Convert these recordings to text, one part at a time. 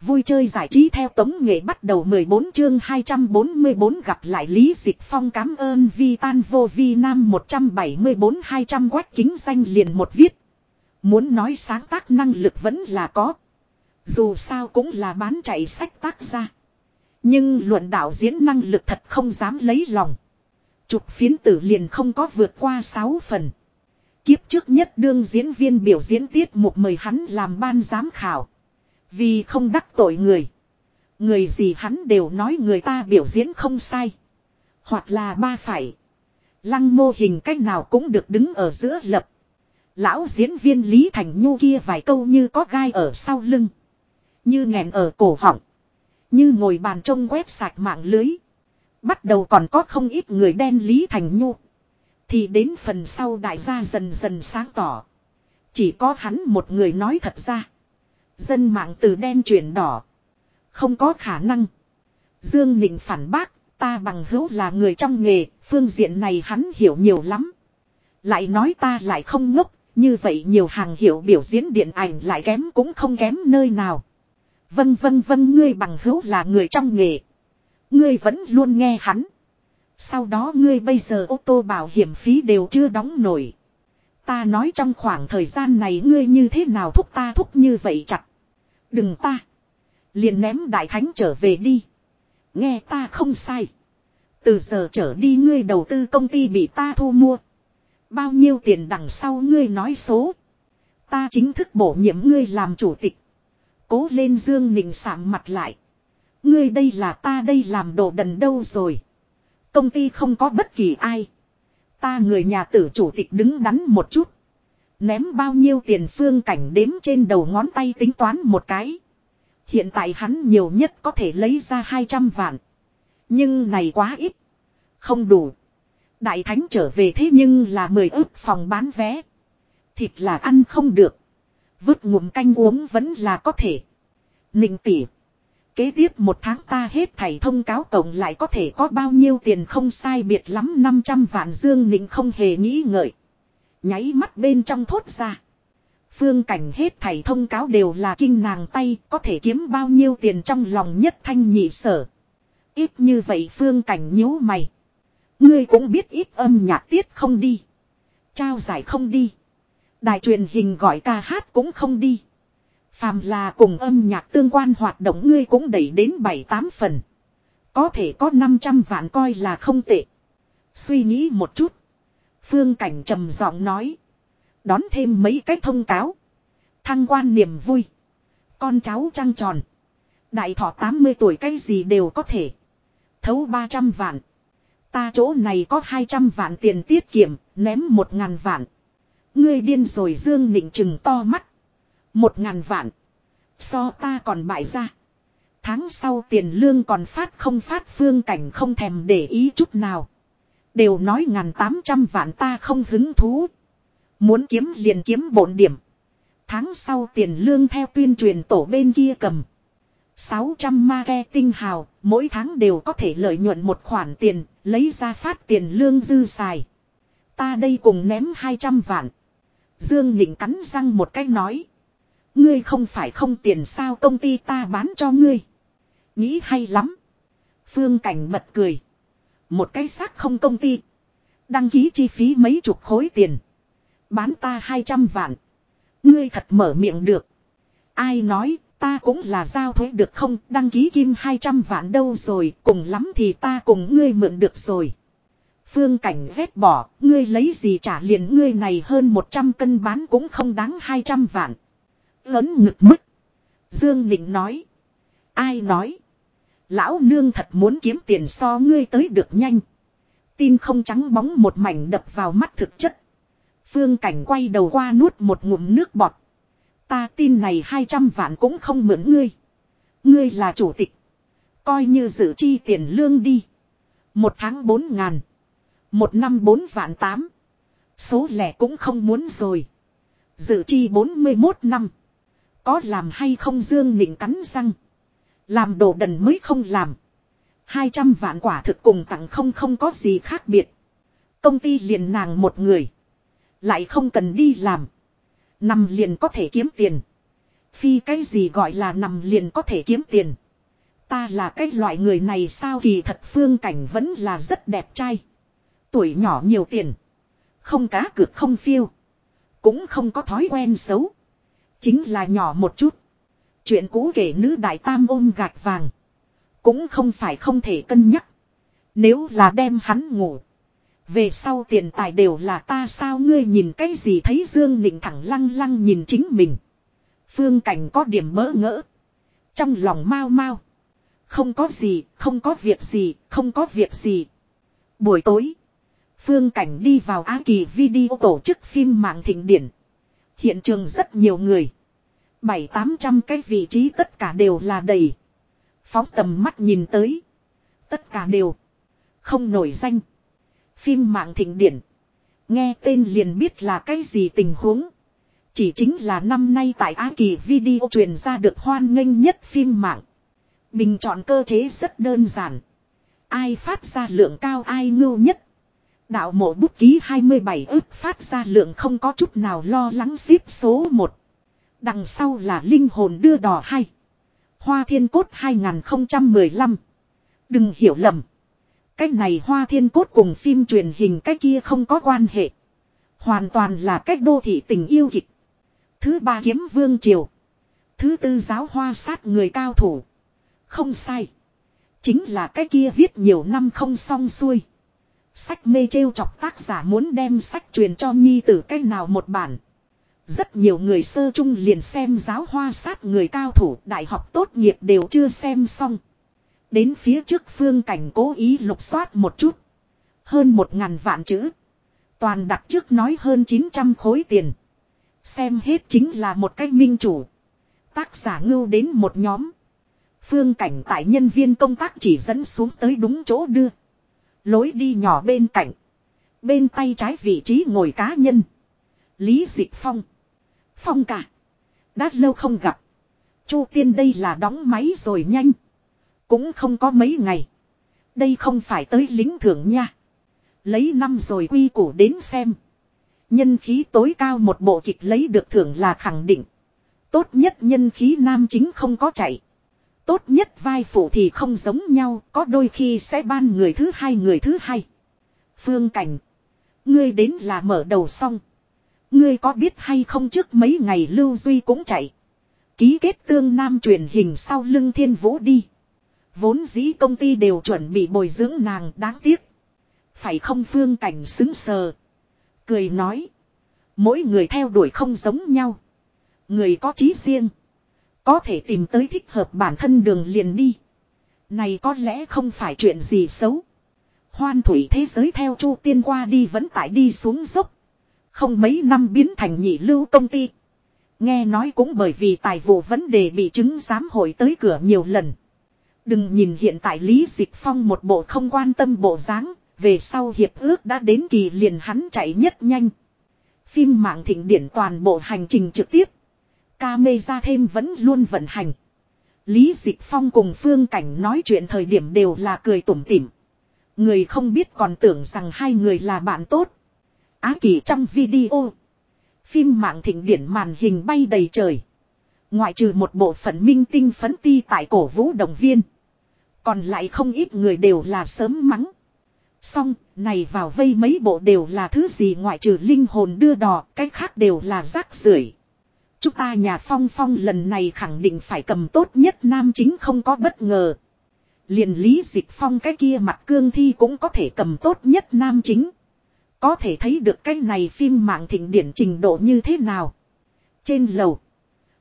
Vui chơi giải trí theo tống nghệ bắt đầu 14 chương 244 gặp lại Lý Dịch Phong cảm ơn Vi Tan Vô Vi Nam 174-200 quách kính danh liền một viết. Muốn nói sáng tác năng lực vẫn là có. Dù sao cũng là bán chạy sách tác ra. Nhưng luận đạo diễn năng lực thật không dám lấy lòng. Chụp phiến tử liền không có vượt qua 6 phần. Kiếp trước nhất đương diễn viên biểu diễn tiết mục mời hắn làm ban giám khảo. Vì không đắc tội người. Người gì hắn đều nói người ta biểu diễn không sai. Hoặc là ba phải. Lăng mô hình cách nào cũng được đứng ở giữa lập. Lão diễn viên Lý Thành Nhu kia vài câu như có gai ở sau lưng. Như nghẹn ở cổ họng. Như ngồi bàn trông quét sạch mạng lưới. Bắt đầu còn có không ít người đen Lý Thành Nhu. Thì đến phần sau đại gia dần dần sáng tỏ. Chỉ có hắn một người nói thật ra. Dân mạng từ đen chuyển đỏ. Không có khả năng. Dương Nịnh phản bác, ta bằng hữu là người trong nghề, phương diện này hắn hiểu nhiều lắm. Lại nói ta lại không ngốc, như vậy nhiều hàng hiệu biểu diễn điện ảnh lại kém cũng không kém nơi nào. Vân vân vân ngươi bằng hữu là người trong nghề. Ngươi vẫn luôn nghe hắn. Sau đó ngươi bây giờ ô tô bảo hiểm phí đều chưa đóng nổi. Ta nói trong khoảng thời gian này ngươi như thế nào thúc ta thúc như vậy chặt. Đừng ta. Liền ném đại thánh trở về đi. Nghe ta không sai. Từ giờ trở đi ngươi đầu tư công ty bị ta thu mua. Bao nhiêu tiền đằng sau ngươi nói số. Ta chính thức bổ nhiệm ngươi làm chủ tịch. Cố lên Dương Nịnh sạm mặt lại. Ngươi đây là ta đây làm đồ đần đâu rồi. Công ty không có bất kỳ ai. Ta người nhà tử chủ tịch đứng đắn một chút. Ném bao nhiêu tiền phương cảnh đếm trên đầu ngón tay tính toán một cái. Hiện tại hắn nhiều nhất có thể lấy ra 200 vạn. Nhưng này quá ít. Không đủ. Đại thánh trở về thế nhưng là 10 ức phòng bán vé. Thịt là ăn không được. Vứt ngụm canh uống vẫn là có thể. Ninh tỉ. Kế tiếp một tháng ta hết thảy thông cáo cộng lại có thể có bao nhiêu tiền không sai biệt lắm 500 vạn dương nịnh không hề nghĩ ngợi. Nháy mắt bên trong thốt ra. Phương cảnh hết thảy thông cáo đều là kinh nàng tay, có thể kiếm bao nhiêu tiền trong lòng nhất thanh nhị sở. Ít như vậy phương cảnh nhíu mày. Ngươi cũng biết ít âm nhạc tiết không đi. Trao giải không đi. Đài truyền hình gọi ca hát cũng không đi. Phàm là cùng âm nhạc tương quan hoạt động ngươi cũng đẩy đến 7-8 phần. Có thể có 500 vạn coi là không tệ. Suy nghĩ một chút. Phương Cảnh trầm giọng nói. Đón thêm mấy cái thông cáo. Thăng quan niềm vui. Con cháu trăng tròn. Đại thọ 80 tuổi cái gì đều có thể. Thấu 300 vạn. Ta chỗ này có 200 vạn tiền tiết kiệm, ném 1 ngàn vạn. Ngươi điên rồi Dương Nịnh chừng to mắt. Một ngàn vạn. So ta còn bại ra. Tháng sau tiền lương còn phát không phát phương cảnh không thèm để ý chút nào. Đều nói ngàn tám trăm vạn ta không hứng thú. Muốn kiếm liền kiếm bổn điểm. Tháng sau tiền lương theo tuyên truyền tổ bên kia cầm. 600 marketing hào, mỗi tháng đều có thể lợi nhuận một khoản tiền, lấy ra phát tiền lương dư xài. Ta đây cùng ném 200 vạn. Dương Nịnh cắn răng một cái nói. Ngươi không phải không tiền sao công ty ta bán cho ngươi. Nghĩ hay lắm. Phương Cảnh bật cười. Một cái xác không công ty. Đăng ký chi phí mấy chục khối tiền. Bán ta 200 vạn. Ngươi thật mở miệng được. Ai nói ta cũng là giao thuế được không đăng ký kim 200 vạn đâu rồi cùng lắm thì ta cùng ngươi mượn được rồi. Phương cảnh vét bỏ, ngươi lấy gì trả liền ngươi này hơn 100 cân bán cũng không đáng 200 vạn. Lớn ngực mức. Dương Nịnh nói. Ai nói. Lão nương thật muốn kiếm tiền so ngươi tới được nhanh. Tin không trắng bóng một mảnh đập vào mắt thực chất. Phương cảnh quay đầu qua nuốt một ngụm nước bọt. Ta tin này 200 vạn cũng không mượn ngươi. Ngươi là chủ tịch. Coi như dự chi tiền lương đi. Một tháng bốn ngàn. Một năm bốn vạn tám. Số lẻ cũng không muốn rồi. Dự chi 41 năm. Có làm hay không dương nịnh cắn răng. Làm đồ đần mới không làm. 200 vạn quả thực cùng tặng không không có gì khác biệt. Công ty liền nàng một người. Lại không cần đi làm. Nằm liền có thể kiếm tiền. Phi cái gì gọi là nằm liền có thể kiếm tiền. Ta là cái loại người này sao kỳ thật phương cảnh vẫn là rất đẹp trai. Tuổi nhỏ nhiều tiền. Không cá cược không phiêu. Cũng không có thói quen xấu. Chính là nhỏ một chút. Chuyện cũ kể nữ đại tam ôm gạch vàng. Cũng không phải không thể cân nhắc. Nếu là đem hắn ngủ. Về sau tiền tài đều là ta sao ngươi nhìn cái gì thấy Dương Nịnh thẳng lăng lăng nhìn chính mình. Phương cảnh có điểm mỡ ngỡ. Trong lòng mau mau. Không có gì, không có việc gì, không có việc gì. Buổi tối. Phương cảnh đi vào Á Kỳ video tổ chức phim mạng thịnh điển. Hiện trường rất nhiều người. Bảy tám trăm cái vị trí tất cả đều là đầy. Phóng tầm mắt nhìn tới. Tất cả đều. Không nổi danh. Phim mạng thịnh điển. Nghe tên liền biết là cái gì tình huống. Chỉ chính là năm nay tại Á Kỳ video truyền ra được hoan nghênh nhất phim mạng. Bình chọn cơ chế rất đơn giản. Ai phát ra lượng cao ai ngưu nhất. Đạo mộ bút ký 27 ức phát ra lượng không có chút nào lo lắng xếp số 1. Đằng sau là linh hồn đưa đỏ hay. Hoa thiên cốt 2015. Đừng hiểu lầm. Cái này hoa thiên cốt cùng phim truyền hình cái kia không có quan hệ. Hoàn toàn là cách đô thị tình yêu kịch. Thứ ba kiếm vương triều. Thứ tư giáo hoa sát người cao thủ. Không sai. Chính là cái kia viết nhiều năm không xong xuôi. Sách mê trêu chọc tác giả muốn đem sách truyền cho nhi tử cách nào một bản. Rất nhiều người sơ trung liền xem giáo hoa sát người cao thủ, đại học tốt nghiệp đều chưa xem xong. Đến phía trước phương cảnh cố ý lục soát một chút. Hơn một ngàn vạn chữ. Toàn đặt trước nói hơn 900 khối tiền. Xem hết chính là một cách minh chủ. Tác giả ngưu đến một nhóm. Phương cảnh tại nhân viên công tác chỉ dẫn xuống tới đúng chỗ đưa. Lối đi nhỏ bên cạnh. Bên tay trái vị trí ngồi cá nhân. Lý Dịch Phong. Phong cả. Đã lâu không gặp. Chu tiên đây là đóng máy rồi nhanh. Cũng không có mấy ngày. Đây không phải tới lính thưởng nha. Lấy năm rồi quy củ đến xem. Nhân khí tối cao một bộ kịch lấy được thưởng là khẳng định. Tốt nhất nhân khí nam chính không có chạy. Tốt nhất vai phụ thì không giống nhau, có đôi khi sẽ ban người thứ hai người thứ hai. Phương Cảnh. Ngươi đến là mở đầu xong. Ngươi có biết hay không trước mấy ngày Lưu Duy cũng chạy. Ký kết tương nam truyền hình sau lưng thiên vũ đi. Vốn dĩ công ty đều chuẩn bị bồi dưỡng nàng, đáng tiếc. Phải không phương cảnh xứng sờ. Cười nói. Mỗi người theo đuổi không giống nhau. Người có trí riêng. Có thể tìm tới thích hợp bản thân đường liền đi. Này có lẽ không phải chuyện gì xấu. Hoan thủy thế giới theo chu tiên qua đi vẫn tại đi xuống dốc. Không mấy năm biến thành nhị lưu công ty. Nghe nói cũng bởi vì tài vụ vấn đề bị chứng giám hội tới cửa nhiều lần. Đừng nhìn hiện tại Lý Dịch Phong một bộ không quan tâm bộ dáng, về sau hiệp ước đã đến kỳ liền hắn chạy nhất nhanh. Phim mạng thịnh điển toàn bộ hành trình trực tiếp. Ca mê ra thêm vẫn luôn vận hành. Lý Dịch Phong cùng Phương Cảnh nói chuyện thời điểm đều là cười tủm tỉm. Người không biết còn tưởng rằng hai người là bạn tốt. Á kỳ trong video. Phim mạng thịnh điển màn hình bay đầy trời. Ngoại trừ một bộ phận minh tinh phấn ti tại cổ vũ động viên. Còn lại không ít người đều là sớm mắng. Xong, này vào vây mấy bộ đều là thứ gì ngoại trừ linh hồn đưa đò, cái khác đều là rác rưởi. Chúng ta nhà phong phong lần này khẳng định phải cầm tốt nhất nam chính không có bất ngờ. liền lý dịch phong cái kia mặt cương thi cũng có thể cầm tốt nhất nam chính. Có thể thấy được cái này phim mạng thịnh điển trình độ như thế nào. Trên lầu.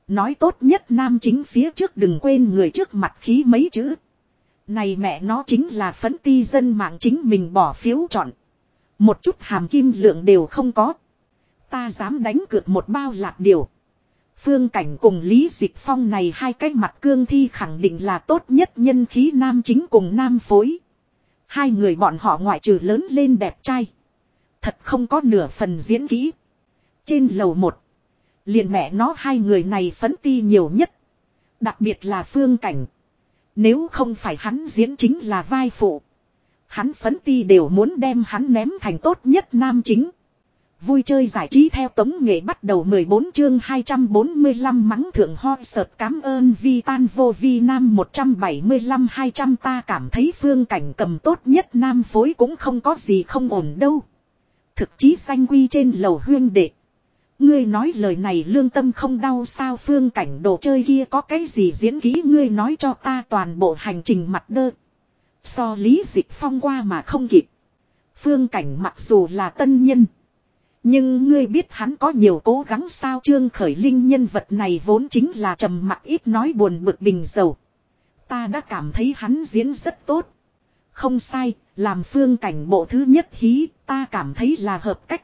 Nói tốt nhất nam chính phía trước đừng quên người trước mặt khí mấy chữ. Này mẹ nó chính là phấn ti dân mạng chính mình bỏ phiếu chọn. Một chút hàm kim lượng đều không có. Ta dám đánh cược một bao lạc điều. Phương Cảnh cùng Lý Dịch Phong này hai cái mặt cương thi khẳng định là tốt nhất nhân khí nam chính cùng nam phối. Hai người bọn họ ngoại trừ lớn lên đẹp trai. Thật không có nửa phần diễn kỹ. Trên lầu một. Liền mẹ nó hai người này phấn ti nhiều nhất. Đặc biệt là Phương Cảnh. Nếu không phải hắn diễn chính là vai phụ. Hắn phấn ti đều muốn đem hắn ném thành tốt nhất nam chính. Vui chơi giải trí theo tống nghệ bắt đầu 14 chương 245 mắng thượng ho sợt cảm ơn vi tan vô vi nam 175 200 ta cảm thấy phương cảnh cầm tốt nhất nam phối cũng không có gì không ổn đâu. Thực chí danh quy trên lầu huyên đệ. Ngươi nói lời này lương tâm không đau sao phương cảnh đồ chơi kia có cái gì diễn ký ngươi nói cho ta toàn bộ hành trình mặt đơ. So lý dịch phong qua mà không kịp. Phương cảnh mặc dù là tân nhân. Nhưng ngươi biết hắn có nhiều cố gắng sao Trương Khởi Linh nhân vật này vốn chính là trầm mặc ít nói buồn bực bình dầu. Ta đã cảm thấy hắn diễn rất tốt. Không sai, làm phương cảnh bộ thứ nhất hí, ta cảm thấy là hợp cách.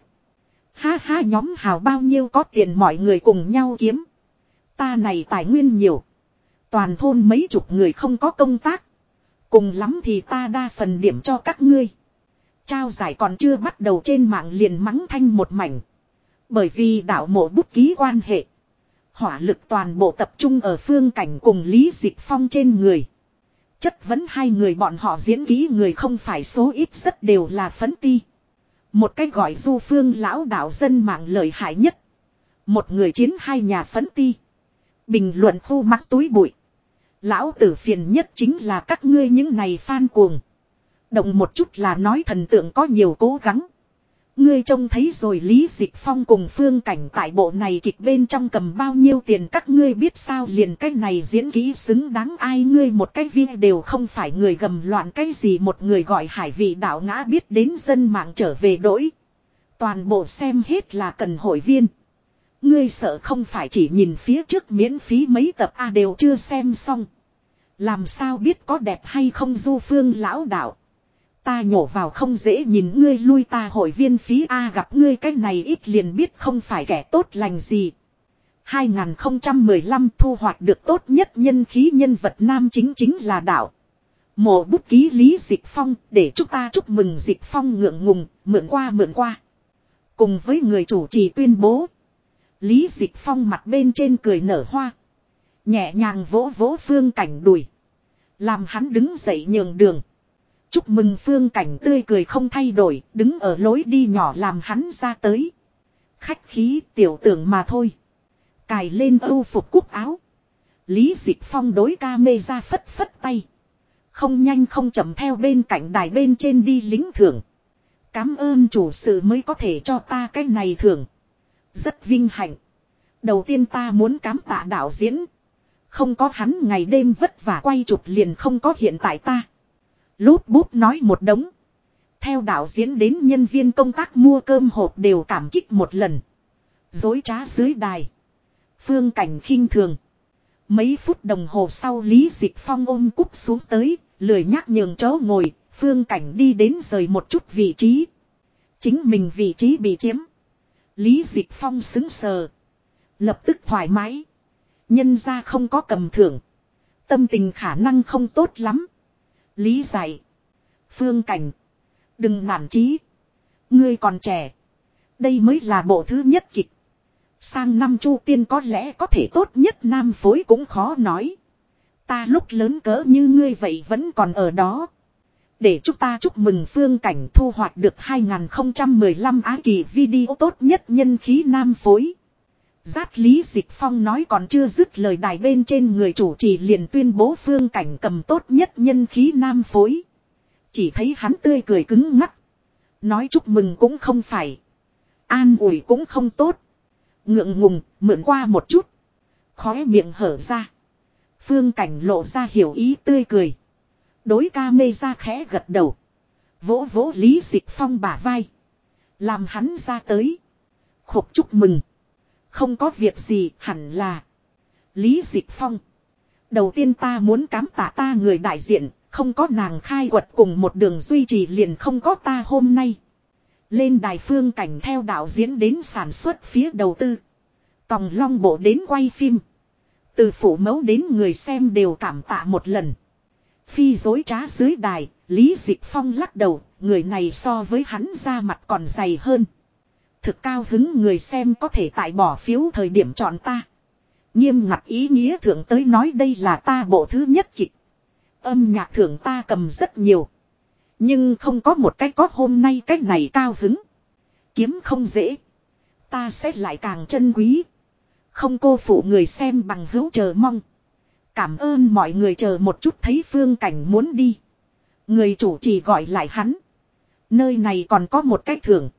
Ha ha nhóm hào bao nhiêu có tiền mọi người cùng nhau kiếm. Ta này tài nguyên nhiều. Toàn thôn mấy chục người không có công tác. Cùng lắm thì ta đa phần điểm cho các ngươi. Trao giải còn chưa bắt đầu trên mạng liền mắng thanh một mảnh. Bởi vì đạo mộ bút ký quan hệ. Hỏa lực toàn bộ tập trung ở phương cảnh cùng Lý Dịch Phong trên người. Chất vấn hai người bọn họ diễn ký người không phải số ít rất đều là phấn ti. Một cách gọi du phương lão đạo dân mạng lợi hại nhất. Một người chiến hai nhà phấn ti. Bình luận khu mắc túi bụi. Lão tử phiền nhất chính là các ngươi những này fan cuồng. Động một chút là nói thần tượng có nhiều cố gắng. Ngươi trông thấy rồi Lý Dịch Phong cùng phương cảnh tại bộ này kịch bên trong cầm bao nhiêu tiền các ngươi biết sao liền cái này diễn kỹ xứng đáng ai ngươi một cái viên đều không phải người gầm loạn cái gì một người gọi hải vị đạo ngã biết đến dân mạng trở về đổi. Toàn bộ xem hết là cần hội viên. Ngươi sợ không phải chỉ nhìn phía trước miễn phí mấy tập A đều chưa xem xong. Làm sao biết có đẹp hay không du phương lão đạo. Ta nhổ vào không dễ nhìn ngươi lui ta hội viên phí A gặp ngươi cái này ít liền biết không phải kẻ tốt lành gì. 2015 thu hoạch được tốt nhất nhân khí nhân vật nam chính chính là đạo. Mộ bút ký Lý Dịch Phong để chúng ta chúc mừng Dịch Phong ngượng ngùng, mượn qua mượn qua. Cùng với người chủ trì tuyên bố. Lý Dịch Phong mặt bên trên cười nở hoa. Nhẹ nhàng vỗ vỗ phương cảnh đùi. Làm hắn đứng dậy nhường đường. Chúc mừng phương cảnh tươi cười không thay đổi, đứng ở lối đi nhỏ làm hắn ra tới. Khách khí tiểu tưởng mà thôi. Cài lên âu phục cúc áo. Lý dịch phong đối ca mê ra phất phất tay. Không nhanh không chậm theo bên cạnh đài bên trên đi lính thưởng. Cám ơn chủ sự mới có thể cho ta cái này thưởng. Rất vinh hạnh. Đầu tiên ta muốn cám tạ đạo diễn. Không có hắn ngày đêm vất vả quay chụp liền không có hiện tại ta. Lốt bút nói một đống. Theo đạo diễn đến nhân viên công tác mua cơm hộp đều cảm kích một lần. Dối trá dưới đài. Phương cảnh khinh thường. Mấy phút đồng hồ sau Lý Dịch Phong ôm cúc xuống tới, lười nhắc nhường chỗ ngồi, phương cảnh đi đến rời một chút vị trí. Chính mình vị trí bị chiếm. Lý Dịch Phong xứng sờ. Lập tức thoải mái. Nhân ra không có cầm thưởng. Tâm tình khả năng không tốt lắm. Lý dạy. Phương cảnh. Đừng nản chí. Ngươi còn trẻ. Đây mới là bộ thứ nhất kịch. Sang năm Chu Tiên có lẽ có thể tốt nhất nam phối cũng khó nói. Ta lúc lớn cỡ như ngươi vậy vẫn còn ở đó. Để chúng ta chúc mừng phương cảnh thu hoạch được 2015 á kỳ video tốt nhất nhân khí nam phối. Giác Lý Dịch Phong nói còn chưa dứt lời đài bên trên người chủ trì liền tuyên bố phương cảnh cầm tốt nhất nhân khí nam phối. Chỉ thấy hắn tươi cười cứng ngắc. Nói chúc mừng cũng không phải. An ủi cũng không tốt. Ngượng ngùng, mượn qua một chút. Khóe miệng hở ra. Phương cảnh lộ ra hiểu ý tươi cười. Đối ca mê ra khẽ gật đầu. Vỗ vỗ Lý Dịch Phong bả vai. Làm hắn ra tới. Khục chúc mừng. Không có việc gì hẳn là. Lý Dịch Phong. Đầu tiên ta muốn cám tạ ta người đại diện, không có nàng khai quật cùng một đường duy trì liền không có ta hôm nay. Lên đài phương cảnh theo đạo diễn đến sản xuất phía đầu tư. Tòng long bộ đến quay phim. Từ phủ mẫu đến người xem đều cảm tạ một lần. Phi dối trá dưới đài, Lý Dịch Phong lắc đầu, người này so với hắn ra mặt còn dày hơn. Thực cao hứng người xem có thể tại bỏ phiếu thời điểm chọn ta. Nghiêm ngặt ý nghĩa thượng tới nói đây là ta bộ thứ nhất kịch. Âm nhạc thưởng ta cầm rất nhiều. Nhưng không có một cái có hôm nay cái này cao hứng. Kiếm không dễ. ta sẽ lại càng chân quý. Không cô phụ người xem bằng hữu chờ mong. Cảm ơn mọi người chờ một chút thấy phương cảnh muốn đi. Người chủ trì gọi lại hắn. Nơi này còn có một cách thưởng.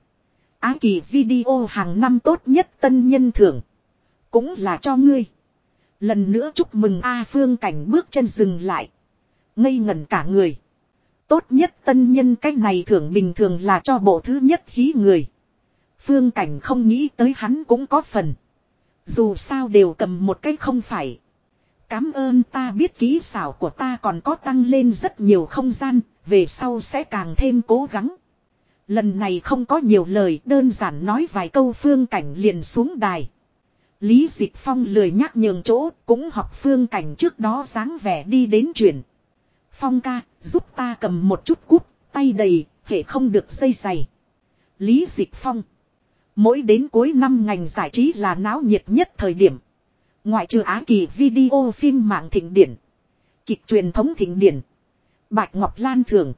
Á kỳ video hàng năm tốt nhất tân nhân thưởng. Cũng là cho ngươi. Lần nữa chúc mừng A phương cảnh bước chân dừng lại. Ngây ngẩn cả người. Tốt nhất tân nhân cách này thưởng bình thường là cho bộ thứ nhất khí người. Phương cảnh không nghĩ tới hắn cũng có phần. Dù sao đều cầm một cái không phải. Cám ơn ta biết kỹ xảo của ta còn có tăng lên rất nhiều không gian, về sau sẽ càng thêm cố gắng. Lần này không có nhiều lời đơn giản nói vài câu phương cảnh liền xuống đài. Lý Dịch Phong lười nhắc nhường chỗ cũng học phương cảnh trước đó dáng vẻ đi đến chuyển. Phong ca, giúp ta cầm một chút cút, tay đầy, hệ không được dây dày. Lý Dịch Phong. Mỗi đến cuối năm ngành giải trí là náo nhiệt nhất thời điểm. Ngoại trừ Á Kỳ video phim mạng thịnh điển. Kịch truyền thống thịnh điển. Bạch Ngọc Lan Thường.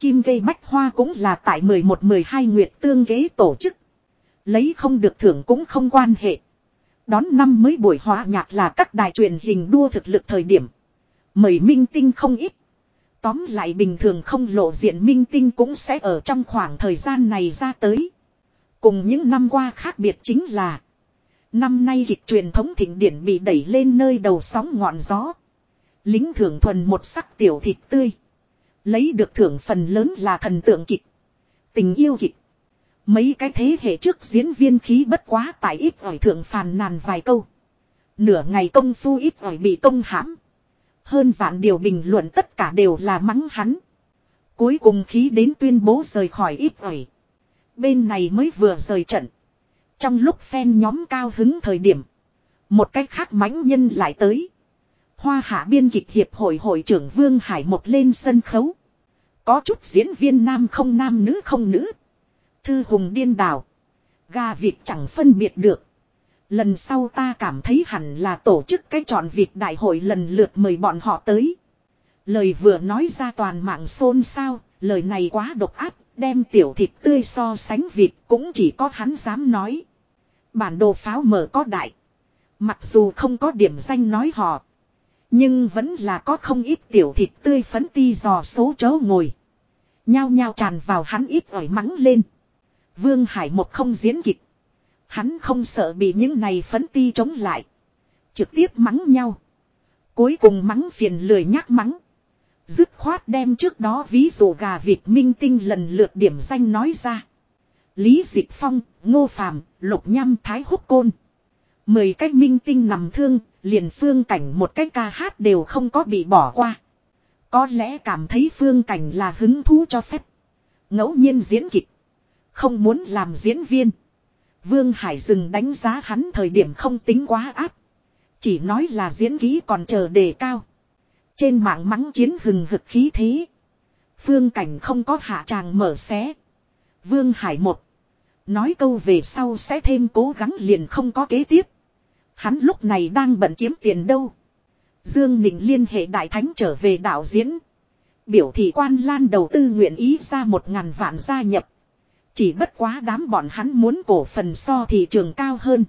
Kim gây bách hoa cũng là tại 11-12 nguyệt tương ghế tổ chức. Lấy không được thưởng cũng không quan hệ. Đón năm mới buổi hóa nhạc là các đài truyền hình đua thực lực thời điểm. Mời minh tinh không ít. Tóm lại bình thường không lộ diện minh tinh cũng sẽ ở trong khoảng thời gian này ra tới. Cùng những năm qua khác biệt chính là. Năm nay kịch truyền thống thịnh điển bị đẩy lên nơi đầu sóng ngọn gió. Lính thưởng thuần một sắc tiểu thịt tươi. Lấy được thưởng phần lớn là thần tượng kịch. Tình yêu kịch. Mấy cái thế hệ trước diễn viên khí bất quá tại ít ỏi thượng phàn nàn vài câu. Nửa ngày công phu ít ỏi bị công hãm. Hơn vạn điều bình luận tất cả đều là mắng hắn. Cuối cùng khí đến tuyên bố rời khỏi ít ỏi. Bên này mới vừa rời trận. Trong lúc phen nhóm cao hứng thời điểm. Một cách khác mãnh nhân lại tới. Hoa hạ biên kịch hiệp hội hội trưởng Vương Hải một lên sân khấu. Có chút diễn viên nam không nam nữ không nữ. Thư hùng điên đảo. Gà vịt chẳng phân biệt được. Lần sau ta cảm thấy hẳn là tổ chức cái chọn việc đại hội lần lượt mời bọn họ tới. Lời vừa nói ra toàn mạng xôn xao, lời này quá độc áp, đem tiểu thịt tươi so sánh vịt cũng chỉ có hắn dám nói. Bản đồ pháo mở có đại. Mặc dù không có điểm danh nói họ. Nhưng vẫn là có không ít tiểu thịt tươi phấn ti dò số chớ ngồi. Nhao nhao tràn vào hắn ít ỏi mắng lên. Vương Hải một không diễn kịch. Hắn không sợ bị những này phấn ti chống lại. Trực tiếp mắng nhau. Cuối cùng mắng phiền lười nhắc mắng. Dứt khoát đem trước đó ví dụ gà Việt minh tinh lần lượt điểm danh nói ra. Lý Dịch Phong, Ngô Phàm, Lục Nhâm Thái Húc Côn. Mười cái minh tinh nằm thương, liền phương cảnh một cái ca hát đều không có bị bỏ qua. Có lẽ cảm thấy phương cảnh là hứng thú cho phép. ngẫu nhiên diễn kịch. Không muốn làm diễn viên. Vương Hải dừng đánh giá hắn thời điểm không tính quá áp. Chỉ nói là diễn kỹ còn chờ đề cao. Trên mạng mắng chiến hừng hực khí thế. Phương cảnh không có hạ tràng mở xé. Vương Hải một. Nói câu về sau sẽ thêm cố gắng liền không có kế tiếp. Hắn lúc này đang bận kiếm tiền đâu. Dương Nịnh liên hệ đại thánh trở về đạo diễn. Biểu thị quan lan đầu tư nguyện ý ra một ngàn vạn gia nhập. Chỉ bất quá đám bọn hắn muốn cổ phần so thị trường cao hơn.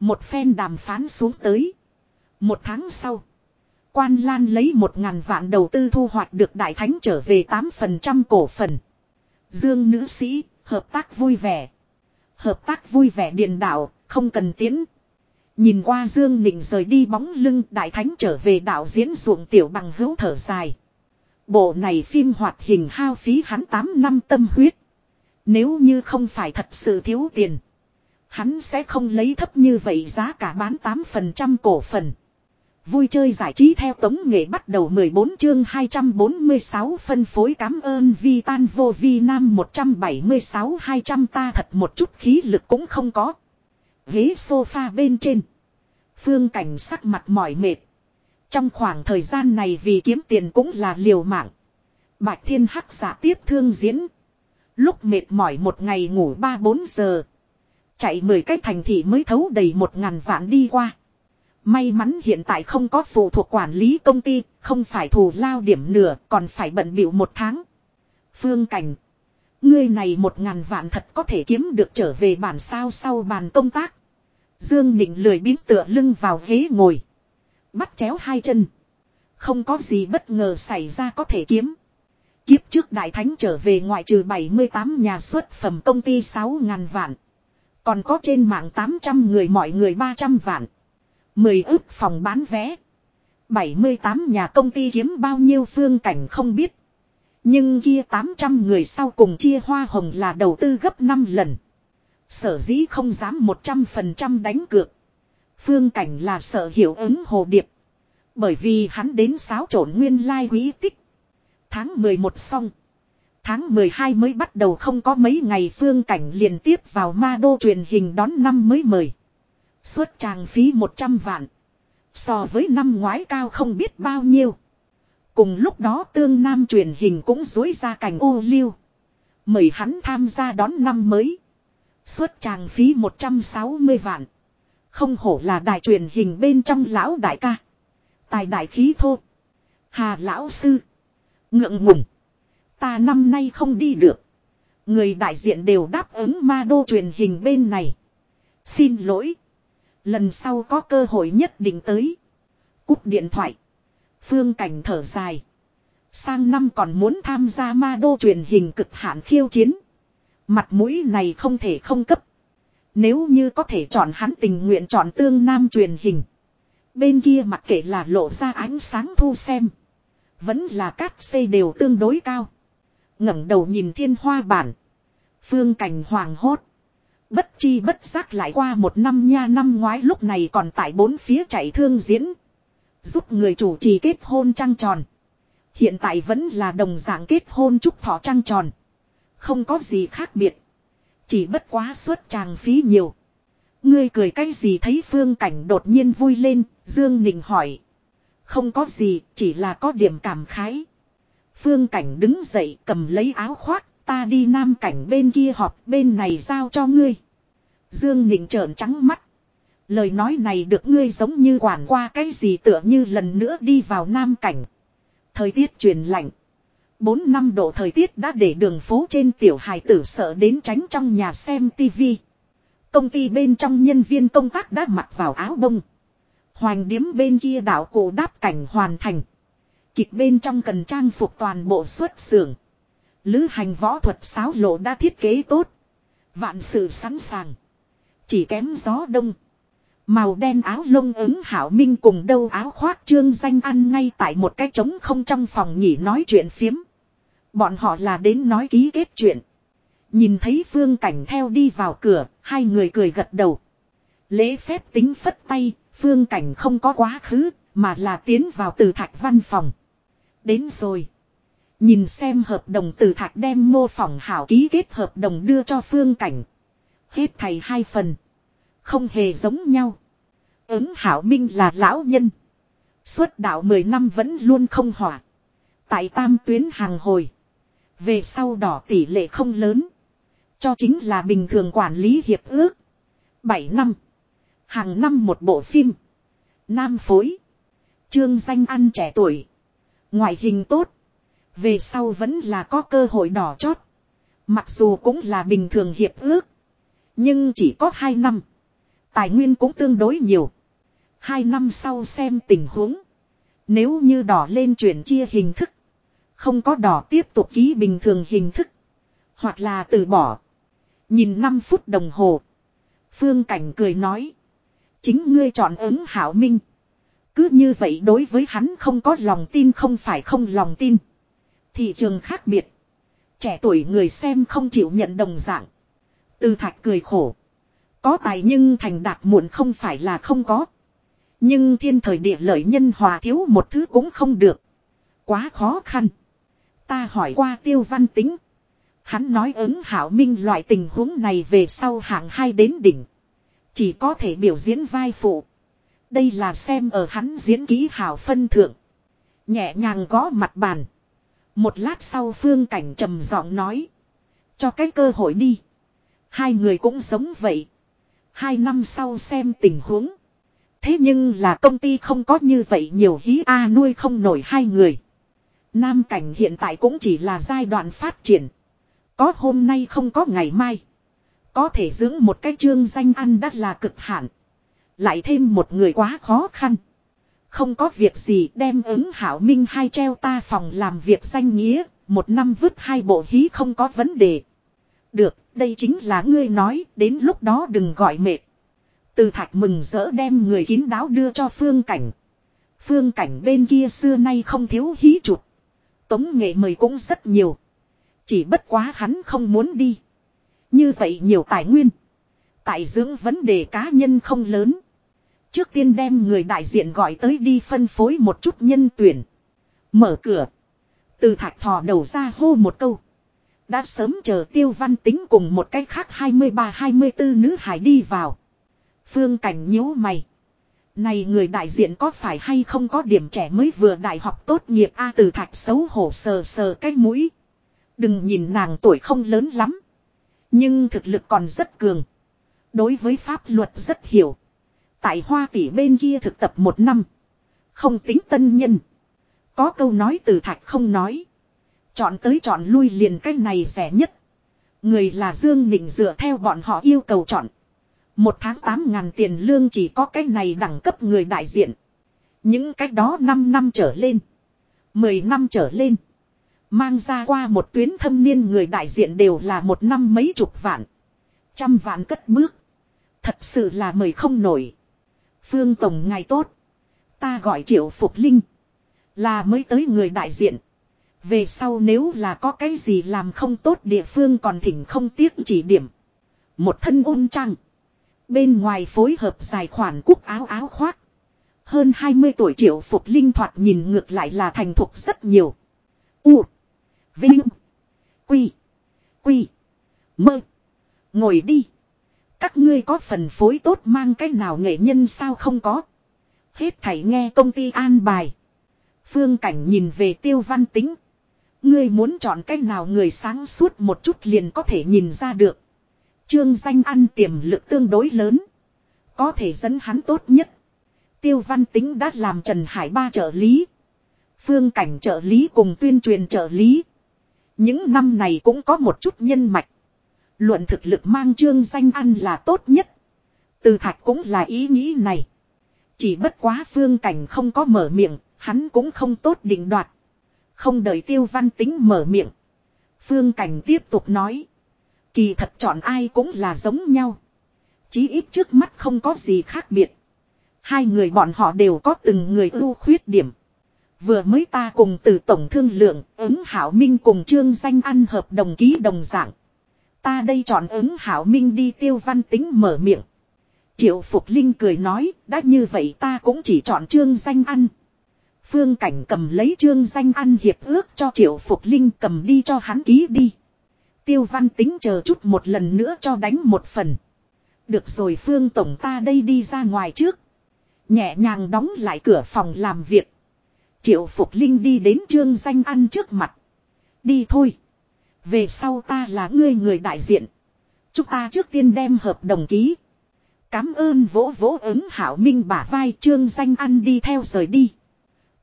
Một phen đàm phán xuống tới. Một tháng sau. Quan Lan lấy một ngàn vạn đầu tư thu hoạch được đại thánh trở về 8% cổ phần. Dương nữ sĩ, hợp tác vui vẻ. Hợp tác vui vẻ điền đạo, không cần tiến. Nhìn qua Dương Nịnh rời đi bóng lưng, đại thánh trở về đạo diễn ruộng tiểu bằng hữu thở dài. Bộ này phim hoạt hình hao phí hắn 8 năm tâm huyết. Nếu như không phải thật sự thiếu tiền. Hắn sẽ không lấy thấp như vậy giá cả bán 8% cổ phần. Vui chơi giải trí theo tống nghệ bắt đầu 14 chương 246 phân phối cảm ơn vi tan vô vi nam 176 200 ta thật một chút khí lực cũng không có. Ghế sofa bên trên. Phương cảnh sắc mặt mỏi mệt. Trong khoảng thời gian này vì kiếm tiền cũng là liều mạng. Bạch thiên hắc giả tiếp thương diễn. Lúc mệt mỏi một ngày ngủ 3-4 giờ. Chạy 10 cái thành thị mới thấu đầy một ngàn vạn đi qua. May mắn hiện tại không có phụ thuộc quản lý công ty, không phải thù lao điểm nửa, còn phải bận bịu một tháng. Phương Cảnh. Ngươi này một ngàn vạn thật có thể kiếm được trở về bản sao sau bàn công tác. Dương Nịnh lười biến tựa lưng vào ghế ngồi. Bắt chéo hai chân. Không có gì bất ngờ xảy ra có thể kiếm. Kiếp trước đại thánh trở về ngoại trừ 78 nhà xuất phẩm công ty 6.000 vạn. Còn có trên mạng 800 người mọi người 300 vạn. 10 ước phòng bán vé. 78 nhà công ty kiếm bao nhiêu phương cảnh không biết. Nhưng kia 800 người sau cùng chia hoa hồng là đầu tư gấp 5 lần. Sở dĩ không dám 100% đánh cược. Phương cảnh là sợ hiểu ứng hồ điệp. Bởi vì hắn đến xáo trộn nguyên lai quý tích. Tháng 11 xong. Tháng 12 mới bắt đầu không có mấy ngày phương cảnh liền tiếp vào ma đô truyền hình đón năm mới mời. Suốt tràng phí 100 vạn. So với năm ngoái cao không biết bao nhiêu. Cùng lúc đó tương nam truyền hình cũng dối ra cảnh ô liu. Mời hắn tham gia đón năm mới. Suốt tràng phí 160 vạn. Không hổ là đài truyền hình bên trong lão đại ca. Tài đại khí thô. Hà lão sư. Ngượng ngùng. Ta năm nay không đi được. Người đại diện đều đáp ứng ma đô truyền hình bên này. Xin lỗi. Lần sau có cơ hội nhất định tới. Cúp điện thoại. Phương cảnh thở dài. Sang năm còn muốn tham gia ma đô truyền hình cực hạn khiêu chiến. Mặt mũi này không thể không cấp. Nếu như có thể chọn hắn tình nguyện chọn tương nam truyền hình. Bên kia mặc kệ là lộ ra ánh sáng thu xem. Vẫn là cát xây đều tương đối cao. ngẩng đầu nhìn thiên hoa bản. Phương cảnh hoàng hốt. Bất chi bất giác lại qua một năm nha năm ngoái lúc này còn tại bốn phía chạy thương diễn. Giúp người chủ trì kết hôn trăng tròn. Hiện tại vẫn là đồng dạng kết hôn chúc thọ trăng tròn. Không có gì khác biệt. Chỉ bất quá suốt tràng phí nhiều. Ngươi cười cái gì thấy phương cảnh đột nhiên vui lên, Dương Nịnh hỏi. Không có gì, chỉ là có điểm cảm khái. Phương cảnh đứng dậy cầm lấy áo khoác, ta đi nam cảnh bên kia họp bên này giao cho ngươi. Dương Nịnh trợn trắng mắt. Lời nói này được ngươi giống như quản qua cái gì tựa như lần nữa đi vào nam cảnh. Thời tiết truyền lạnh. 4 năm độ thời tiết đã để đường phố trên tiểu hài tử sợ đến tránh trong nhà xem tivi. Công ty bên trong nhân viên công tác đã mặc vào áo bông. Hoành điếm bên kia đảo cổ đáp cảnh hoàn thành. Kịch bên trong cần trang phục toàn bộ xuất xưởng. Lữ hành võ thuật sáo lộ đã thiết kế tốt. Vạn sự sẵn sàng. Chỉ kém gió đông. Màu đen áo lông ứng hảo minh cùng đâu áo khoác trương danh ăn ngay tại một cái trống không trong phòng nhỉ nói chuyện phiếm. Bọn họ là đến nói ký kết chuyện. Nhìn thấy phương cảnh theo đi vào cửa, hai người cười gật đầu. Lễ phép tính phất tay, phương cảnh không có quá khứ, mà là tiến vào từ thạch văn phòng. Đến rồi. Nhìn xem hợp đồng từ thạch đem mô phỏng hảo ký kết hợp đồng đưa cho phương cảnh. Hết thầy hai phần. Không hề giống nhau. Ứng hảo minh là lão nhân. Suốt đạo 10 năm vẫn luôn không hỏa. Tại tam tuyến hàng hồi. Về sau đỏ tỷ lệ không lớn. Cho chính là bình thường quản lý hiệp ước. 7 năm. Hàng năm một bộ phim. Nam phối. Trương danh ăn trẻ tuổi. Ngoại hình tốt. Về sau vẫn là có cơ hội đỏ chót. Mặc dù cũng là bình thường hiệp ước. Nhưng chỉ có 2 năm. Tài nguyên cũng tương đối nhiều. 2 năm sau xem tình huống. Nếu như đỏ lên chuyển chia hình thức. Không có đỏ tiếp tục ký bình thường hình thức. Hoặc là từ bỏ. Nhìn 5 phút đồng hồ. Phương Cảnh cười nói. Chính ngươi chọn ứng hảo minh. Cứ như vậy đối với hắn không có lòng tin không phải không lòng tin. Thị trường khác biệt. Trẻ tuổi người xem không chịu nhận đồng dạng. Từ thạch cười khổ. Có tài nhưng thành đạt muộn không phải là không có. Nhưng thiên thời địa lợi nhân hòa thiếu một thứ cũng không được. Quá khó khăn. Ta hỏi qua tiêu văn tính. Hắn nói ứng hảo minh loại tình huống này về sau hạng hai đến đỉnh. Chỉ có thể biểu diễn vai phụ. Đây là xem ở hắn diễn ký hảo phân thượng. Nhẹ nhàng gõ mặt bàn. Một lát sau phương cảnh trầm giọng nói. Cho cái cơ hội đi. Hai người cũng giống vậy. Hai năm sau xem tình huống. Thế nhưng là công ty không có như vậy nhiều hí A nuôi không nổi hai người. Nam cảnh hiện tại cũng chỉ là giai đoạn phát triển. Có hôm nay không có ngày mai. Có thể dưỡng một cái trương danh ăn đắt là cực hạn. Lại thêm một người quá khó khăn. Không có việc gì đem ứng hảo minh hai treo ta phòng làm việc danh nghĩa, một năm vứt hai bộ hí không có vấn đề. Được, đây chính là ngươi nói, đến lúc đó đừng gọi mệt. Từ thạch mừng rỡ đem người kín đáo đưa cho phương cảnh. Phương cảnh bên kia xưa nay không thiếu hí chụp. Tống nghệ mời cũng rất nhiều. Chỉ bất quá hắn không muốn đi. Như vậy nhiều tài nguyên. Tại dưỡng vấn đề cá nhân không lớn. Trước tiên đem người đại diện gọi tới đi phân phối một chút nhân tuyển. Mở cửa. Từ thạch thò đầu ra hô một câu. Đã sớm chờ tiêu văn tính cùng một cách khác 23-24 nữ hải đi vào. Phương cảnh nhíu mày. Này người đại diện có phải hay không có điểm trẻ mới vừa đại học tốt nghiệp A từ thạch xấu hổ sờ sờ cái mũi. Đừng nhìn nàng tuổi không lớn lắm. Nhưng thực lực còn rất cường. Đối với pháp luật rất hiểu. Tại Hoa Tỷ bên kia thực tập một năm. Không tính tân nhân. Có câu nói từ thạch không nói. Chọn tới chọn lui liền cái này rẻ nhất. Người là Dương Nịnh dựa theo bọn họ yêu cầu chọn. Một tháng 8 ngàn tiền lương chỉ có cái này đẳng cấp người đại diện. Những cái đó 5 năm trở lên. 10 năm trở lên. Mang ra qua một tuyến thâm niên người đại diện đều là một năm mấy chục vạn. Trăm vạn cất bước. Thật sự là mời không nổi. Phương Tổng ngày tốt. Ta gọi Triệu Phục Linh. Là mới tới người đại diện. Về sau nếu là có cái gì làm không tốt địa phương còn thỉnh không tiếc chỉ điểm. Một thân ôn trăng Bên ngoài phối hợp dài khoản cúc áo áo khoác. Hơn 20 tuổi triệu phục linh thoạt nhìn ngược lại là thành thục rất nhiều. U. Vinh. Quy. Quy. Mơ. Ngồi đi. Các ngươi có phần phối tốt mang cái nào nghệ nhân sao không có. Hết thảy nghe công ty an bài. Phương cảnh nhìn về tiêu văn tính. Ngươi muốn chọn cái nào người sáng suốt một chút liền có thể nhìn ra được. Trương danh ăn tiềm lực tương đối lớn. Có thể dẫn hắn tốt nhất. Tiêu văn tính đã làm Trần Hải ba trợ lý. Phương cảnh trợ lý cùng tuyên truyền trợ lý. Những năm này cũng có một chút nhân mạch. Luận thực lực mang trương danh ăn là tốt nhất. Từ thạch cũng là ý nghĩ này. Chỉ bất quá phương cảnh không có mở miệng, hắn cũng không tốt định đoạt. Không đợi tiêu văn tính mở miệng. Phương cảnh tiếp tục nói. Kỳ thật chọn ai cũng là giống nhau. Chí ít trước mắt không có gì khác biệt. Hai người bọn họ đều có từng người ưu khuyết điểm. Vừa mới ta cùng từ tổng thương lượng, ứng hảo minh cùng trương danh ăn hợp đồng ký đồng dạng. Ta đây chọn ứng hảo minh đi tiêu văn tính mở miệng. Triệu Phục Linh cười nói, đã như vậy ta cũng chỉ chọn trương danh ăn. Phương Cảnh cầm lấy trương danh ăn hiệp ước cho Triệu Phục Linh cầm đi cho hắn ký đi. Tiêu văn tính chờ chút một lần nữa cho đánh một phần. Được rồi Phương Tổng ta đây đi ra ngoài trước. Nhẹ nhàng đóng lại cửa phòng làm việc. Triệu Phục Linh đi đến trương danh ăn trước mặt. Đi thôi. Về sau ta là ngươi người đại diện. Chúng ta trước tiên đem hợp đồng ký. Cám ơn vỗ vỗ ứng hảo minh bả vai trương danh ăn đi theo rời đi.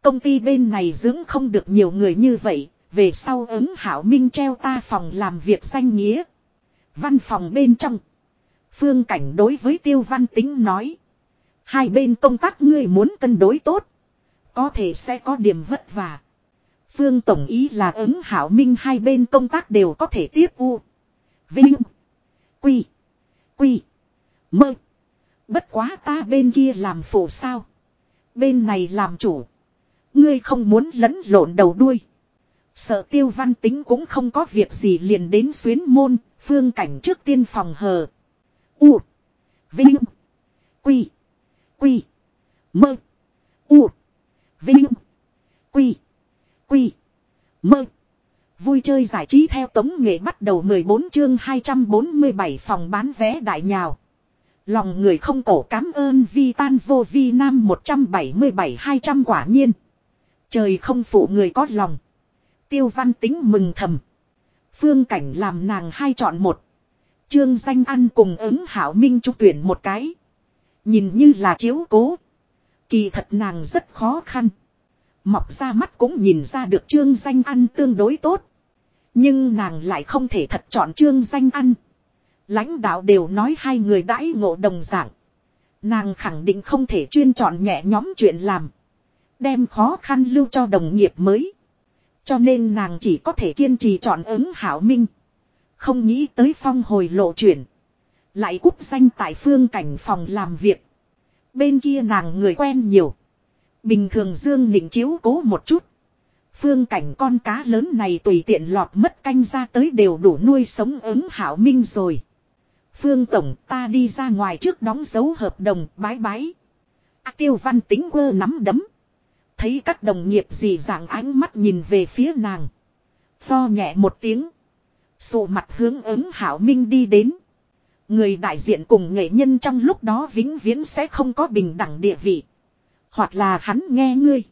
Công ty bên này dưỡng không được nhiều người như vậy, về sau ứng hảo minh treo ta phòng làm việc danh nghĩa. Văn phòng bên trong. Phương cảnh đối với tiêu văn tính nói. Hai bên công tác ngươi muốn cân đối tốt. Có thể sẽ có điểm vất vả. Phương Tổng ý là ứng hảo minh hai bên công tác đều có thể tiếp u. Vinh. Quy. Quy. Mơ. Bất quá ta bên kia làm phụ sao. Bên này làm chủ. Ngươi không muốn lẫn lộn đầu đuôi. Sợ tiêu văn tính cũng không có việc gì liền đến xuyến môn, phương cảnh trước tiên phòng hờ. U. Vinh. Quy. Quy. Mơ. U. Vinh. Quy. Quy. Mơ. Vui chơi giải trí theo tống nghệ bắt đầu 14 chương 247 phòng bán vé đại nhào. Lòng người không cổ cảm ơn vi tan vô vi nam 177-200 quả nhiên. Trời không phụ người có lòng. Tiêu văn tính mừng thầm. Phương cảnh làm nàng hai chọn một. Trương danh ăn cùng ứng hảo minh trung tuyển một cái. Nhìn như là chiếu cố. Kỳ thật nàng rất khó khăn. Mọc ra mắt cũng nhìn ra được trương danh ăn tương đối tốt. Nhưng nàng lại không thể thật chọn trương danh ăn. Lãnh đạo đều nói hai người đãi ngộ đồng dạng. Nàng khẳng định không thể chuyên chọn nhẹ nhóm chuyện làm. Đem khó khăn lưu cho đồng nghiệp mới. Cho nên nàng chỉ có thể kiên trì chọn ứng hảo minh. Không nghĩ tới phong hồi lộ chuyển. Lại cúp danh tại phương cảnh phòng làm việc. Bên kia nàng người quen nhiều. Bình thường Dương Nịnh chiếu cố một chút. Phương cảnh con cá lớn này tùy tiện lọt mất canh ra tới đều đủ nuôi sống ứng hảo minh rồi. Phương Tổng ta đi ra ngoài trước đóng dấu hợp đồng bái bái. À, tiêu văn tính quơ nắm đấm. Thấy các đồng nghiệp gì dạng ánh mắt nhìn về phía nàng. Tho nhẹ một tiếng. Sụ mặt hướng ứng hảo minh đi đến. Người đại diện cùng nghệ nhân trong lúc đó vĩnh viễn sẽ không có bình đẳng địa vị. Hoặc là hắn nghe ngươi.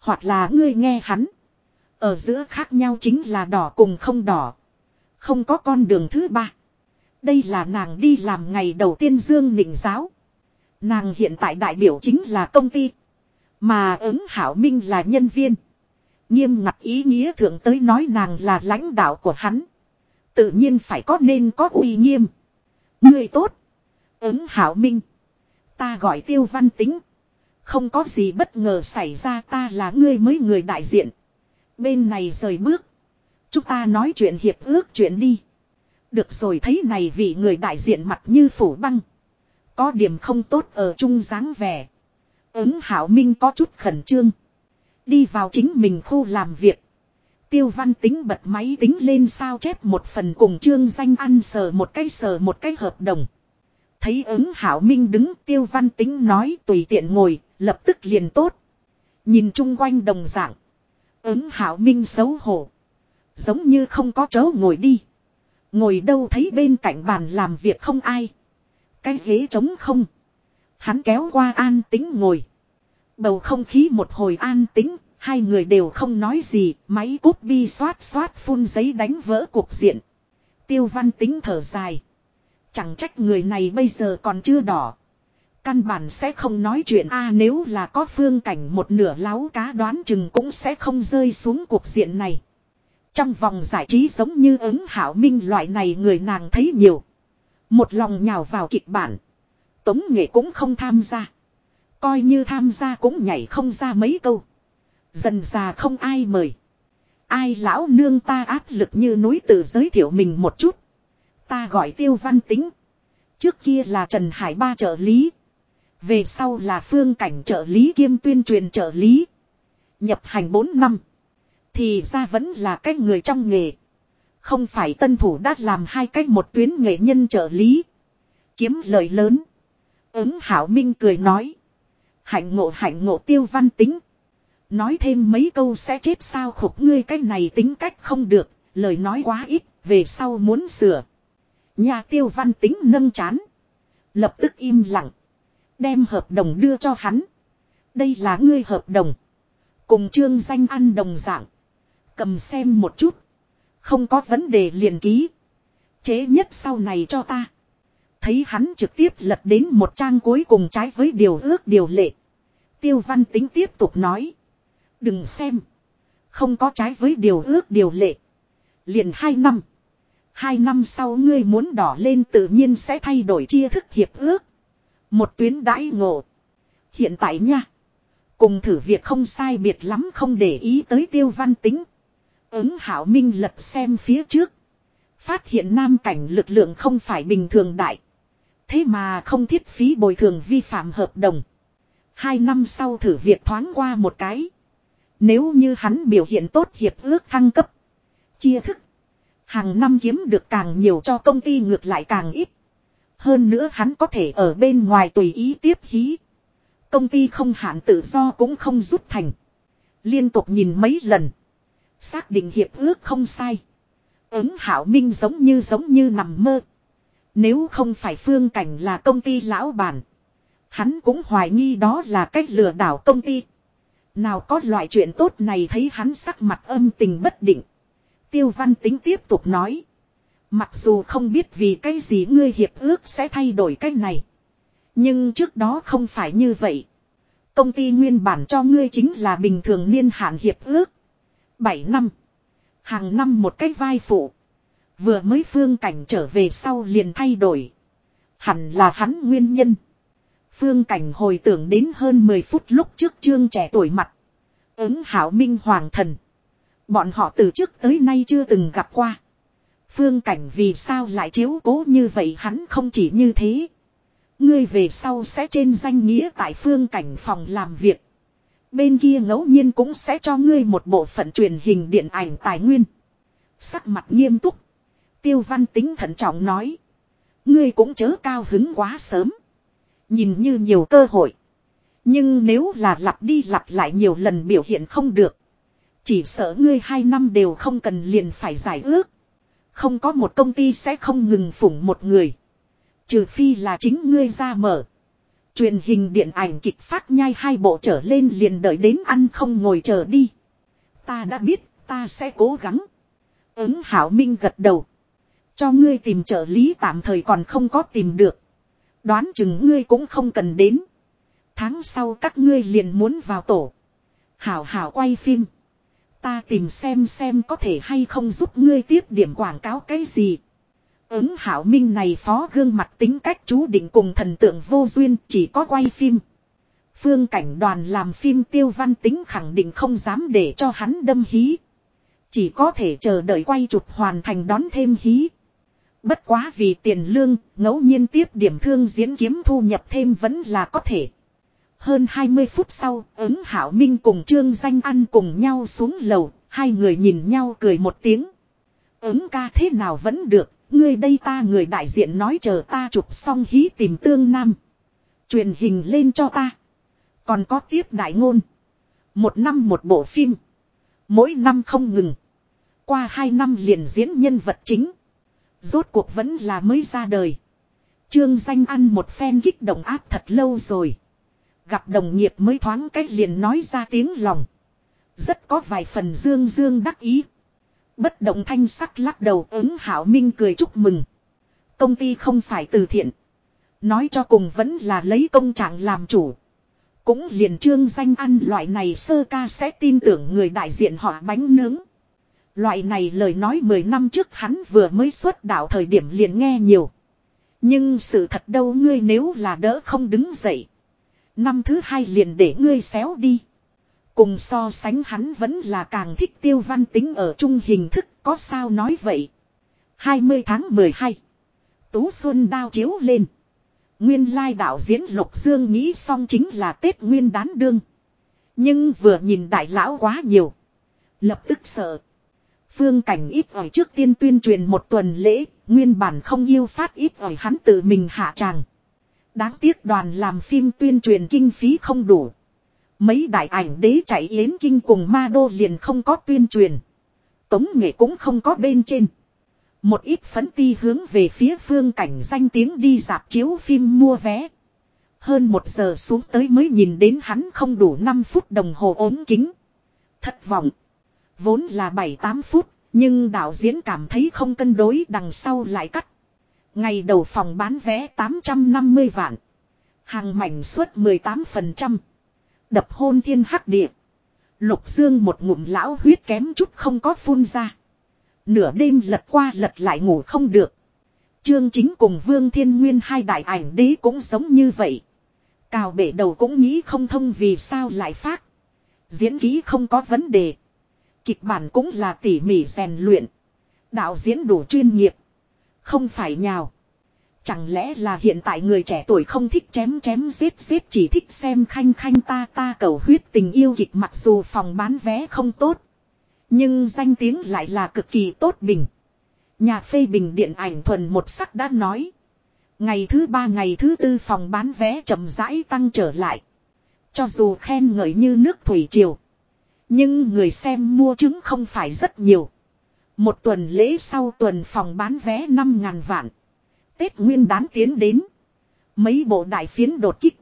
Hoặc là ngươi nghe hắn. Ở giữa khác nhau chính là đỏ cùng không đỏ. Không có con đường thứ ba. Đây là nàng đi làm ngày đầu tiên dương nịnh giáo. Nàng hiện tại đại biểu chính là công ty. Mà ứng hảo minh là nhân viên. Nghiêm ngặt ý nghĩa thượng tới nói nàng là lãnh đạo của hắn. Tự nhiên phải có nên có uy nghiêm. Người tốt. Ứng hảo minh. Ta gọi tiêu văn tính. Không có gì bất ngờ xảy ra ta là ngươi mới người đại diện. Bên này rời bước. Chúng ta nói chuyện hiệp ước chuyện đi. Được rồi thấy này vị người đại diện mặt như phủ băng. Có điểm không tốt ở chung dáng vẻ. Ứng hảo minh có chút khẩn trương. Đi vào chính mình khu làm việc. Tiêu văn tính bật máy tính lên sao chép một phần cùng chương danh ăn sờ một cái sờ một cái hợp đồng. Thấy ứng hảo minh đứng tiêu văn tính nói tùy tiện ngồi, lập tức liền tốt. Nhìn chung quanh đồng dạng. Ứng hảo minh xấu hổ. Giống như không có chỗ ngồi đi. Ngồi đâu thấy bên cạnh bàn làm việc không ai. Cái ghế trống không. Hắn kéo qua an tính ngồi. Bầu không khí một hồi an tính, hai người đều không nói gì, máy cút bi xoát xoát phun giấy đánh vỡ cuộc diện. Tiêu văn tính thở dài. Chẳng trách người này bây giờ còn chưa đỏ. Căn bản sẽ không nói chuyện a nếu là có phương cảnh một nửa láo cá đoán chừng cũng sẽ không rơi xuống cuộc diện này. Trong vòng giải trí giống như ứng hảo minh loại này người nàng thấy nhiều. Một lòng nhào vào kịch bản. Tống nghệ cũng không tham gia. Coi như tham gia cũng nhảy không ra mấy câu. Dần già không ai mời. Ai lão nương ta áp lực như núi tự giới thiệu mình một chút. Ta gọi tiêu văn tính. Trước kia là Trần Hải Ba trợ lý. Về sau là phương cảnh trợ lý, kiêm tuyên truyền trợ lý. Nhập hành 4 năm. Thì ra vẫn là cái người trong nghề. Không phải tân thủ đã làm hai cách một tuyến nghệ nhân trợ lý. Kiếm lời lớn. Ứng hảo minh cười nói. Hạnh ngộ hạnh ngộ tiêu văn tính. Nói thêm mấy câu sẽ chết sao khục ngươi cái này tính cách không được. Lời nói quá ít. Về sau muốn sửa. Nhà tiêu văn tính nâng chán. Lập tức im lặng. Đem hợp đồng đưa cho hắn. Đây là ngươi hợp đồng. Cùng trương danh ăn đồng dạng. Cầm xem một chút. Không có vấn đề liền ký. Chế nhất sau này cho ta. Thấy hắn trực tiếp lật đến một trang cuối cùng trái với điều ước điều lệ. Tiêu văn tính tiếp tục nói. Đừng xem. Không có trái với điều ước điều lệ. Liền hai năm. Hai năm sau ngươi muốn đỏ lên tự nhiên sẽ thay đổi chia thức hiệp ước. Một tuyến đãi ngộ. Hiện tại nha. Cùng thử việc không sai biệt lắm không để ý tới tiêu văn tính. Ứng hảo minh lật xem phía trước. Phát hiện nam cảnh lực lượng không phải bình thường đại. Thế mà không thiết phí bồi thường vi phạm hợp đồng. Hai năm sau thử việc thoáng qua một cái. Nếu như hắn biểu hiện tốt hiệp ước thăng cấp. Chia thức. Hàng năm kiếm được càng nhiều cho công ty ngược lại càng ít. Hơn nữa hắn có thể ở bên ngoài tùy ý tiếp hí. Công ty không hạn tự do cũng không rút thành. Liên tục nhìn mấy lần. Xác định hiệp ước không sai. Ứng hảo minh giống như giống như nằm mơ. Nếu không phải phương cảnh là công ty lão bản. Hắn cũng hoài nghi đó là cách lừa đảo công ty. Nào có loại chuyện tốt này thấy hắn sắc mặt âm tình bất định. Tiêu văn tính tiếp tục nói. Mặc dù không biết vì cái gì ngươi hiệp ước sẽ thay đổi cách này. Nhưng trước đó không phải như vậy. Công ty nguyên bản cho ngươi chính là bình thường niên hạn hiệp ước. 7 năm. Hàng năm một cách vai phụ. Vừa mới phương cảnh trở về sau liền thay đổi. Hẳn là hắn nguyên nhân. Phương cảnh hồi tưởng đến hơn 10 phút lúc trước trương trẻ tuổi mặt. Ứng hảo minh hoàng thần. Bọn họ từ trước tới nay chưa từng gặp qua. Phương cảnh vì sao lại chiếu cố như vậy hắn không chỉ như thế. Ngươi về sau sẽ trên danh nghĩa tại phương cảnh phòng làm việc. Bên kia ngẫu nhiên cũng sẽ cho ngươi một bộ phận truyền hình điện ảnh tài nguyên. Sắc mặt nghiêm túc. Tiêu văn tính thận trọng nói. Ngươi cũng chớ cao hứng quá sớm. Nhìn như nhiều cơ hội. Nhưng nếu là lặp đi lặp lại nhiều lần biểu hiện không được. Chỉ sợ ngươi hai năm đều không cần liền phải giải ước. Không có một công ty sẽ không ngừng phủng một người. Trừ phi là chính ngươi ra mở. Truyền hình điện ảnh kịch phát nhai hai bộ trở lên liền đợi đến ăn không ngồi chờ đi. Ta đã biết, ta sẽ cố gắng. Ứng hảo minh gật đầu. Cho ngươi tìm trợ lý tạm thời còn không có tìm được. Đoán chừng ngươi cũng không cần đến. Tháng sau các ngươi liền muốn vào tổ. Hảo hảo quay phim. Ta tìm xem xem có thể hay không giúp ngươi tiếp điểm quảng cáo cái gì. Ứng hảo minh này phó gương mặt tính cách chú định cùng thần tượng vô duyên, chỉ có quay phim. Phương cảnh đoàn làm phim tiêu văn tính khẳng định không dám để cho hắn đâm hí. Chỉ có thể chờ đợi quay chụp hoàn thành đón thêm hí. Bất quá vì tiền lương, ngẫu nhiên tiếp điểm thương diễn kiếm thu nhập thêm vẫn là có thể. Hơn 20 phút sau, ứng hảo minh cùng trương danh ăn cùng nhau xuống lầu, hai người nhìn nhau cười một tiếng. Ứng ca thế nào vẫn được, ngươi đây ta người đại diện nói chờ ta chụp xong hí tìm tương nam. Truyền hình lên cho ta. Còn có tiếp đại ngôn. Một năm một bộ phim. Mỗi năm không ngừng. Qua hai năm liền diễn nhân vật chính. Rốt cuộc vẫn là mới ra đời. Trương danh ăn một phen kích động áp thật lâu rồi. Gặp đồng nghiệp mới thoáng cách liền nói ra tiếng lòng. Rất có vài phần dương dương đắc ý. Bất động thanh sắc lắc đầu ứng hảo minh cười chúc mừng. Công ty không phải từ thiện. Nói cho cùng vẫn là lấy công trạng làm chủ. Cũng liền trương danh ăn loại này sơ ca sẽ tin tưởng người đại diện họ bánh nướng. Loại này lời nói 10 năm trước hắn vừa mới xuất đạo thời điểm liền nghe nhiều. Nhưng sự thật đâu ngươi nếu là đỡ không đứng dậy. Năm thứ hai liền để ngươi xéo đi. Cùng so sánh hắn vẫn là càng thích tiêu văn tính ở chung hình thức, có sao nói vậy. 20 tháng 12. Tú Xuân đao chiếu lên. Nguyên lai đạo diễn Lục Dương nghĩ xong chính là Tết Nguyên đán đương. Nhưng vừa nhìn đại lão quá nhiều. Lập tức sợ. Phương cảnh ít ỏi trước tiên tuyên truyền một tuần lễ, nguyên bản không yêu phát ít ỏi hắn tự mình hạ tràng. Đáng tiếc đoàn làm phim tuyên truyền kinh phí không đủ. Mấy đại ảnh đế chạy yến kinh cùng ma đô liền không có tuyên truyền. Tống nghệ cũng không có bên trên. Một ít phấn ti hướng về phía phương cảnh danh tiếng đi dạp chiếu phim mua vé. Hơn một giờ xuống tới mới nhìn đến hắn không đủ 5 phút đồng hồ ốm kính. Thất vọng. Vốn là 7-8 phút, nhưng đạo diễn cảm thấy không cân đối đằng sau lại cắt. Ngày đầu phòng bán vé 850 vạn. Hàng mảnh suất 18%. Đập hôn thiên hắc địa. Lục dương một ngụm lão huyết kém chút không có phun ra. Nửa đêm lật qua lật lại ngủ không được. Trương chính cùng Vương Thiên Nguyên hai đại ảnh đế cũng giống như vậy. Cào bể đầu cũng nghĩ không thông vì sao lại phát. Diễn ký không có vấn đề. Kịch bản cũng là tỉ mỉ rèn luyện. Đạo diễn đủ chuyên nghiệp. Không phải nhào. Chẳng lẽ là hiện tại người trẻ tuổi không thích chém chém giết giết chỉ thích xem khanh khanh ta ta cầu huyết tình yêu kịch mặc dù phòng bán vé không tốt. Nhưng danh tiếng lại là cực kỳ tốt bình. Nhà phê bình điện ảnh thuần một sắc đã nói. Ngày thứ ba ngày thứ tư phòng bán vé chậm rãi tăng trở lại. Cho dù khen ngợi như nước thủy triều. Nhưng người xem mua chứng không phải rất nhiều. Một tuần lễ sau tuần phòng bán vé 5.000 vạn. Tết nguyên đán tiến đến. Mấy bộ đại phiến đột kích.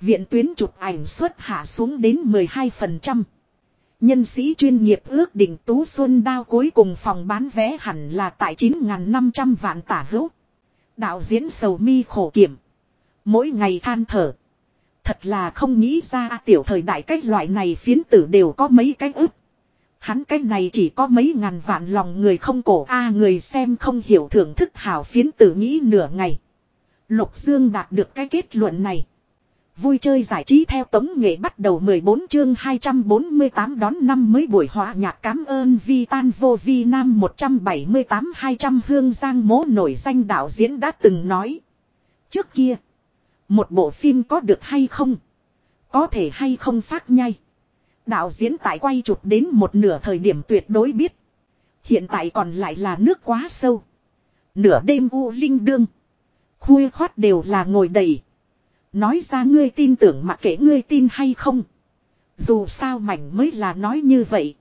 Viện tuyến chụp ảnh xuất hạ xuống đến 12%. Nhân sĩ chuyên nghiệp ước định Tú Xuân Đao cuối cùng phòng bán vé hẳn là tại 9.500 vạn tả hữu. Đạo diễn sầu mi khổ kiểm. Mỗi ngày than thở. Thật là không nghĩ ra tiểu thời đại cách loại này phiến tử đều có mấy cái ức. Hắn cái này chỉ có mấy ngàn vạn lòng người không cổ a người xem không hiểu thưởng thức hảo phiến tử nghĩ nửa ngày. Lục Dương đạt được cái kết luận này. Vui chơi giải trí theo tống nghệ bắt đầu 14 chương 248 đón năm mới buổi hòa nhạc cảm ơn Vi Tan Vô Vi Nam 178-200 Hương Giang mố nổi danh đạo diễn đã từng nói. Trước kia, một bộ phim có được hay không? Có thể hay không phát nhai? Đạo diễn tại quay chụp đến một nửa thời điểm tuyệt đối biết. Hiện tại còn lại là nước quá sâu. Nửa đêm u linh đương. Khuya khoát đều là ngồi đầy. Nói ra ngươi tin tưởng mà kể ngươi tin hay không. Dù sao mảnh mới là nói như vậy.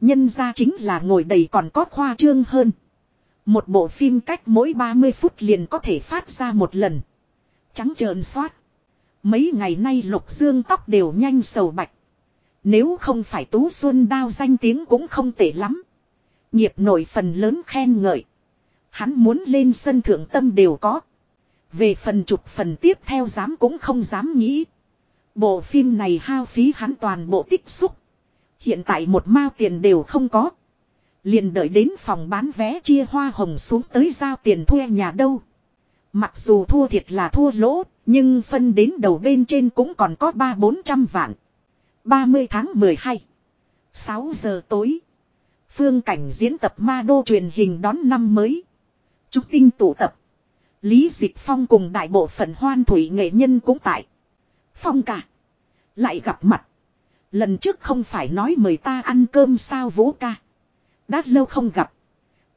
Nhân ra chính là ngồi đầy còn có khoa trương hơn. Một bộ phim cách mỗi 30 phút liền có thể phát ra một lần. Trắng trợn xoát. Mấy ngày nay lục dương tóc đều nhanh sầu bạch. Nếu không phải Tú Xuân đao danh tiếng cũng không tệ lắm. Nghiệp nổi phần lớn khen ngợi. Hắn muốn lên sân thượng tâm đều có. Về phần chụp phần tiếp theo dám cũng không dám nghĩ. Bộ phim này hao phí hắn toàn bộ tích xúc. Hiện tại một mao tiền đều không có. Liền đợi đến phòng bán vé chia hoa hồng xuống tới giao tiền thuê nhà đâu. Mặc dù thua thiệt là thua lỗ, nhưng phân đến đầu bên trên cũng còn có ba bốn trăm vạn. 30 tháng 12. 6 giờ tối. Phương cảnh diễn tập ma đô truyền hình đón năm mới. Trúc tinh tụ tập. Lý Dịch Phong cùng đại bộ phận hoan thủy nghệ nhân cũng tại. Phong cả. Lại gặp mặt. Lần trước không phải nói mời ta ăn cơm sao vũ ca. Đã lâu không gặp.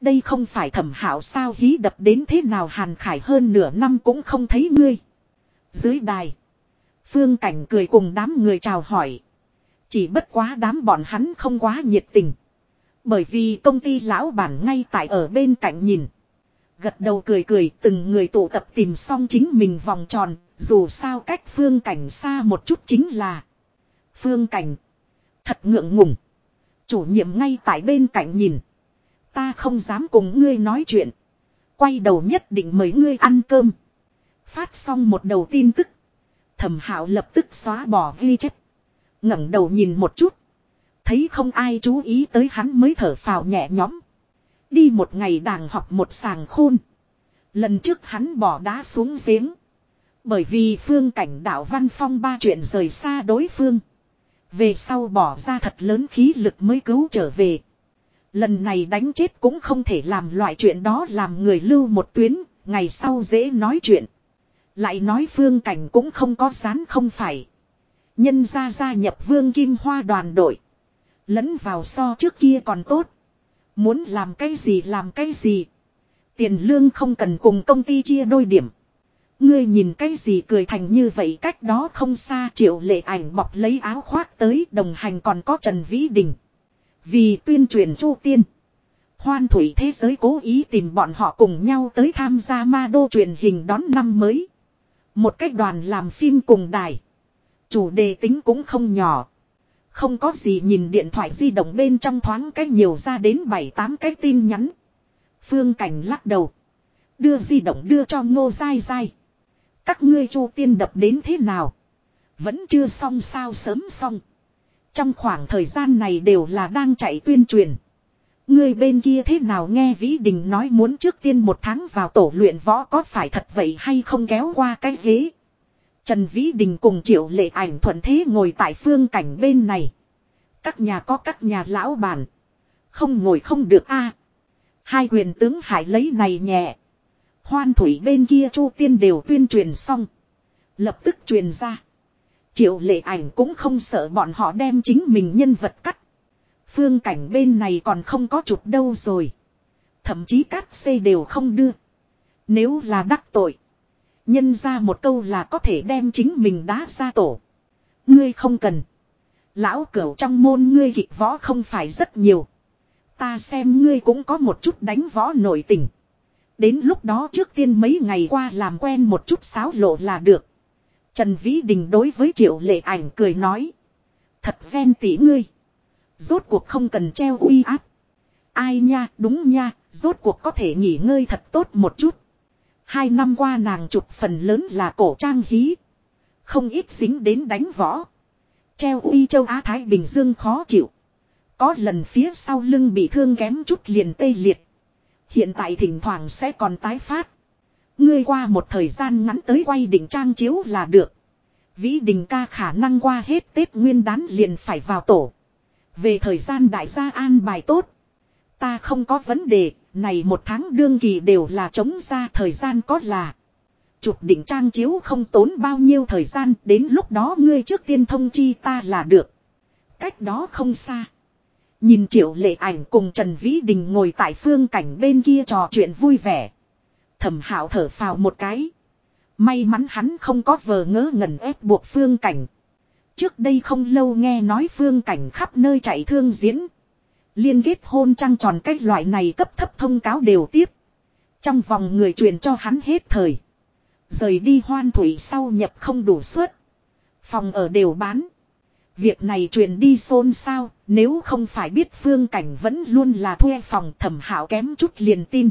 Đây không phải thẩm hảo sao hí đập đến thế nào hàn khải hơn nửa năm cũng không thấy ngươi. Dưới đài. Phương cảnh cười cùng đám người chào hỏi. Chỉ bất quá đám bọn hắn không quá nhiệt tình. Bởi vì công ty lão bản ngay tại ở bên cạnh nhìn. Gật đầu cười cười từng người tụ tập tìm xong chính mình vòng tròn, dù sao cách phương cảnh xa một chút chính là. Phương cảnh. Thật ngượng ngùng. Chủ nhiệm ngay tại bên cạnh nhìn. Ta không dám cùng ngươi nói chuyện. Quay đầu nhất định mời ngươi ăn cơm. Phát xong một đầu tin tức. Thẩm hạo lập tức xóa bỏ ghi chép ngẩng đầu nhìn một chút. Thấy không ai chú ý tới hắn mới thở phào nhẹ nhõm. Đi một ngày đàng học một sàng khôn. Lần trước hắn bỏ đá xuống giếng. Bởi vì phương cảnh đạo văn phong ba chuyện rời xa đối phương. Về sau bỏ ra thật lớn khí lực mới cứu trở về. Lần này đánh chết cũng không thể làm loại chuyện đó làm người lưu một tuyến, ngày sau dễ nói chuyện. Lại nói phương cảnh cũng không có sán không phải. Nhân ra gia nhập vương kim hoa đoàn đội. Lẫn vào so trước kia còn tốt. Muốn làm cái gì làm cái gì. Tiền lương không cần cùng công ty chia đôi điểm. Ngươi nhìn cái gì cười thành như vậy cách đó không xa triệu lệ ảnh bọc lấy áo khoác tới đồng hành còn có Trần Vĩ Đình. Vì tuyên truyền chu tiên. Hoan thủy thế giới cố ý tìm bọn họ cùng nhau tới tham gia ma đô truyền hình đón năm mới. Một cách đoàn làm phim cùng đài. Chủ đề tính cũng không nhỏ. Không có gì nhìn điện thoại di động bên trong thoáng cách nhiều ra đến 7-8 cái tin nhắn. Phương Cảnh lắc đầu. Đưa di động đưa cho ngô dai dai. Các ngươi chu tiên đập đến thế nào? Vẫn chưa xong sao sớm xong. Trong khoảng thời gian này đều là đang chạy tuyên truyền. người bên kia thế nào nghe Vĩ Đình nói muốn trước tiên một tháng vào tổ luyện võ có phải thật vậy hay không kéo qua cái ghế. Trần Vĩ Đình cùng triệu lệ ảnh thuận thế ngồi tại phương cảnh bên này. Các nhà có các nhà lão bản. Không ngồi không được a. Hai quyền tướng hải lấy này nhẹ. Hoan thủy bên kia chu tiên đều tuyên truyền xong. Lập tức truyền ra. Triệu lệ ảnh cũng không sợ bọn họ đem chính mình nhân vật cắt. Phương cảnh bên này còn không có chụp đâu rồi. Thậm chí cắt xây đều không đưa. Nếu là đắc tội. Nhân ra một câu là có thể đem chính mình đá ra tổ. Ngươi không cần. Lão cửu trong môn ngươi kịch võ không phải rất nhiều. Ta xem ngươi cũng có một chút đánh võ nổi tình. Đến lúc đó trước tiên mấy ngày qua làm quen một chút xáo lộ là được. Trần Vĩ Đình đối với triệu lệ ảnh cười nói. Thật ghen tỉ ngươi. Rốt cuộc không cần treo uy áp. Ai nha, đúng nha, rốt cuộc có thể nghỉ ngơi thật tốt một chút. Hai năm qua nàng chụp phần lớn là cổ trang hí. Không ít dính đến đánh võ. Treo uy châu Á Thái Bình Dương khó chịu. có lần phía sau lưng bị thương kém chút liền tê liệt. Hiện tại thỉnh thoảng sẽ còn tái phát. Ngươi qua một thời gian ngắn tới quay đỉnh trang chiếu là được. Vĩ đình ca khả năng qua hết Tết nguyên đán liền phải vào tổ. Về thời gian đại gia an bài tốt. Ta không có vấn đề, này một tháng đương kỳ đều là chống ra thời gian có là. Chụp đỉnh trang chiếu không tốn bao nhiêu thời gian, đến lúc đó ngươi trước tiên thông chi ta là được. Cách đó không xa. Nhìn triệu lệ ảnh cùng Trần Vĩ Đình ngồi tại phương cảnh bên kia trò chuyện vui vẻ. Thẩm hảo thở phào một cái. May mắn hắn không có vờ ngớ ngẩn ép buộc phương cảnh. Trước đây không lâu nghe nói phương cảnh khắp nơi chạy thương diễn. Liên kết hôn trăng tròn cách loại này cấp thấp thông cáo đều tiếp. Trong vòng người truyền cho hắn hết thời. Rời đi hoan thủy sau nhập không đủ suất. Phòng ở đều bán. Việc này truyền đi xôn xao, nếu không phải biết phương cảnh vẫn luôn là thuê phòng thẩm hảo kém chút liền tin.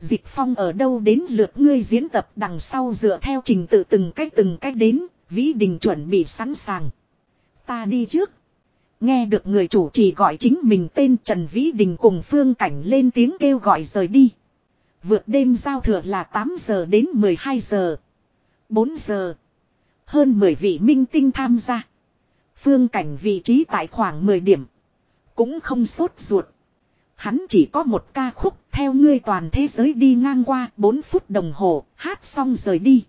Dịch phong ở đâu đến lượt ngươi diễn tập đằng sau dựa theo trình tự từng cách từng cách đến, Vĩ Đình chuẩn bị sẵn sàng. Ta đi trước. Nghe được người chủ trì gọi chính mình tên Trần Vĩ Đình cùng Phương Cảnh lên tiếng kêu gọi rời đi. Vượt đêm giao thừa là 8 giờ đến 12 giờ. 4 giờ. Hơn 10 vị minh tinh tham gia. Phương Cảnh vị trí tại khoảng 10 điểm. Cũng không sốt ruột. Hắn chỉ có một ca khúc theo ngươi toàn thế giới đi ngang qua 4 phút đồng hồ, hát xong rời đi.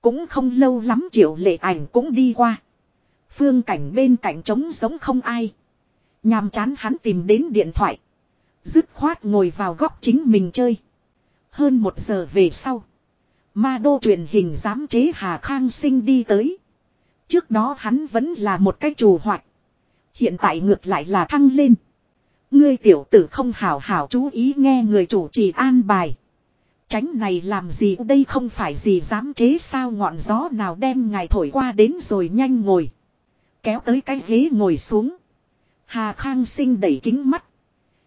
Cũng không lâu lắm triệu lệ ảnh cũng đi qua. Phương cảnh bên cạnh trống giống không ai. Nhàm chán hắn tìm đến điện thoại. Dứt khoát ngồi vào góc chính mình chơi. Hơn một giờ về sau. Ma đô truyền hình giám chế Hà Khang Sinh đi tới. Trước đó hắn vẫn là một cái trù hoạt. Hiện tại ngược lại là thăng lên. Ngươi tiểu tử không hảo hảo chú ý nghe người chủ trì an bài. Tránh này làm gì đây không phải gì dám chế sao ngọn gió nào đem ngài thổi qua đến rồi nhanh ngồi. Kéo tới cái ghế ngồi xuống. Hà Khang sinh đẩy kính mắt.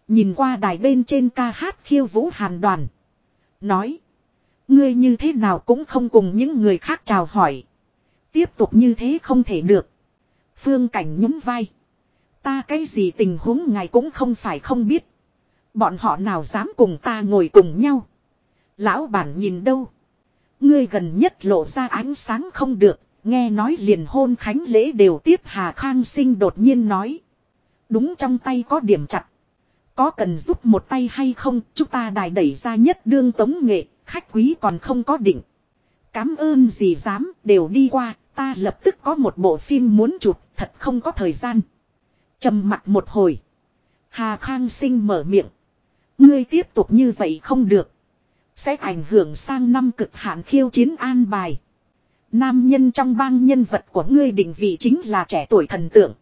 Nhìn qua đài bên trên ca hát khiêu vũ hàn đoàn. Nói. Ngươi như thế nào cũng không cùng những người khác chào hỏi. Tiếp tục như thế không thể được. Phương Cảnh nhún vai. Ta cái gì tình huống ngài cũng không phải không biết. Bọn họ nào dám cùng ta ngồi cùng nhau. Lão bản nhìn đâu. Ngươi gần nhất lộ ra ánh sáng không được. Nghe nói liền hôn khánh lễ đều tiếp Hà Khang Sinh đột nhiên nói. Đúng trong tay có điểm chặt. Có cần giúp một tay hay không, chúng ta đài đẩy ra nhất đương tống nghệ. Khách quý còn không có định. Cám ơn gì dám, đều đi qua. Ta lập tức có một bộ phim muốn chụp, thật không có thời gian trầm mặt một hồi. Hà Khang Sinh mở miệng. Ngươi tiếp tục như vậy không được. Sẽ ảnh hưởng sang năm cực hạn khiêu chiến an bài. Nam nhân trong bang nhân vật của ngươi định vị chính là trẻ tuổi thần tượng.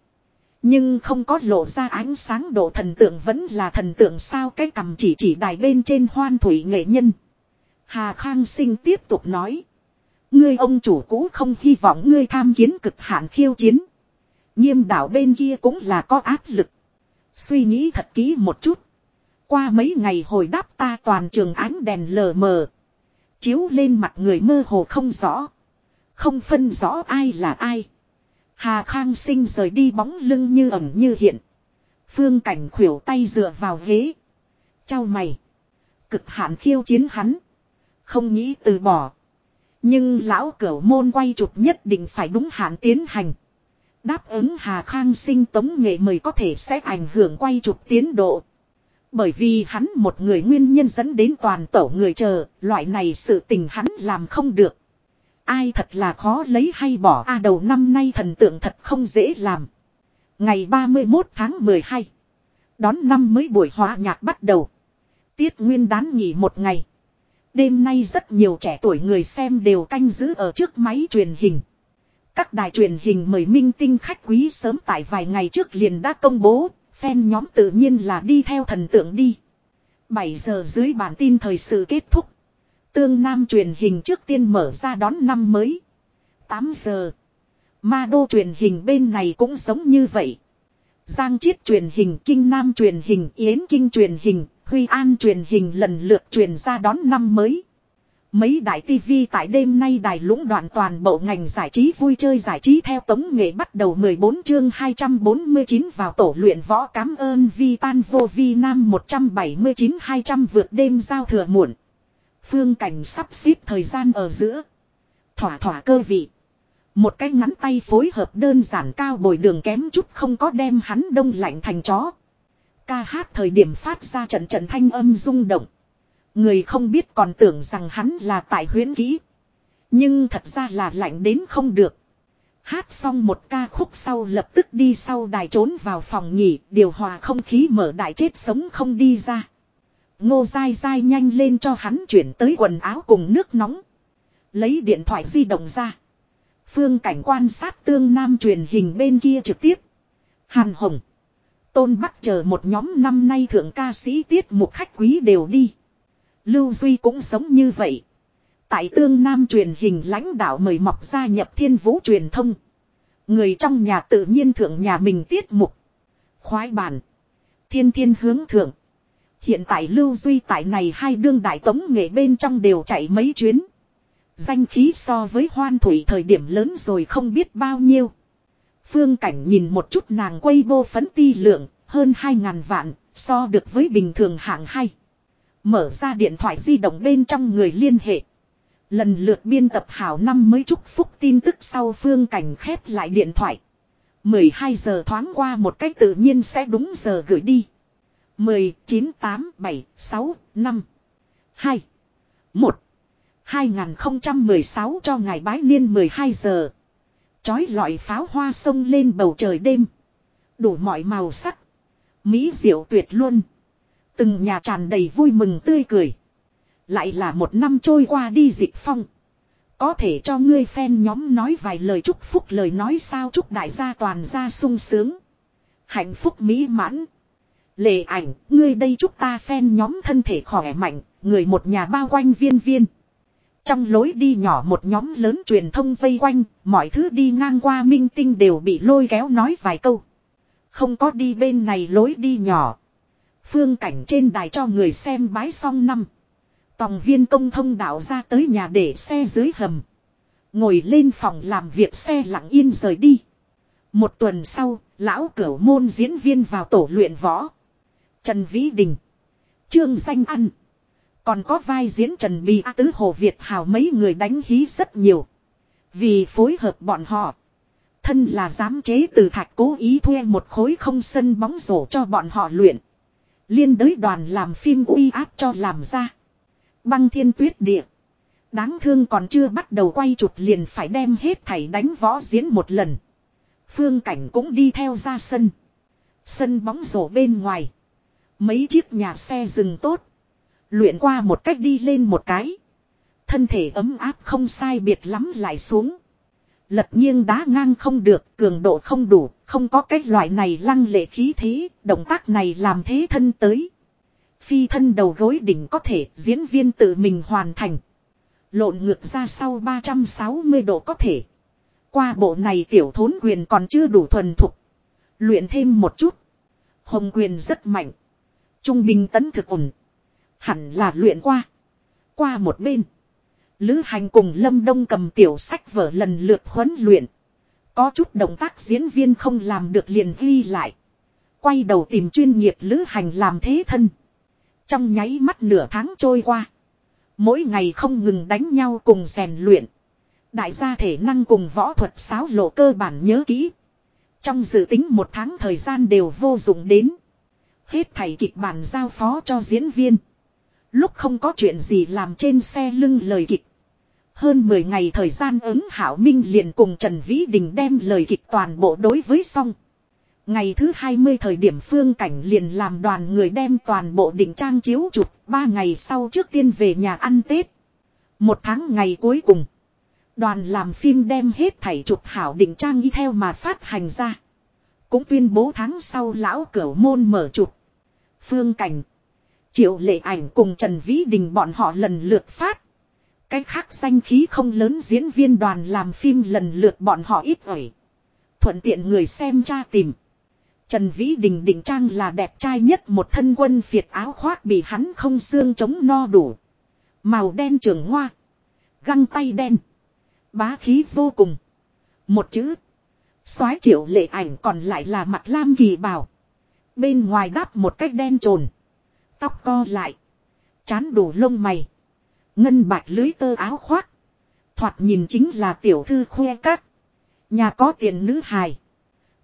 Nhưng không có lộ ra ánh sáng độ thần tượng vẫn là thần tượng sao cái cầm chỉ chỉ đài bên trên hoan thủy nghệ nhân. Hà Khang Sinh tiếp tục nói. Ngươi ông chủ cũ không hy vọng ngươi tham kiến cực hạn khiêu chiến. Nghiêm đảo bên kia cũng là có áp lực. Suy nghĩ thật kỹ một chút. Qua mấy ngày hồi đáp ta toàn trường ánh đèn lờ mờ. Chiếu lên mặt người mơ hồ không rõ. Không phân rõ ai là ai. Hà Khang sinh rời đi bóng lưng như ẩn như hiện. Phương cảnh khuỷu tay dựa vào ghế. Chào mày. Cực hạn khiêu chiến hắn. Không nghĩ từ bỏ. Nhưng lão cửu môn quay chụp nhất định phải đúng hạn tiến hành. Đáp ứng Hà Khang sinh tống nghệ mời có thể sẽ ảnh hưởng quay chụp tiến độ. Bởi vì hắn một người nguyên nhân dẫn đến toàn tổ người chờ, loại này sự tình hắn làm không được. Ai thật là khó lấy hay bỏ a đầu năm nay thần tượng thật không dễ làm. Ngày 31 tháng 12. Đón năm mới buổi hóa nhạc bắt đầu. Tiết nguyên đán nghỉ một ngày. Đêm nay rất nhiều trẻ tuổi người xem đều canh giữ ở trước máy truyền hình. Các đài truyền hình mời minh tinh khách quý sớm tại vài ngày trước liền đã công bố, fan nhóm tự nhiên là đi theo thần tượng đi. 7 giờ dưới bản tin thời sự kết thúc. Tương Nam truyền hình trước tiên mở ra đón năm mới. 8 giờ. Ma đô truyền hình bên này cũng giống như vậy. Giang Chiết truyền hình, Kinh Nam truyền hình, Yến Kinh truyền hình, Huy An truyền hình lần lượt truyền ra đón năm mới. Mấy đại tivi tại đêm nay đài lũng đoạn toàn bộ ngành giải trí vui chơi giải trí theo tống nghệ bắt đầu 14 chương 249 vào tổ luyện võ cảm ơn vi tan vô vi nam 179-200 vượt đêm giao thừa muộn. Phương cảnh sắp xếp thời gian ở giữa. Thỏa thỏa cơ vị. Một cái ngắn tay phối hợp đơn giản cao bồi đường kém chút không có đem hắn đông lạnh thành chó. Ca hát thời điểm phát ra trận trận thanh âm rung động. Người không biết còn tưởng rằng hắn là tại huyến kỹ. Nhưng thật ra là lạnh đến không được. Hát xong một ca khúc sau lập tức đi sau đài trốn vào phòng nghỉ, điều hòa không khí mở đại chết sống không đi ra. Ngô dai dai nhanh lên cho hắn chuyển tới quần áo cùng nước nóng. Lấy điện thoại di động ra. Phương cảnh quan sát tương nam truyền hình bên kia trực tiếp. Hàn Hồng. Tôn Bắc chờ một nhóm năm nay thượng ca sĩ tiết mục khách quý đều đi. Lưu Duy cũng sống như vậy. Tại tương nam truyền hình lãnh đạo mời mọc gia nhập thiên vũ truyền thông. Người trong nhà tự nhiên thượng nhà mình tiết mục. Khoái bản. Thiên thiên hướng thượng. Hiện tại Lưu Duy tại này hai đương đại tống nghệ bên trong đều chạy mấy chuyến. Danh khí so với hoan thủy thời điểm lớn rồi không biết bao nhiêu. Phương Cảnh nhìn một chút nàng quay vô phấn ti lượng, hơn 2.000 vạn, so được với bình thường hạng hay. Mở ra điện thoại di động bên trong người liên hệ. Lần lượt biên tập hảo năm mới chúc phúc tin tức sau Phương Cảnh khép lại điện thoại. 12 giờ thoáng qua một cách tự nhiên sẽ đúng giờ gửi đi. 10, 9, 8, 7, 6, 5, 2, 1. 2016 cho ngày bái niên 12 giờ. Chói lọi pháo hoa sông lên bầu trời đêm. Đủ mọi màu sắc. Mỹ diệu tuyệt luôn. Từng nhà tràn đầy vui mừng tươi cười. Lại là một năm trôi qua đi dịch phong. Có thể cho ngươi phen nhóm nói vài lời chúc phúc lời nói sao chúc đại gia toàn gia sung sướng. Hạnh phúc mỹ mãn. Lệ ảnh, ngươi đây chúc ta phen nhóm thân thể khỏe mạnh, người một nhà bao quanh viên viên. Trong lối đi nhỏ một nhóm lớn truyền thông vây quanh, mọi thứ đi ngang qua minh tinh đều bị lôi kéo nói vài câu. Không có đi bên này lối đi nhỏ. Phương cảnh trên đài cho người xem bái xong năm. Tòng viên công thông đạo ra tới nhà để xe dưới hầm. Ngồi lên phòng làm việc xe lặng yên rời đi. Một tuần sau, lão cửu môn diễn viên vào tổ luyện võ. Trần Vĩ Đình. Trương Danh Ăn. Còn có vai diễn Trần Bì A Tứ Hồ Việt Hào mấy người đánh hí rất nhiều. Vì phối hợp bọn họ. Thân là giám chế từ thạch cố ý thuê một khối không sân bóng rổ cho bọn họ luyện. Liên đới đoàn làm phim uy áp cho làm ra. Băng thiên tuyết địa. Đáng thương còn chưa bắt đầu quay chụp liền phải đem hết thảy đánh võ diễn một lần. Phương Cảnh cũng đi theo ra sân. Sân bóng rổ bên ngoài. Mấy chiếc nhà xe dừng tốt. Luyện qua một cách đi lên một cái. Thân thể ấm áp không sai biệt lắm lại xuống. Lật nghiêng đá ngang không được, cường độ không đủ, không có cái loại này lăng lệ khí thế, động tác này làm thế thân tới. Phi thân đầu gối đỉnh có thể diễn viên tự mình hoàn thành. Lộn ngược ra sau 360 độ có thể. Qua bộ này tiểu thốn quyền còn chưa đủ thuần thục. Luyện thêm một chút. Hồng quyền rất mạnh. Trung bình tấn thực ổn. Hẳn là luyện qua. Qua một bên. Lữ hành cùng Lâm Đông cầm tiểu sách vở lần lượt huấn luyện. Có chút động tác diễn viên không làm được liền ghi lại. Quay đầu tìm chuyên nghiệp lữ hành làm thế thân. Trong nháy mắt nửa tháng trôi qua. Mỗi ngày không ngừng đánh nhau cùng rèn luyện. Đại gia thể năng cùng võ thuật sáo lộ cơ bản nhớ kỹ. Trong dự tính một tháng thời gian đều vô dụng đến. Hết thầy kịch bản giao phó cho diễn viên. Lúc không có chuyện gì làm trên xe lưng lời kịch. Hơn 10 ngày thời gian ứng Hảo Minh liền cùng Trần Vĩ Đình đem lời kịch toàn bộ đối với xong. Ngày thứ 20 thời điểm phương cảnh liền làm đoàn người đem toàn bộ định trang chiếu chụp 3 ngày sau trước tiên về nhà ăn Tết. Một tháng ngày cuối cùng. Đoàn làm phim đem hết thảy chụp hảo định trang y theo mà phát hành ra. Cũng tuyên bố tháng sau lão cửu môn mở chụp. Phương cảnh. Triệu lệ ảnh cùng Trần Vĩ Đình bọn họ lần lượt phát. Cách khác danh khí không lớn diễn viên đoàn làm phim lần lượt bọn họ ít ỏi. Thuận tiện người xem tra tìm. Trần Vĩ Đình định trang là đẹp trai nhất một thân quân phiệt áo khoác bị hắn không xương chống no đủ. Màu đen trường hoa. Găng tay đen. Bá khí vô cùng. Một chữ. soái triệu lệ ảnh còn lại là mặt lam kỳ bảo Bên ngoài đắp một cách đen trồn. Tóc co lại. Chán đủ lông mày. Ngân bạch lưới tơ áo khoác. Thoạt nhìn chính là tiểu thư khuê các. Nhà có tiền nữ hài.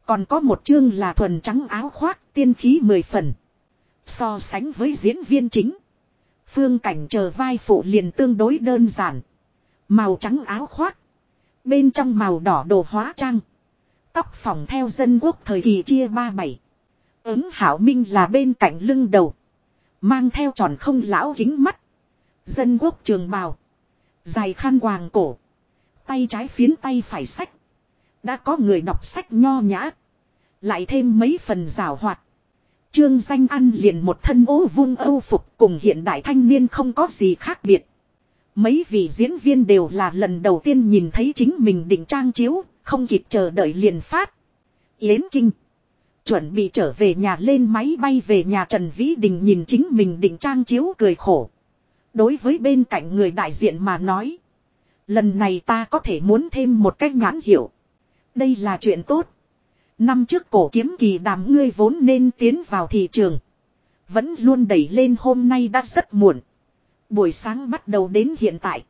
Còn có một chương là thuần trắng áo khoác tiên khí mười phần. So sánh với diễn viên chính. Phương cảnh chờ vai phụ liền tương đối đơn giản. Màu trắng áo khoác. Bên trong màu đỏ đồ hóa trang. Tóc phòng theo dân quốc thời kỳ chia ba bảy. Ứng hảo minh là bên cạnh lưng đầu. Mang theo tròn không lão kính mắt. Dân quốc trường bào. Dài khăn quàng cổ. Tay trái phiến tay phải sách. Đã có người đọc sách nho nhã. Lại thêm mấy phần rào hoạt. Trương danh ăn liền một thân ố vung âu phục cùng hiện đại thanh niên không có gì khác biệt. Mấy vị diễn viên đều là lần đầu tiên nhìn thấy chính mình định trang chiếu, không kịp chờ đợi liền phát. Yến Kinh. Chuẩn bị trở về nhà lên máy bay về nhà Trần Vĩ Đình nhìn chính mình định trang chiếu cười khổ. Đối với bên cạnh người đại diện mà nói. Lần này ta có thể muốn thêm một cách nhãn hiểu. Đây là chuyện tốt. Năm trước cổ kiếm kỳ đàm ngươi vốn nên tiến vào thị trường. Vẫn luôn đẩy lên hôm nay đã rất muộn. Buổi sáng bắt đầu đến hiện tại.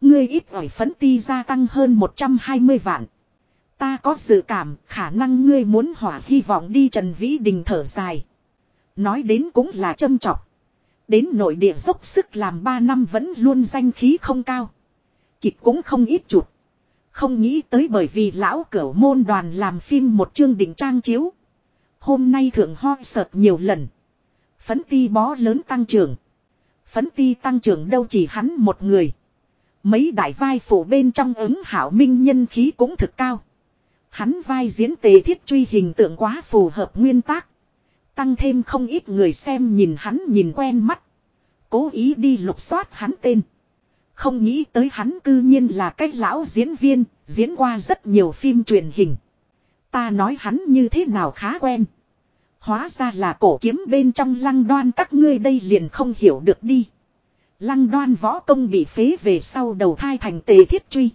Ngươi ít ỏi phấn ti gia tăng hơn 120 vạn. Ta có dự cảm, khả năng ngươi muốn hỏa hy vọng đi Trần Vĩ Đình thở dài. Nói đến cũng là châm trọng. Đến nội địa dốc sức làm 3 năm vẫn luôn danh khí không cao. Kịch cũng không ít chụp. Không nghĩ tới bởi vì lão cửu môn đoàn làm phim một chương đỉnh trang chiếu. Hôm nay thượng ho sợt nhiều lần. Phấn ti bó lớn tăng trưởng. Phấn ti tăng trưởng đâu chỉ hắn một người. Mấy đại vai phủ bên trong ứng hảo minh nhân khí cũng thực cao. Hắn vai diễn tề thiết truy hình tượng quá phù hợp nguyên tác. Tăng thêm không ít người xem nhìn hắn nhìn quen mắt. Cố ý đi lục soát hắn tên. Không nghĩ tới hắn cư nhiên là cái lão diễn viên, diễn qua rất nhiều phim truyền hình. Ta nói hắn như thế nào khá quen. Hóa ra là cổ kiếm bên trong lăng đoan các ngươi đây liền không hiểu được đi. Lăng đoan võ công bị phế về sau đầu thai thành tề thiết truy.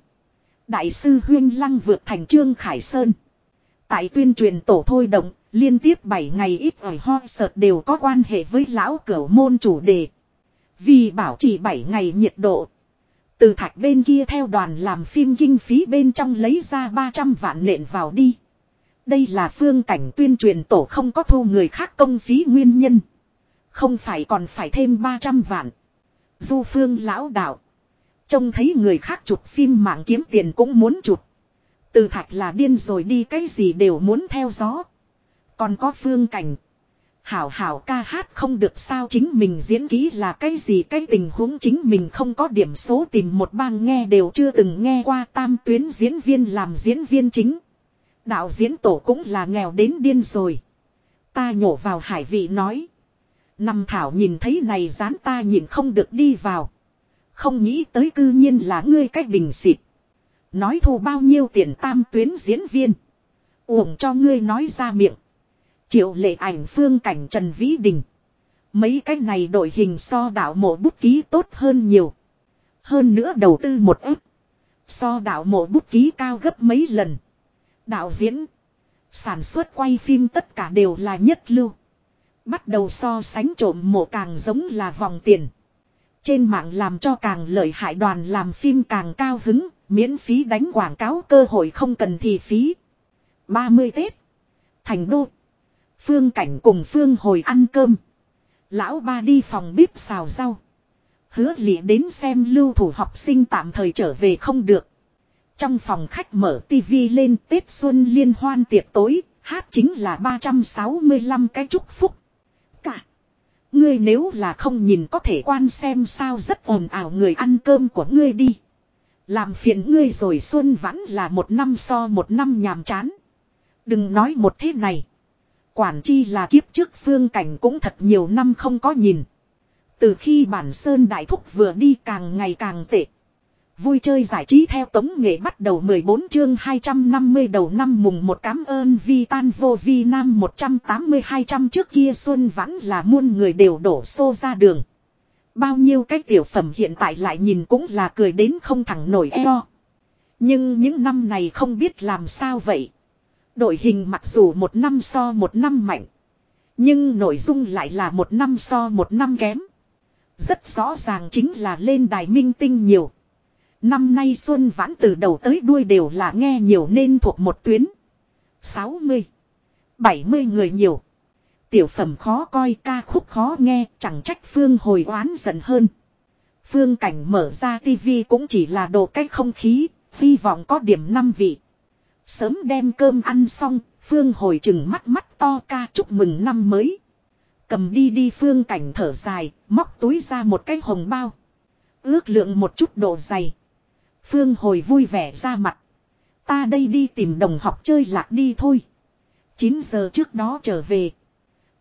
Đại sư huyên lăng vượt thành trương khải sơn. Tại tuyên truyền tổ thôi động, liên tiếp 7 ngày ít ỏi ho sợt đều có quan hệ với lão cửu môn chủ đề. Vì bảo trì 7 ngày nhiệt độ. Từ thạch bên kia theo đoàn làm phim kinh phí bên trong lấy ra 300 vạn nện vào đi. Đây là phương cảnh tuyên truyền tổ không có thu người khác công phí nguyên nhân. Không phải còn phải thêm 300 vạn. Du phương lão đạo. Trông thấy người khác chụp phim mạng kiếm tiền cũng muốn chụp. Từ thạch là điên rồi đi cái gì đều muốn theo gió. Còn có phương cảnh. Hảo hảo ca hát không được sao chính mình diễn kỹ là cái gì, cái tình huống chính mình không có điểm số tìm một bang nghe đều chưa từng nghe qua tam tuyến diễn viên làm diễn viên chính. Đạo diễn tổ cũng là nghèo đến điên rồi. Ta nhổ vào hải vị nói. năm thảo nhìn thấy này dán ta nhìn không được đi vào. Không nghĩ tới cư nhiên là ngươi cách bình xịt. Nói thu bao nhiêu tiền tam tuyến diễn viên. Uổng cho ngươi nói ra miệng. Triệu lệ ảnh phương cảnh Trần Vĩ Đình. Mấy cái này đội hình so đạo mộ bút ký tốt hơn nhiều. Hơn nữa đầu tư một ức. So đạo mộ bút ký cao gấp mấy lần. Đạo diễn. Sản xuất quay phim tất cả đều là nhất lưu. Bắt đầu so sánh trộm mộ càng giống là vòng tiền. Trên mạng làm cho càng lợi hại đoàn làm phim càng cao hứng, miễn phí đánh quảng cáo cơ hội không cần thì phí. 30 Tết. Thành đô. Phương cảnh cùng Phương hồi ăn cơm. Lão ba đi phòng bếp xào rau. Hứa lịa đến xem lưu thủ học sinh tạm thời trở về không được. Trong phòng khách mở tivi lên Tết Xuân liên hoan tiệc tối, hát chính là 365 cái chúc phúc. Cả. Ngươi nếu là không nhìn có thể quan xem sao rất ồn ào người ăn cơm của ngươi đi. Làm phiền ngươi rồi xuân vẫn là một năm so một năm nhàm chán. Đừng nói một thế này. Quản chi là kiếp trước phương cảnh cũng thật nhiều năm không có nhìn. Từ khi bản sơn đại thúc vừa đi càng ngày càng tệ. Vui chơi giải trí theo tống nghệ bắt đầu 14 chương 250 đầu năm mùng một cám ơn vi tan vô vi nam 180 200 trước kia xuân vẫn là muôn người đều đổ xô ra đường. Bao nhiêu cái tiểu phẩm hiện tại lại nhìn cũng là cười đến không thẳng nổi eo. Nhưng những năm này không biết làm sao vậy. Đội hình mặc dù một năm so một năm mạnh. Nhưng nội dung lại là một năm so một năm kém. Rất rõ ràng chính là lên đài minh tinh nhiều. Năm nay Xuân Vãn từ đầu tới đuôi đều là nghe nhiều nên thuộc một tuyến. 60, 70 người nhiều. Tiểu phẩm khó coi ca khúc khó nghe chẳng trách Phương hồi oán giận hơn. Phương cảnh mở ra tivi cũng chỉ là đồ cách không khí, hy vọng có điểm năm vị. Sớm đem cơm ăn xong, Phương hồi chừng mắt mắt to ca chúc mừng năm mới. Cầm đi đi Phương cảnh thở dài, móc túi ra một cái hồng bao. Ước lượng một chút độ dày. Phương hồi vui vẻ ra mặt. Ta đây đi tìm đồng học chơi lạc đi thôi. 9 giờ trước đó trở về.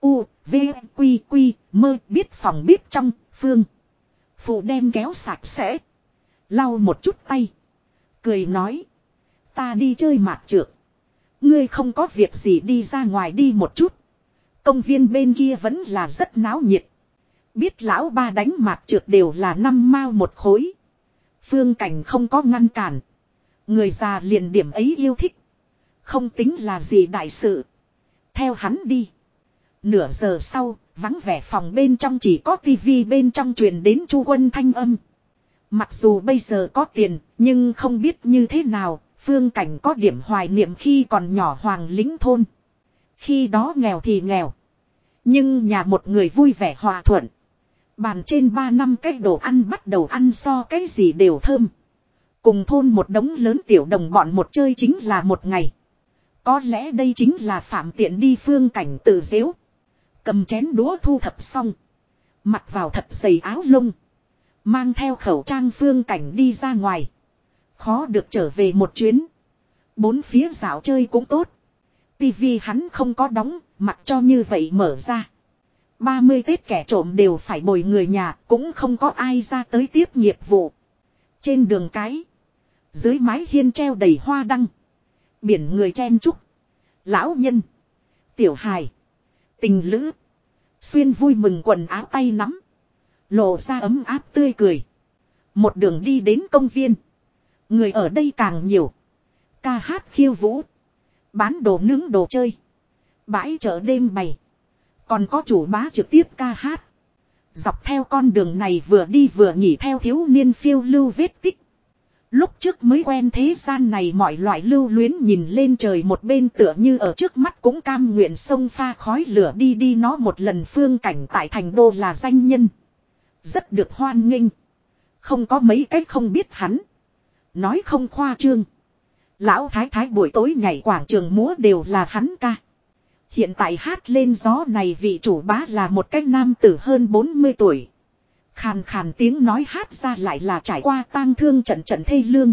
U, V, Quy, Quy, mơ biết phòng biết trong, Phương. Phụ đem kéo sạch sẽ. Lau một chút tay. Cười nói. Ta đi chơi mạt trượt. Ngươi không có việc gì đi ra ngoài đi một chút. Công viên bên kia vẫn là rất náo nhiệt. Biết lão ba đánh mạt trượt đều là năm mao một khối. Phương cảnh không có ngăn cản. Người già liền điểm ấy yêu thích. Không tính là gì đại sự. Theo hắn đi. Nửa giờ sau, vắng vẻ phòng bên trong chỉ có tivi bên trong truyền đến chu quân thanh âm. Mặc dù bây giờ có tiền, nhưng không biết như thế nào, phương cảnh có điểm hoài niệm khi còn nhỏ hoàng lính thôn. Khi đó nghèo thì nghèo. Nhưng nhà một người vui vẻ hòa thuận. Bàn trên ba năm cái đồ ăn bắt đầu ăn so cái gì đều thơm. Cùng thôn một đống lớn tiểu đồng bọn một chơi chính là một ngày. Có lẽ đây chính là phạm tiện đi phương cảnh tự dễu. Cầm chén đũa thu thập xong. Mặc vào thật dày áo lông. Mang theo khẩu trang phương cảnh đi ra ngoài. Khó được trở về một chuyến. Bốn phía dạo chơi cũng tốt. Tivi hắn không có đóng, mặc cho như vậy mở ra. 30 Tết kẻ trộm đều phải bồi người nhà, cũng không có ai ra tới tiếp nghiệp vụ. Trên đường cái, dưới mái hiên treo đầy hoa đăng. Biển người chen chúc. Lão nhân, tiểu hài, tình lữ. Xuyên vui mừng quần áo tay nắm. Lộ ra ấm áp tươi cười. Một đường đi đến công viên. Người ở đây càng nhiều. Ca hát khiêu vũ. Bán đồ nướng đồ chơi. Bãi chợ đêm bày. Còn có chủ bá trực tiếp ca hát. Dọc theo con đường này vừa đi vừa nghỉ theo thiếu niên phiêu lưu vết tích. Lúc trước mới quen thế gian này mọi loại lưu luyến nhìn lên trời một bên tựa như ở trước mắt cũng cam nguyện sông pha khói lửa đi đi nó một lần phương cảnh tại thành đô là danh nhân. Rất được hoan nghênh. Không có mấy cách không biết hắn. Nói không khoa trương. Lão thái thái buổi tối nhảy quảng trường múa đều là hắn ca. Hiện tại hát lên gió này vị chủ bá là một cái nam tử hơn 40 tuổi. Khàn khàn tiếng nói hát ra lại là trải qua tang thương trận trận thê lương.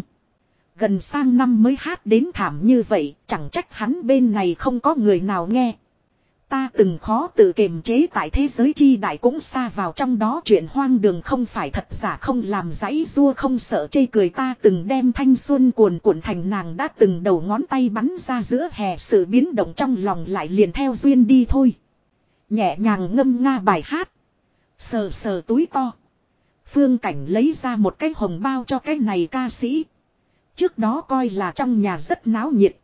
Gần sang năm mới hát đến thảm như vậy, chẳng trách hắn bên này không có người nào nghe. Ta từng khó tự kiềm chế tại thế giới chi đại cũng xa vào trong đó chuyện hoang đường không phải thật giả, không làm giấy rua, không sợ chê cười ta từng đem thanh xuân cuồn cuộn thành nàng đã từng đầu ngón tay bắn ra giữa hè sự biến động trong lòng lại liền theo duyên đi thôi. Nhẹ nhàng ngâm nga bài hát. Sờ sờ túi to. Phương cảnh lấy ra một cái hồng bao cho cái này ca sĩ. Trước đó coi là trong nhà rất náo nhiệt.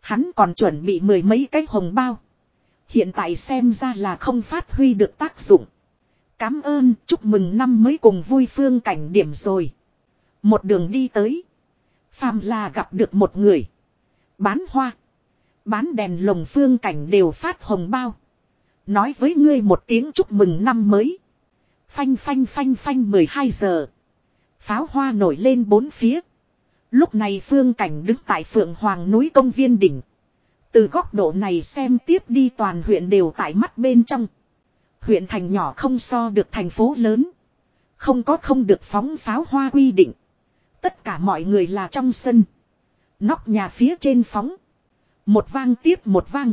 Hắn còn chuẩn bị mười mấy cái hồng bao. Hiện tại xem ra là không phát huy được tác dụng. Cám ơn, chúc mừng năm mới cùng vui phương cảnh điểm rồi. Một đường đi tới. Phàm là gặp được một người. Bán hoa. Bán đèn lồng phương cảnh đều phát hồng bao. Nói với ngươi một tiếng chúc mừng năm mới. Phanh phanh phanh phanh 12 giờ. Pháo hoa nổi lên bốn phía. Lúc này phương cảnh đứng tại phượng hoàng núi công viên đỉnh. Từ góc độ này xem tiếp đi toàn huyện đều tại mắt bên trong. Huyện thành nhỏ không so được thành phố lớn. Không có không được phóng pháo hoa quy định. Tất cả mọi người là trong sân. Nóc nhà phía trên phóng. Một vang tiếp một vang.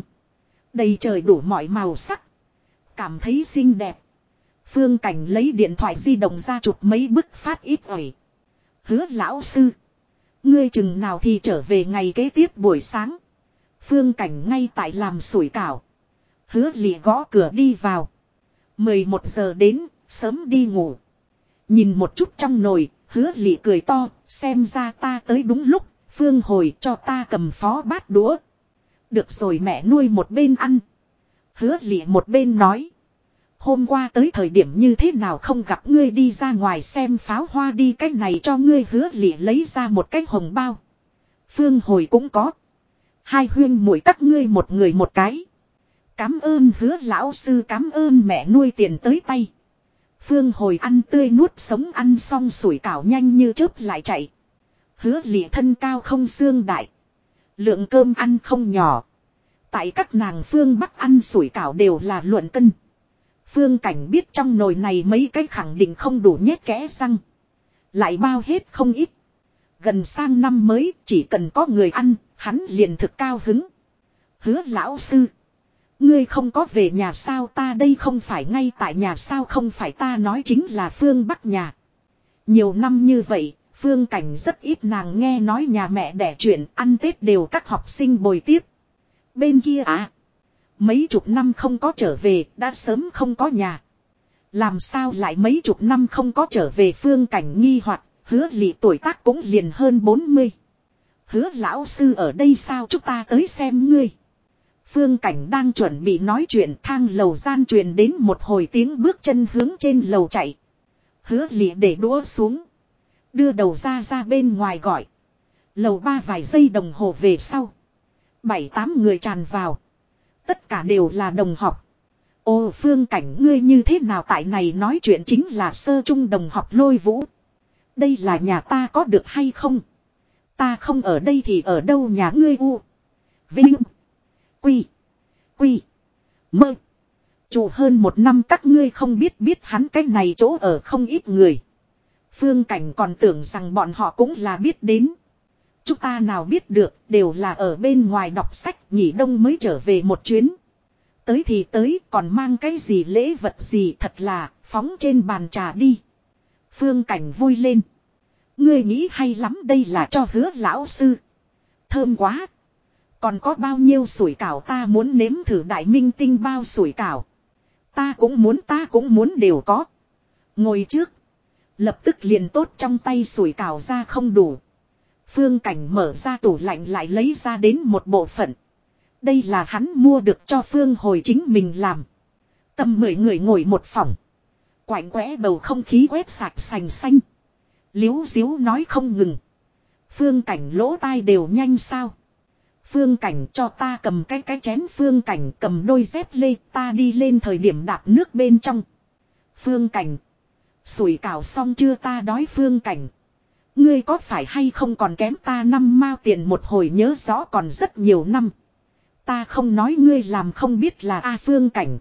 Đầy trời đủ mọi màu sắc. Cảm thấy xinh đẹp. Phương Cảnh lấy điện thoại di động ra chụp mấy bức phát ít ỏi. Hứa lão sư. Ngươi chừng nào thì trở về ngày kế tiếp buổi sáng. Phương cảnh ngay tại làm sủi cảo. Hứa lì gõ cửa đi vào. 11 giờ đến, sớm đi ngủ. Nhìn một chút trong nồi, hứa lì cười to, xem ra ta tới đúng lúc, phương hồi cho ta cầm phó bát đũa. Được rồi mẹ nuôi một bên ăn. Hứa lì một bên nói. Hôm qua tới thời điểm như thế nào không gặp ngươi đi ra ngoài xem pháo hoa đi cách này cho ngươi hứa lì lấy ra một cái hồng bao. Phương hồi cũng có. Hai huyên mũi các ngươi một người một cái. Cám ơn hứa lão sư cám ơn mẹ nuôi tiền tới tay. Phương hồi ăn tươi nuốt sống ăn xong sủi cảo nhanh như chớp lại chạy. Hứa lịa thân cao không xương đại. Lượng cơm ăn không nhỏ. Tại các nàng phương Bắc ăn sủi cảo đều là luận cân. Phương cảnh biết trong nồi này mấy cái khẳng định không đủ nhét kẽ răng. Lại bao hết không ít. Gần sang năm mới chỉ cần có người ăn, hắn liền thực cao hứng. Hứa lão sư. Ngươi không có về nhà sao ta đây không phải ngay tại nhà sao không phải ta nói chính là phương bắc nhà. Nhiều năm như vậy, phương cảnh rất ít nàng nghe nói nhà mẹ đẻ chuyện ăn Tết đều các học sinh bồi tiếp. Bên kia à, mấy chục năm không có trở về, đã sớm không có nhà. Làm sao lại mấy chục năm không có trở về phương cảnh nghi hoặc hứa lị tuổi tác cũng liền hơn 40. Hứa lão sư ở đây sao chúng ta tới xem ngươi. Phương Cảnh đang chuẩn bị nói chuyện, thang lầu gian truyền đến một hồi tiếng bước chân hướng trên lầu chạy. Hứa lịa để đũa xuống. Đưa đầu ra ra bên ngoài gọi. Lầu ba vài giây đồng hồ về sau. Bảy tám người tràn vào. Tất cả đều là đồng học. Ô phương cảnh ngươi như thế nào tại này nói chuyện chính là sơ trung đồng học lôi vũ. Đây là nhà ta có được hay không? Ta không ở đây thì ở đâu nhà ngươi u? Vinh. Quy. Quy. Mơ. Chủ hơn một năm các ngươi không biết biết hắn cái này chỗ ở không ít người. Phương Cảnh còn tưởng rằng bọn họ cũng là biết đến. Chúng ta nào biết được, đều là ở bên ngoài đọc sách nhỉ đông mới trở về một chuyến. Tới thì tới, còn mang cái gì lễ vật gì, thật là, phóng trên bàn trà đi. Phương Cảnh vui lên. Ngươi nghĩ hay lắm đây là cho hứa lão sư. Thơm quá. Còn có bao nhiêu sủi cảo ta muốn nếm thử đại minh tinh bao sủi cảo. Ta cũng muốn, ta cũng muốn đều có. Ngồi trước. Lập tức liền tốt trong tay sủi cảo ra không đủ. Phương Cảnh mở ra tủ lạnh lại lấy ra đến một bộ phận. Đây là hắn mua được cho Phương hồi chính mình làm. Tầm mười người ngồi một phòng. Quạnh quẽ bầu không khí quét sạch sành xanh. Liếu xíu nói không ngừng. Phương Cảnh lỗ tai đều nhanh sao. Phương cảnh cho ta cầm cái cái chén, phương cảnh cầm đôi dép lê, ta đi lên thời điểm đạp nước bên trong. Phương cảnh. Sủi cảo xong chưa ta đói, phương cảnh. Ngươi có phải hay không còn kém ta năm mao tiền một hồi nhớ rõ còn rất nhiều năm. Ta không nói ngươi làm không biết là A phương cảnh.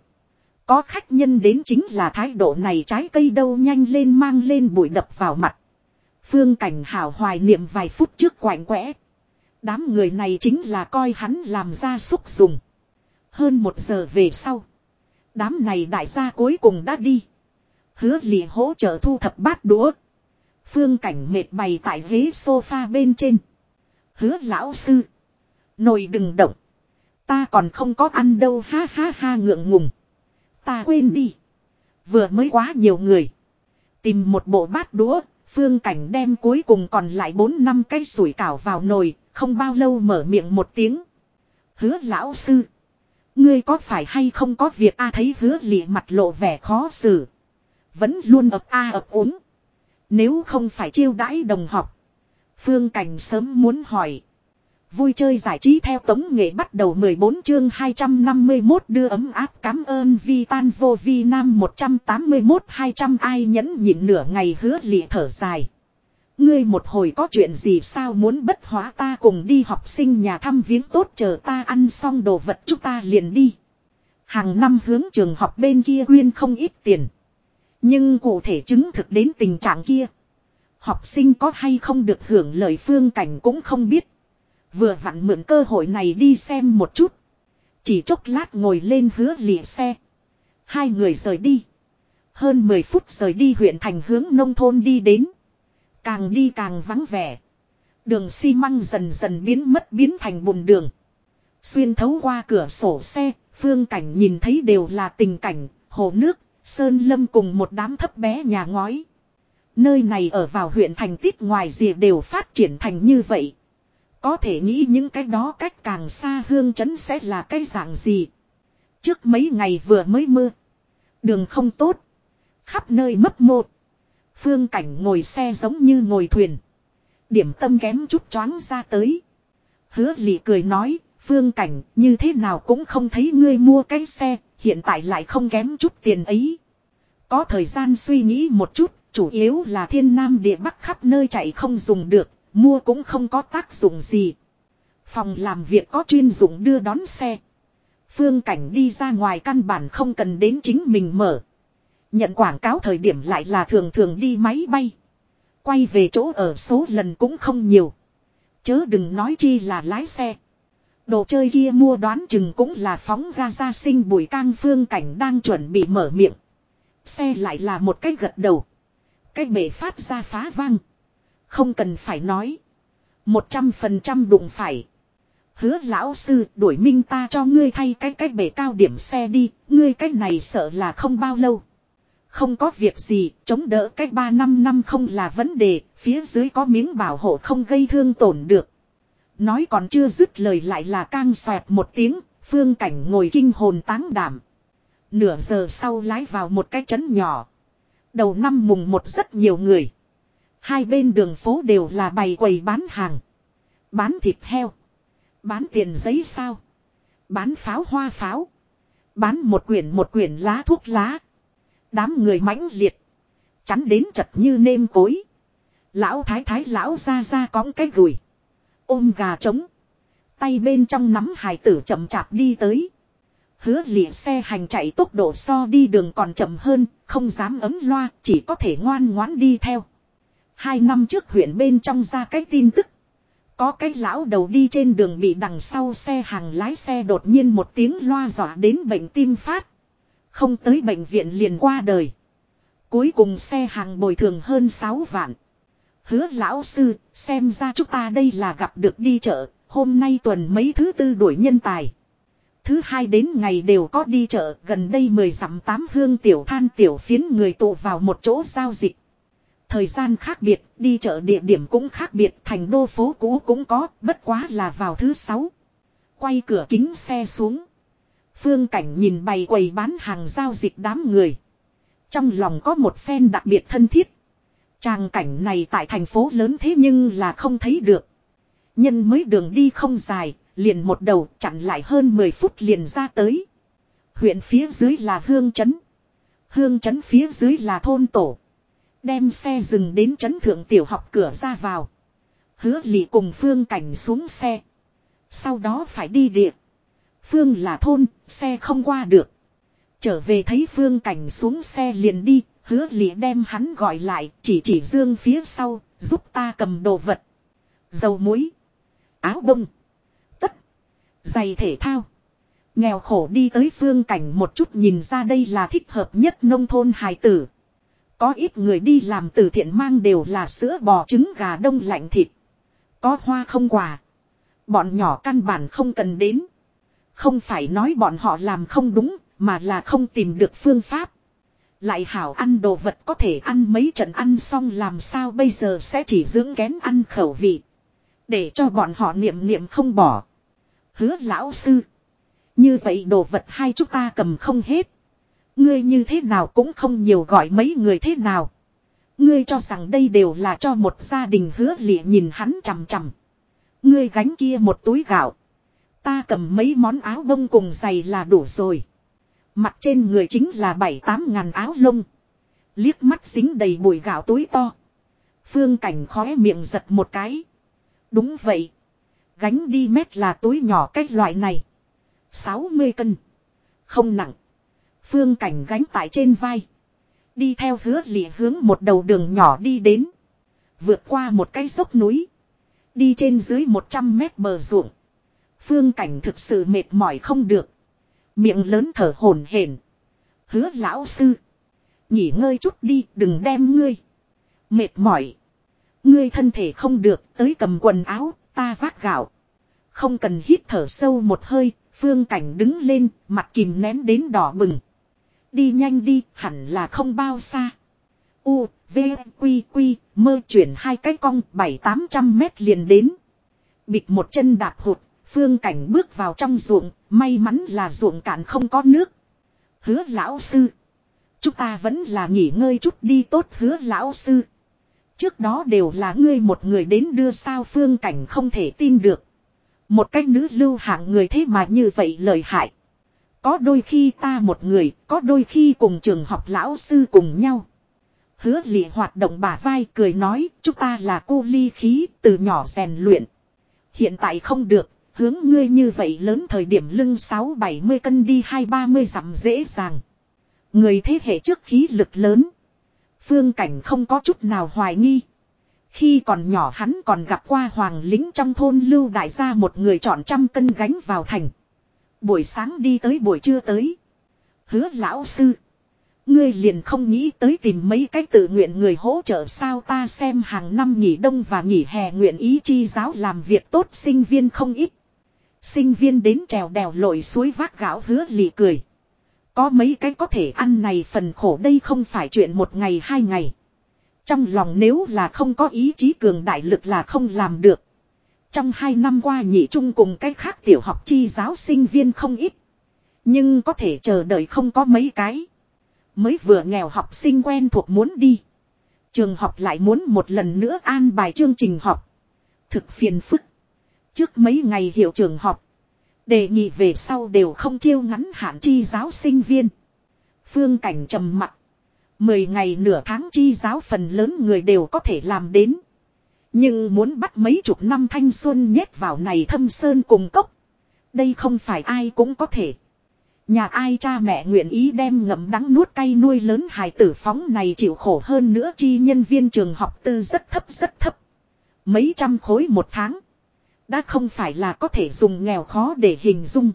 Có khách nhân đến chính là thái độ này, trái cây đâu nhanh lên mang lên bụi đập vào mặt. Phương cảnh hảo hoài niệm vài phút trước quạnh quẽ. Đám người này chính là coi hắn làm ra súc dùng. Hơn một giờ về sau. Đám này đại gia cuối cùng đã đi. Hứa lì hỗ trợ thu thập bát đũa. Phương cảnh mệt bày tại ghế sofa bên trên. Hứa lão sư. Nồi đừng động. Ta còn không có ăn đâu, ha ha ha, ngượng ngùng. Ta quên đi. Vừa mới quá nhiều người. Tìm một bộ bát đũa. Phương cảnh đem cuối cùng còn lại 4 năm cây sủi cảo vào nồi. Không bao lâu mở miệng một tiếng. Hứa lão sư. Ngươi có phải hay không có việc a thấy hứa lị mặt lộ vẻ khó xử. Vẫn luôn ập a ập ốm. Nếu không phải chiêu đãi đồng học. Phương Cảnh sớm muốn hỏi. Vui chơi giải trí theo tống nghệ bắt đầu 14 chương 251 đưa ấm áp cảm ơn vi tan vô vi nam 181 200 ai nhẫn nhịn nửa ngày hứa lịa thở dài. Ngươi một hồi có chuyện gì sao muốn bất hóa ta cùng đi học sinh nhà thăm viếng tốt chờ ta ăn xong đồ vật chúng ta liền đi. Hàng năm hướng trường học bên kia quyên không ít tiền. Nhưng cụ thể chứng thực đến tình trạng kia. Học sinh có hay không được hưởng lời phương cảnh cũng không biết. Vừa vặn mượn cơ hội này đi xem một chút. Chỉ chốc lát ngồi lên hứa lìa xe. Hai người rời đi. Hơn 10 phút rời đi huyện thành hướng nông thôn đi đến. Càng đi càng vắng vẻ. Đường xi măng dần dần biến mất biến thành bùn đường. Xuyên thấu qua cửa sổ xe, phương cảnh nhìn thấy đều là tình cảnh, hồ nước, sơn lâm cùng một đám thấp bé nhà ngói. Nơi này ở vào huyện thành tít ngoài rìa đều phát triển thành như vậy. Có thể nghĩ những cái đó cách càng xa hương chấn sẽ là cái dạng gì. Trước mấy ngày vừa mới mưa. Đường không tốt. Khắp nơi mấp một. Phương cảnh ngồi xe giống như ngồi thuyền. Điểm tâm kém chút choáng ra tới. Hứa lị cười nói, phương cảnh như thế nào cũng không thấy ngươi mua cái xe, hiện tại lại không kém chút tiền ấy. Có thời gian suy nghĩ một chút, chủ yếu là thiên nam địa bắc khắp nơi chạy không dùng được, mua cũng không có tác dụng gì. Phòng làm việc có chuyên dụng đưa đón xe. Phương cảnh đi ra ngoài căn bản không cần đến chính mình mở. Nhận quảng cáo thời điểm lại là thường thường đi máy bay. Quay về chỗ ở số lần cũng không nhiều. Chớ đừng nói chi là lái xe. Đồ chơi kia mua đoán chừng cũng là phóng ra ra sinh bùi cang phương cảnh đang chuẩn bị mở miệng. Xe lại là một cái gật đầu. Cái bể phát ra phá vang. Không cần phải nói. Một trăm phần trăm đụng phải. Hứa lão sư đuổi minh ta cho ngươi thay cái cách bể cao điểm xe đi. Ngươi cách này sợ là không bao lâu. Không có việc gì, chống đỡ cách 3 năm năm không là vấn đề, phía dưới có miếng bảo hộ không gây thương tổn được. Nói còn chưa dứt lời lại là cang xoẹt một tiếng, phương cảnh ngồi kinh hồn táng đảm. Nửa giờ sau lái vào một cái trấn nhỏ. Đầu năm mùng một rất nhiều người. Hai bên đường phố đều là bày quầy bán hàng. Bán thịt heo. Bán tiền giấy sao. Bán pháo hoa pháo. Bán một quyển một quyển lá thuốc lá. Đám người mãnh liệt. Chắn đến chật như nêm cối. Lão thái thái lão ra ra cõng cái gùi. Ôm gà trống. Tay bên trong nắm hài tử chậm chạp đi tới. Hứa lịa xe hành chạy tốc độ so đi đường còn chậm hơn, không dám ấm loa, chỉ có thể ngoan ngoãn đi theo. Hai năm trước huyện bên trong ra cái tin tức. Có cái lão đầu đi trên đường bị đằng sau xe hàng lái xe đột nhiên một tiếng loa dọa đến bệnh tim phát. Không tới bệnh viện liền qua đời. Cuối cùng xe hàng bồi thường hơn 6 vạn. Hứa lão sư, xem ra chúng ta đây là gặp được đi chợ, hôm nay tuần mấy thứ tư đuổi nhân tài. Thứ hai đến ngày đều có đi chợ, gần đây mười dặm tám hương tiểu than tiểu phiến người tụ vào một chỗ giao dịch. Thời gian khác biệt, đi chợ địa điểm cũng khác biệt, thành đô phố cũ cũng có, bất quá là vào thứ sáu. Quay cửa kính xe xuống. Phương Cảnh nhìn bày quầy bán hàng giao dịch đám người. Trong lòng có một phen đặc biệt thân thiết. Tràng cảnh này tại thành phố lớn thế nhưng là không thấy được. Nhân mới đường đi không dài, liền một đầu chặn lại hơn 10 phút liền ra tới. Huyện phía dưới là Hương Trấn. Hương Trấn phía dưới là thôn tổ. Đem xe dừng đến trấn thượng tiểu học cửa ra vào. Hứa lị cùng Phương Cảnh xuống xe. Sau đó phải đi địa. Phương là thôn, xe không qua được. Trở về thấy Phương Cảnh xuống xe liền đi, hứa lịa đem hắn gọi lại, chỉ chỉ dương phía sau, giúp ta cầm đồ vật. Dầu muối, áo bông, tất, giày thể thao. Nghèo khổ đi tới phương cảnh một chút nhìn ra đây là thích hợp nhất nông thôn hài tử. Có ít người đi làm từ thiện mang đều là sữa bò trứng gà đông lạnh thịt. Có hoa không quà. Bọn nhỏ căn bản không cần đến. Không phải nói bọn họ làm không đúng, mà là không tìm được phương pháp. Lại hảo ăn đồ vật có thể ăn mấy trận ăn xong làm sao bây giờ sẽ chỉ dưỡng kén ăn khẩu vị. Để cho bọn họ niệm niệm không bỏ. Hứa lão sư. Như vậy đồ vật hai chúng ta cầm không hết. Ngươi như thế nào cũng không nhiều gọi mấy người thế nào. Ngươi cho rằng đây đều là cho một gia đình hứa lịa nhìn hắn chằm chằm. Ngươi gánh kia một túi gạo. Ta cầm mấy món áo bông cùng giày là đủ rồi. Mặt trên người chính là bảy tám ngàn áo lông. Liếc mắt dính đầy bụi gạo túi to. Phương cảnh khóe miệng giật một cái. Đúng vậy. Gánh đi mét là túi nhỏ cách loại này. 60 cân. Không nặng. Phương cảnh gánh tại trên vai. Đi theo hứa lịa hướng một đầu đường nhỏ đi đến. Vượt qua một cái dốc núi. Đi trên dưới 100 mét bờ ruộng. Phương cảnh thực sự mệt mỏi không được. Miệng lớn thở hổn hển. Hứa lão sư. Nghỉ ngơi chút đi, đừng đem ngươi. Mệt mỏi. Ngươi thân thể không được, tới cầm quần áo, ta vác gạo. Không cần hít thở sâu một hơi. Phương cảnh đứng lên, mặt kìm nén đến đỏ bừng. Đi nhanh đi hẳn là không bao xa. U, V, Quy, Quy, mơ chuyển hai cái cong bảy tám trăm mét liền đến. Bịt một chân đạp hụt, phương cảnh bước vào trong ruộng, may mắn là ruộng cạn không có nước. Hứa lão sư. Chúng ta vẫn là nghỉ ngơi chút đi tốt hứa lão sư. Trước đó đều là ngươi một người đến đưa sao phương cảnh không thể tin được. Một cách nữ lưu hạng người thế mà như vậy lợi hại. Có đôi khi ta một người, có đôi khi cùng trường học lão sư cùng nhau. Hứa lị hoạt động bả vai cười nói, chúng ta là cô ly khí, từ nhỏ rèn luyện. Hiện tại không được, hướng ngươi như vậy lớn thời điểm lưng 6-70 cân đi 2-30 dặm dễ dàng. Người thế hệ trước khí lực lớn. Phương cảnh không có chút nào hoài nghi. Khi còn nhỏ hắn còn gặp qua hoàng lính trong thôn lưu đại gia một người chọn trăm cân gánh vào thành. Buổi sáng đi tới buổi trưa tới. Hứa lão sư. Ngươi liền không nghĩ tới tìm mấy cái tự nguyện người hỗ trợ sao ta xem hàng năm nghỉ đông và nghỉ hè nguyện ý chi giáo làm việc tốt sinh viên không ít. Sinh viên đến trèo đèo lội suối vác gạo hứa lì cười. Có mấy cái có thể ăn này phần khổ đây không phải chuyện một ngày hai ngày. Trong lòng nếu là không có ý chí cường đại lực là không làm được. Trong hai năm qua nhị trung cùng cái khác tiểu học chi giáo sinh viên không ít. Nhưng có thể chờ đợi không có mấy cái. Mới vừa nghèo học sinh quen thuộc muốn đi. Trường học lại muốn một lần nữa an bài chương trình học. Thực phiền phức. Trước mấy ngày hiệu trường học. Đề nghị về sau đều không chiêu ngắn hạn chi giáo sinh viên. Phương cảnh trầm mặt. Mười ngày nửa tháng chi giáo phần lớn người đều có thể làm đến. Nhưng muốn bắt mấy chục năm thanh xuân nhét vào này thâm sơn cùng cốc. Đây không phải ai cũng có thể. Nhà ai cha mẹ nguyện ý đem ngậm đắng nuốt cay nuôi lớn hài tử phóng này chịu khổ hơn nữa chi nhân viên trường học tư rất thấp rất thấp. Mấy trăm khối một tháng. Đã không phải là có thể dùng nghèo khó để hình dung.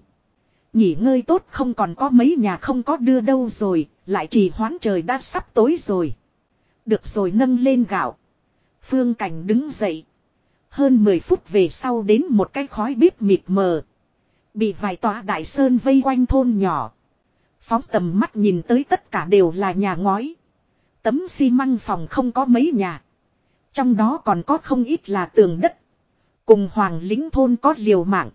Nghỉ ngơi tốt không còn có mấy nhà không có đưa đâu rồi, lại trì hoãn trời đã sắp tối rồi. Được rồi nâng lên gạo. Phương Cảnh đứng dậy. Hơn 10 phút về sau đến một cái khói bếp mịt mờ. Bị vài tòa đại sơn vây quanh thôn nhỏ. Phóng tầm mắt nhìn tới tất cả đều là nhà ngói. Tấm xi măng phòng không có mấy nhà. Trong đó còn có không ít là tường đất. Cùng hoàng lính thôn có liều mạng.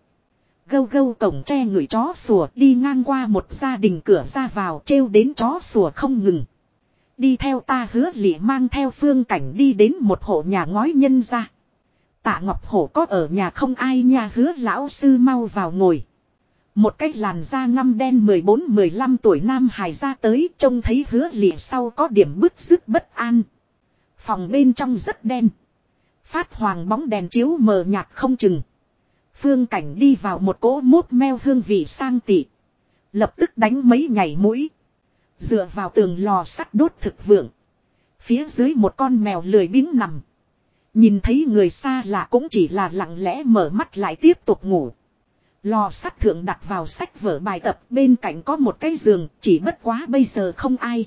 Gâu gâu cổng tre người chó sủa đi ngang qua một gia đình cửa ra vào trêu đến chó sủa không ngừng. Đi theo ta hứa lị mang theo phương cảnh đi đến một hộ nhà ngói nhân ra. Tạ Ngọc Hổ có ở nhà không ai nhà hứa lão sư mau vào ngồi. Một cách làn da ngăm đen 14-15 tuổi nam hài ra tới, trông thấy hứa lị sau có điểm bứt rứt bất an. Phòng bên trong rất đen. Phát hoàng bóng đèn chiếu mờ nhạt không chừng. Phương cảnh đi vào một cỗ mốt meo hương vị sang tị. Lập tức đánh mấy nhảy mũi. Dựa vào tường lò sắt đốt thực vượng. Phía dưới một con mèo lười biếng nằm. Nhìn thấy người xa lạ cũng chỉ là lặng lẽ mở mắt lại tiếp tục ngủ. Lò sắt thượng đặt vào sách vở bài tập, bên cạnh có một cái giường, chỉ bất quá bây giờ không ai.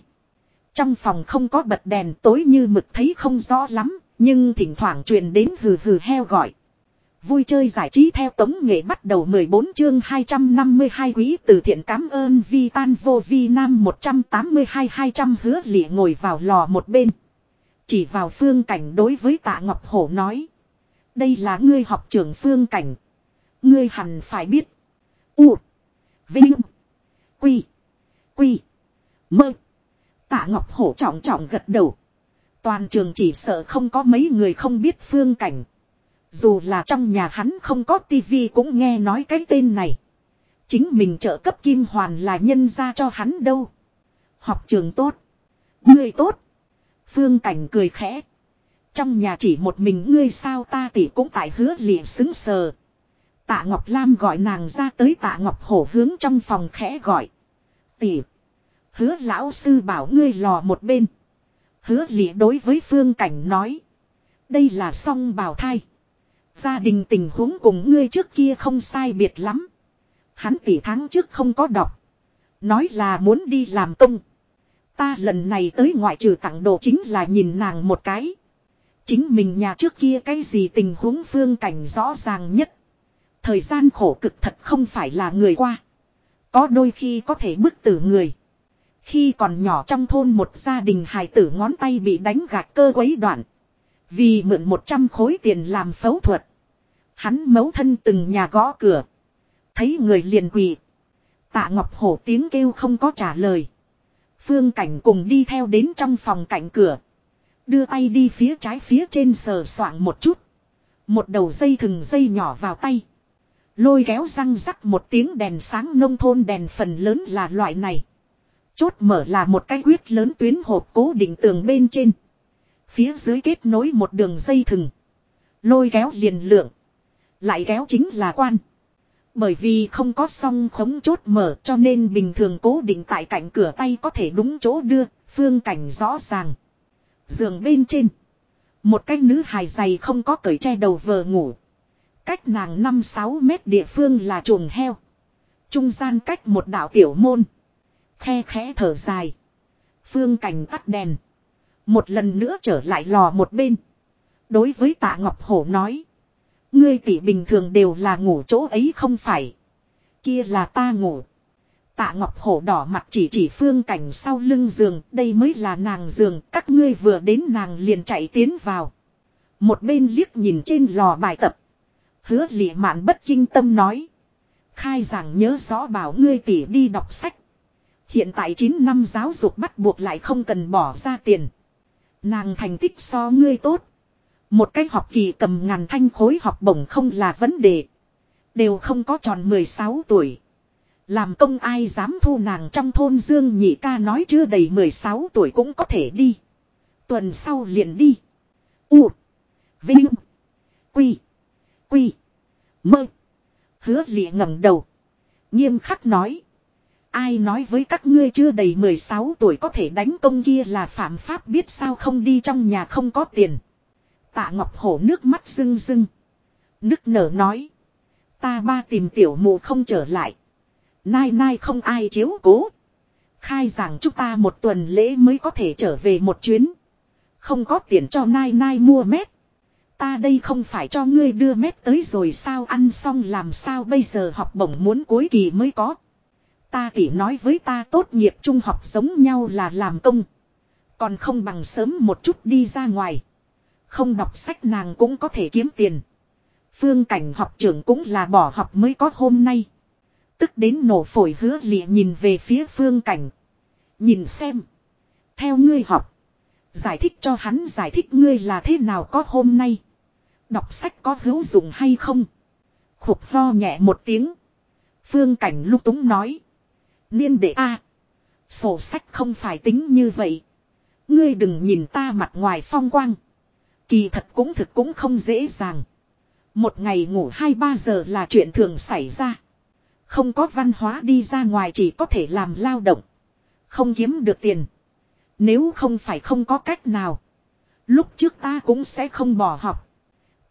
Trong phòng không có bật đèn, tối như mực thấy không rõ lắm, nhưng thỉnh thoảng truyền đến hừ hừ heo gọi. Vui chơi giải trí theo tống nghệ bắt đầu 14 chương 252 quý từ thiện cảm ơn vi tan vô vi nam 182 200 hứa lịa ngồi vào lò một bên. Chỉ vào phương cảnh đối với tạ Ngọc Hổ nói. Đây là ngươi học trưởng phương cảnh. Ngươi hẳn phải biết. U. Vinh. Quy. Quy. Mơ. Tạ Ngọc Hổ trọng trọng gật đầu. Toàn trường chỉ sợ không có mấy người không biết phương cảnh. Dù là trong nhà hắn không có tivi cũng nghe nói cái tên này. Chính mình trợ cấp kim hoàn là nhân ra cho hắn đâu. Học trường tốt. Ngươi tốt. Phương cảnh cười khẽ. Trong nhà chỉ một mình ngươi sao ta tỷ cũng tại hứa liền xứng sờ. Tạ Ngọc Lam gọi nàng ra tới tạ Ngọc Hổ hướng trong phòng khẽ gọi. Tỷ. Hứa lão sư bảo ngươi lò một bên. Hứa lịa đối với phương cảnh nói. Đây là song bào thai. Gia đình tình huống cùng ngươi trước kia không sai biệt lắm. Hắn tỷ tháng trước không có đọc. Nói là muốn đi làm công. Ta lần này tới ngoại trừ tặng đồ chính là nhìn nàng một cái. Chính mình nhà trước kia cái gì tình huống phương cảnh rõ ràng nhất. Thời gian khổ cực thật không phải là người qua. Có đôi khi có thể bức tử người. Khi còn nhỏ trong thôn một gia đình hài tử ngón tay bị đánh gạch cơ quấy đoạn. Vì mượn 100 khối tiền làm phẫu thuật. Hắn mấu thân từng nhà gõ cửa. Thấy người liền quỳ. Tạ Ngọc Hổ tiếng kêu không có trả lời. Phương Cảnh cùng đi theo đến trong phòng cạnh cửa. Đưa tay đi phía trái phía trên sờ soạng một chút. Một đầu dây thừng dây nhỏ vào tay. Lôi kéo răng rắc một tiếng đèn sáng nông thôn đèn phần lớn là loại này. Chốt mở là một cái huyết lớn tuyến hộp cố định tường bên trên. Phía dưới kết nối một đường dây thừng. Lôi kéo liền lượng. Lại kéo chính là quan. Bởi vì không có song khống chốt mở cho nên bình thường cố định tại cạnh cửa tay có thể đúng chỗ đưa, phương cảnh rõ ràng. Giường bên trên. Một cái nữ hài dày không có cởi che đầu vờ ngủ. Cách nàng 5-6 mét địa phương là chuồng heo. Trung gian cách một đạo tiểu môn. Khe khẽ thở dài. Phương cảnh tắt đèn. Một lần nữa trở lại lò một bên. Đối với tạ Ngọc Hổ nói. Ngươi tỷ bình thường đều là ngủ chỗ ấy không phải. Kia là ta ngủ. Tạ Ngọc Hổ đỏ mặt chỉ chỉ phương cảnh sau lưng giường, đây mới là nàng giường, các ngươi vừa đến nàng liền chạy tiến vào. Một bên liếc nhìn trên lò bài tập. Hứa lị mạn bất kinh tâm nói. Khai giảng nhớ rõ bảo ngươi tỷ đi đọc sách. Hiện tại 9 năm giáo dục bắt buộc lại không cần bỏ ra tiền. Nàng thành tích so ngươi tốt. Một cái học kỳ cầm ngàn thanh khối học bổng không là vấn đề. Đều không có tròn 16 tuổi. Làm công ai dám thu nàng trong thôn Dương Nhị ca nói chưa đầy 16 tuổi cũng có thể đi. Tuần sau liền đi. U. Vinh. Quy. Quy. Mơ. Hứa lịa ngẩng đầu. Nghiêm khắc nói. Ai nói với các ngươi chưa đầy 16 tuổi có thể đánh công kia là phạm pháp biết sao không đi trong nhà không có tiền. Tạ Ngọc Hổ nước mắt rưng rưng. Nức nở nói. Ta ba tìm tiểu mụ không trở lại. Nai nai không ai chiếu cố. Khai giảng chúng ta một tuần lễ mới có thể trở về một chuyến. Không có tiền cho nai nai mua mét. Ta đây không phải cho ngươi đưa mét tới rồi sao ăn xong làm sao bây giờ học bổng muốn cuối kỳ mới có. Ta tỉ nói với ta tốt nghiệp trung học giống nhau là làm công. Còn không bằng sớm một chút đi ra ngoài. Không đọc sách nàng cũng có thể kiếm tiền. Phương cảnh học trưởng cũng là bỏ học mới có hôm nay. Tức đến nổ phổi hứa lịa nhìn về phía phương cảnh. Nhìn xem. Theo ngươi học. Giải thích cho hắn giải thích ngươi là thế nào có hôm nay. Đọc sách có hữu dụng hay không. Khục ho nhẹ một tiếng. Phương cảnh lúc túng nói. Niên đệ A. Sổ sách không phải tính như vậy. Ngươi đừng nhìn ta mặt ngoài phong quang. Kỳ thật cũng thực cũng không dễ dàng. Một ngày ngủ 2-3 giờ là chuyện thường xảy ra. Không có văn hóa đi ra ngoài chỉ có thể làm lao động. Không kiếm được tiền. Nếu không phải không có cách nào. Lúc trước ta cũng sẽ không bỏ học.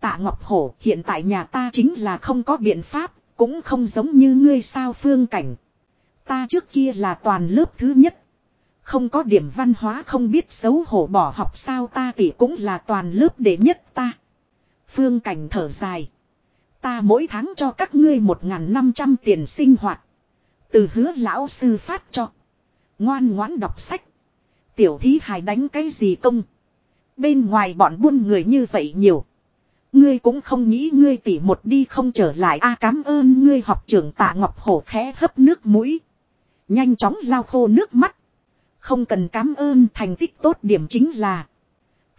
Tạ Ngọc Hổ, hiện tại nhà ta chính là không có biện pháp. Cũng không giống như ngươi sao phương cảnh. Ta trước kia là toàn lớp thứ nhất. Không có điểm văn hóa không biết xấu hổ bỏ học sao ta tỷ cũng là toàn lớp đệ nhất ta. Phương cảnh thở dài. Ta mỗi tháng cho các ngươi một năm trăm tiền sinh hoạt. Từ hứa lão sư phát cho. Ngoan ngoãn đọc sách. Tiểu thí hài đánh cái gì công. Bên ngoài bọn buôn người như vậy nhiều. Ngươi cũng không nghĩ ngươi tỉ một đi không trở lại a à, cảm ơn ngươi học trưởng tạ ngọc hổ khẽ hấp nước mũi. Nhanh chóng lau khô nước mắt. Không cần cảm ơn thành tích tốt điểm chính là.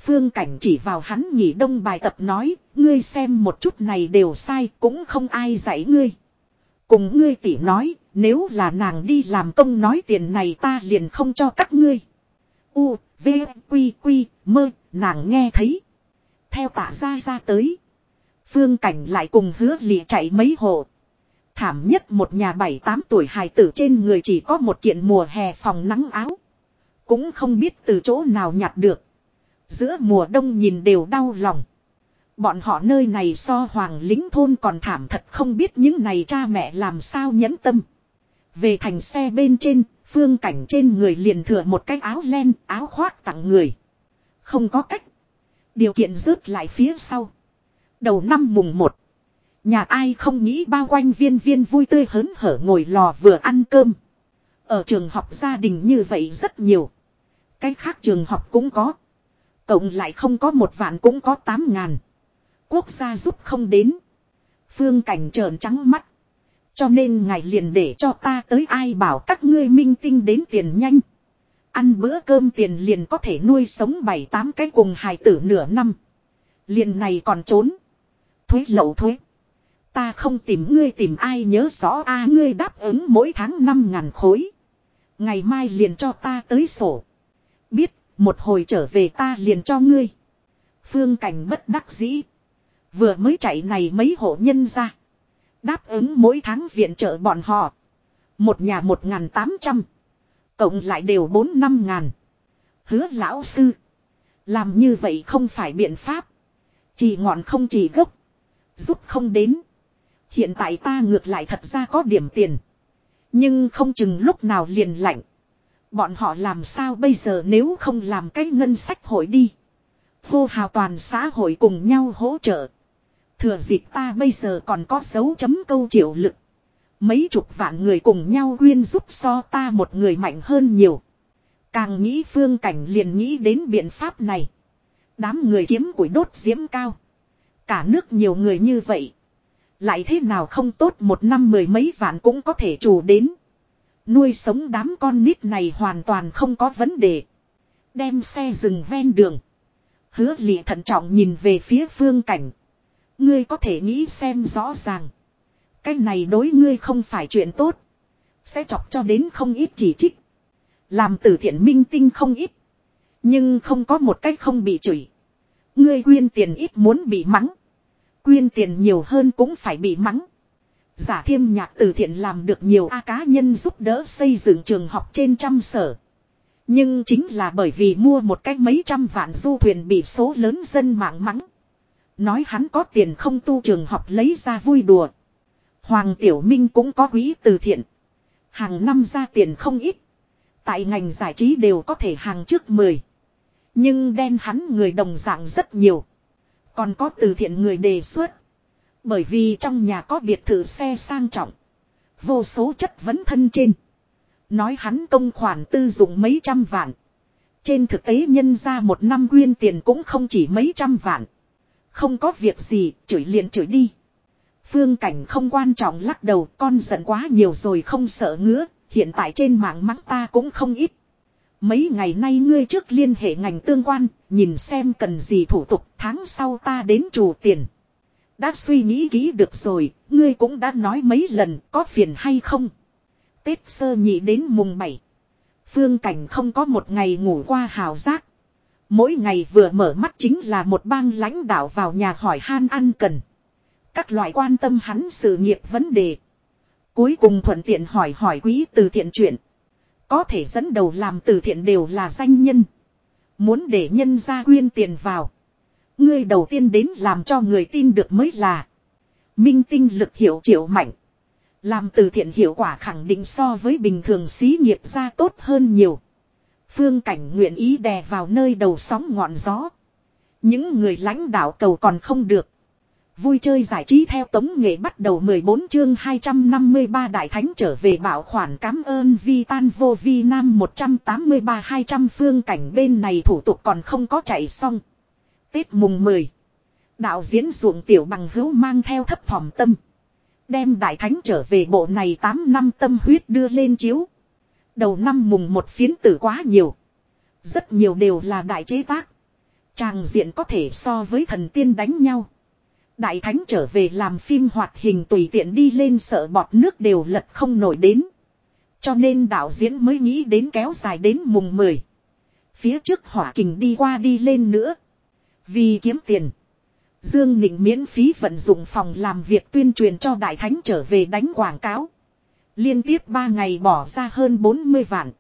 Phương Cảnh chỉ vào hắn nghỉ đông bài tập nói, ngươi xem một chút này đều sai, cũng không ai dạy ngươi. Cùng ngươi tỷ nói, nếu là nàng đi làm công nói tiền này ta liền không cho các ngươi. U, V, Quy, Quy, mơ, nàng nghe thấy. Theo tạ ra ra tới. Phương Cảnh lại cùng hứa lịa chạy mấy hộ. Thảm nhất một nhà bảy tám tuổi hài tử trên người chỉ có một kiện mùa hè phòng nắng áo. Cũng không biết từ chỗ nào nhặt được. Giữa mùa đông nhìn đều đau lòng. Bọn họ nơi này so hoàng lính thôn còn thảm thật không biết những này cha mẹ làm sao nhẫn tâm. Về thành xe bên trên, phương cảnh trên người liền thừa một cái áo len, áo khoác tặng người. Không có cách. Điều kiện rớt lại phía sau. Đầu năm mùng 1. Nhà ai không nghĩ bao quanh viên viên vui tươi hớn hở ngồi lò vừa ăn cơm. Ở trường học gia đình như vậy rất nhiều. Cái khác trường học cũng có. Cộng lại không có một vạn cũng có tám ngàn. Quốc gia giúp không đến. Phương cảnh trợn trắng mắt. Cho nên ngài liền để cho ta tới ai bảo các ngươi minh tinh đến tiền nhanh. Ăn bữa cơm tiền liền có thể nuôi sống bảy tám cái cùng hài tử nửa năm. Liền này còn trốn. Thuế lậu thuế. Ta không tìm ngươi tìm ai nhớ rõ a, ngươi đáp ứng mỗi tháng năm ngàn khối. Ngày mai liền cho ta tới sổ. Biết, một hồi trở về ta liền cho ngươi. Phương cảnh bất đắc dĩ. Vừa mới chạy này mấy hộ nhân ra. Đáp ứng mỗi tháng viện trợ bọn họ. Một nhà một ngàn tám trăm. Cộng lại đều bốn năm ngàn. Hứa lão sư. Làm như vậy không phải biện pháp. Chỉ ngọn không chỉ gốc. Giúp không đến. Hiện tại ta ngược lại thật ra có điểm tiền. Nhưng không chừng lúc nào liền lạnh. Bọn họ làm sao bây giờ nếu không làm cái ngân sách hội đi. Hô hào toàn xã hội cùng nhau hỗ trợ. Thừa dịp ta bây giờ còn có dấu chấm câu triệu lực. Mấy chục vạn người cùng nhau quyên giúp so ta một người mạnh hơn nhiều. Càng nghĩ phương cảnh liền nghĩ đến biện pháp này. Đám người kiếm củi đốt diễm cao. Cả nước nhiều người như vậy. Lại thế nào không tốt một năm mười mấy vạn cũng có thể chủ đến. Nuôi sống đám con nít này hoàn toàn không có vấn đề. Đem xe dừng ven đường. Hứa lị thận trọng nhìn về phía phương cảnh. Ngươi có thể nghĩ xem rõ ràng. Cái này đối ngươi không phải chuyện tốt. Sẽ chọc cho đến không ít chỉ trích. Làm từ thiện minh tinh không ít. Nhưng không có một cách không bị chửi. Ngươi quyên tiền ít muốn bị mắng. Quyên tiền nhiều hơn cũng phải bị mắng. Giả thiêm nhạc từ thiện làm được nhiều A cá nhân giúp đỡ xây dựng trường học trên trăm sở. Nhưng chính là bởi vì mua một cách mấy trăm vạn du thuyền bị số lớn dân mạng mắng. Nói hắn có tiền không tu trường học lấy ra vui đùa. Hoàng Tiểu Minh cũng có quý từ thiện. Hàng năm ra tiền không ít. Tại ngành giải trí đều có thể hàng trước 10. Nhưng đen hắn người đồng dạng rất nhiều. Còn có từ thiện người đề xuất. Bởi vì trong nhà có biệt thự xe sang trọng. Vô số chất vấn thân trên. Nói hắn công khoản tư dụng mấy trăm vạn. Trên thực tế nhân ra một năm quyên tiền cũng không chỉ mấy trăm vạn. Không có việc gì, chửi liền chửi đi. Phương cảnh không quan trọng lắc đầu, con giận quá nhiều rồi không sợ ngứa, hiện tại trên mạng mắng ta cũng không ít. Mấy ngày nay ngươi trước liên hệ ngành tương quan, nhìn xem cần gì thủ tục, tháng sau ta đến chủ tiền. Đã suy nghĩ kỹ được rồi, ngươi cũng đã nói mấy lần, có phiền hay không? Tết sơ nhị đến mùng 7. Phương cảnh không có một ngày ngủ qua hào giác. Mỗi ngày vừa mở mắt chính là một bang lãnh đạo vào nhà hỏi han ăn cần. Các loại quan tâm hắn sự nghiệp vấn đề. Cuối cùng thuận tiện hỏi hỏi quý từ thiện chuyện. Có thể dẫn đầu làm từ thiện đều là danh nhân. Muốn để nhân ra quyên tiền vào. Ngươi đầu tiên đến làm cho người tin được mới là. Minh tinh lực hiệu triệu mạnh. Làm từ thiện hiệu quả khẳng định so với bình thường xí nghiệp ra tốt hơn nhiều. Phương cảnh nguyện ý đè vào nơi đầu sóng ngọn gió. Những người lãnh đạo cầu còn không được. Vui chơi giải trí theo tống nghệ bắt đầu 14 chương 253 đại thánh trở về bảo khoản cảm ơn vi tan vô vi nam 183-200 phương cảnh bên này thủ tục còn không có chạy xong. Tết mùng 10. Đạo diễn ruộng tiểu bằng hữu mang theo thấp thỏm tâm. Đem đại thánh trở về bộ này 8 năm tâm huyết đưa lên chiếu. Đầu năm mùng một phiến tử quá nhiều. Rất nhiều đều là đại chế tác. Tràng diện có thể so với thần tiên đánh nhau. Đại thánh trở về làm phim hoạt hình tùy tiện đi lên sợ bọt nước đều lật không nổi đến. Cho nên đạo diễn mới nghĩ đến kéo dài đến mùng 10. Phía trước hỏa kình đi qua đi lên nữa. Vì kiếm tiền. Dương Nịnh miễn phí vận dụng phòng làm việc tuyên truyền cho Đại Thánh trở về đánh quảng cáo. Liên tiếp 3 ngày bỏ ra hơn 40 vạn.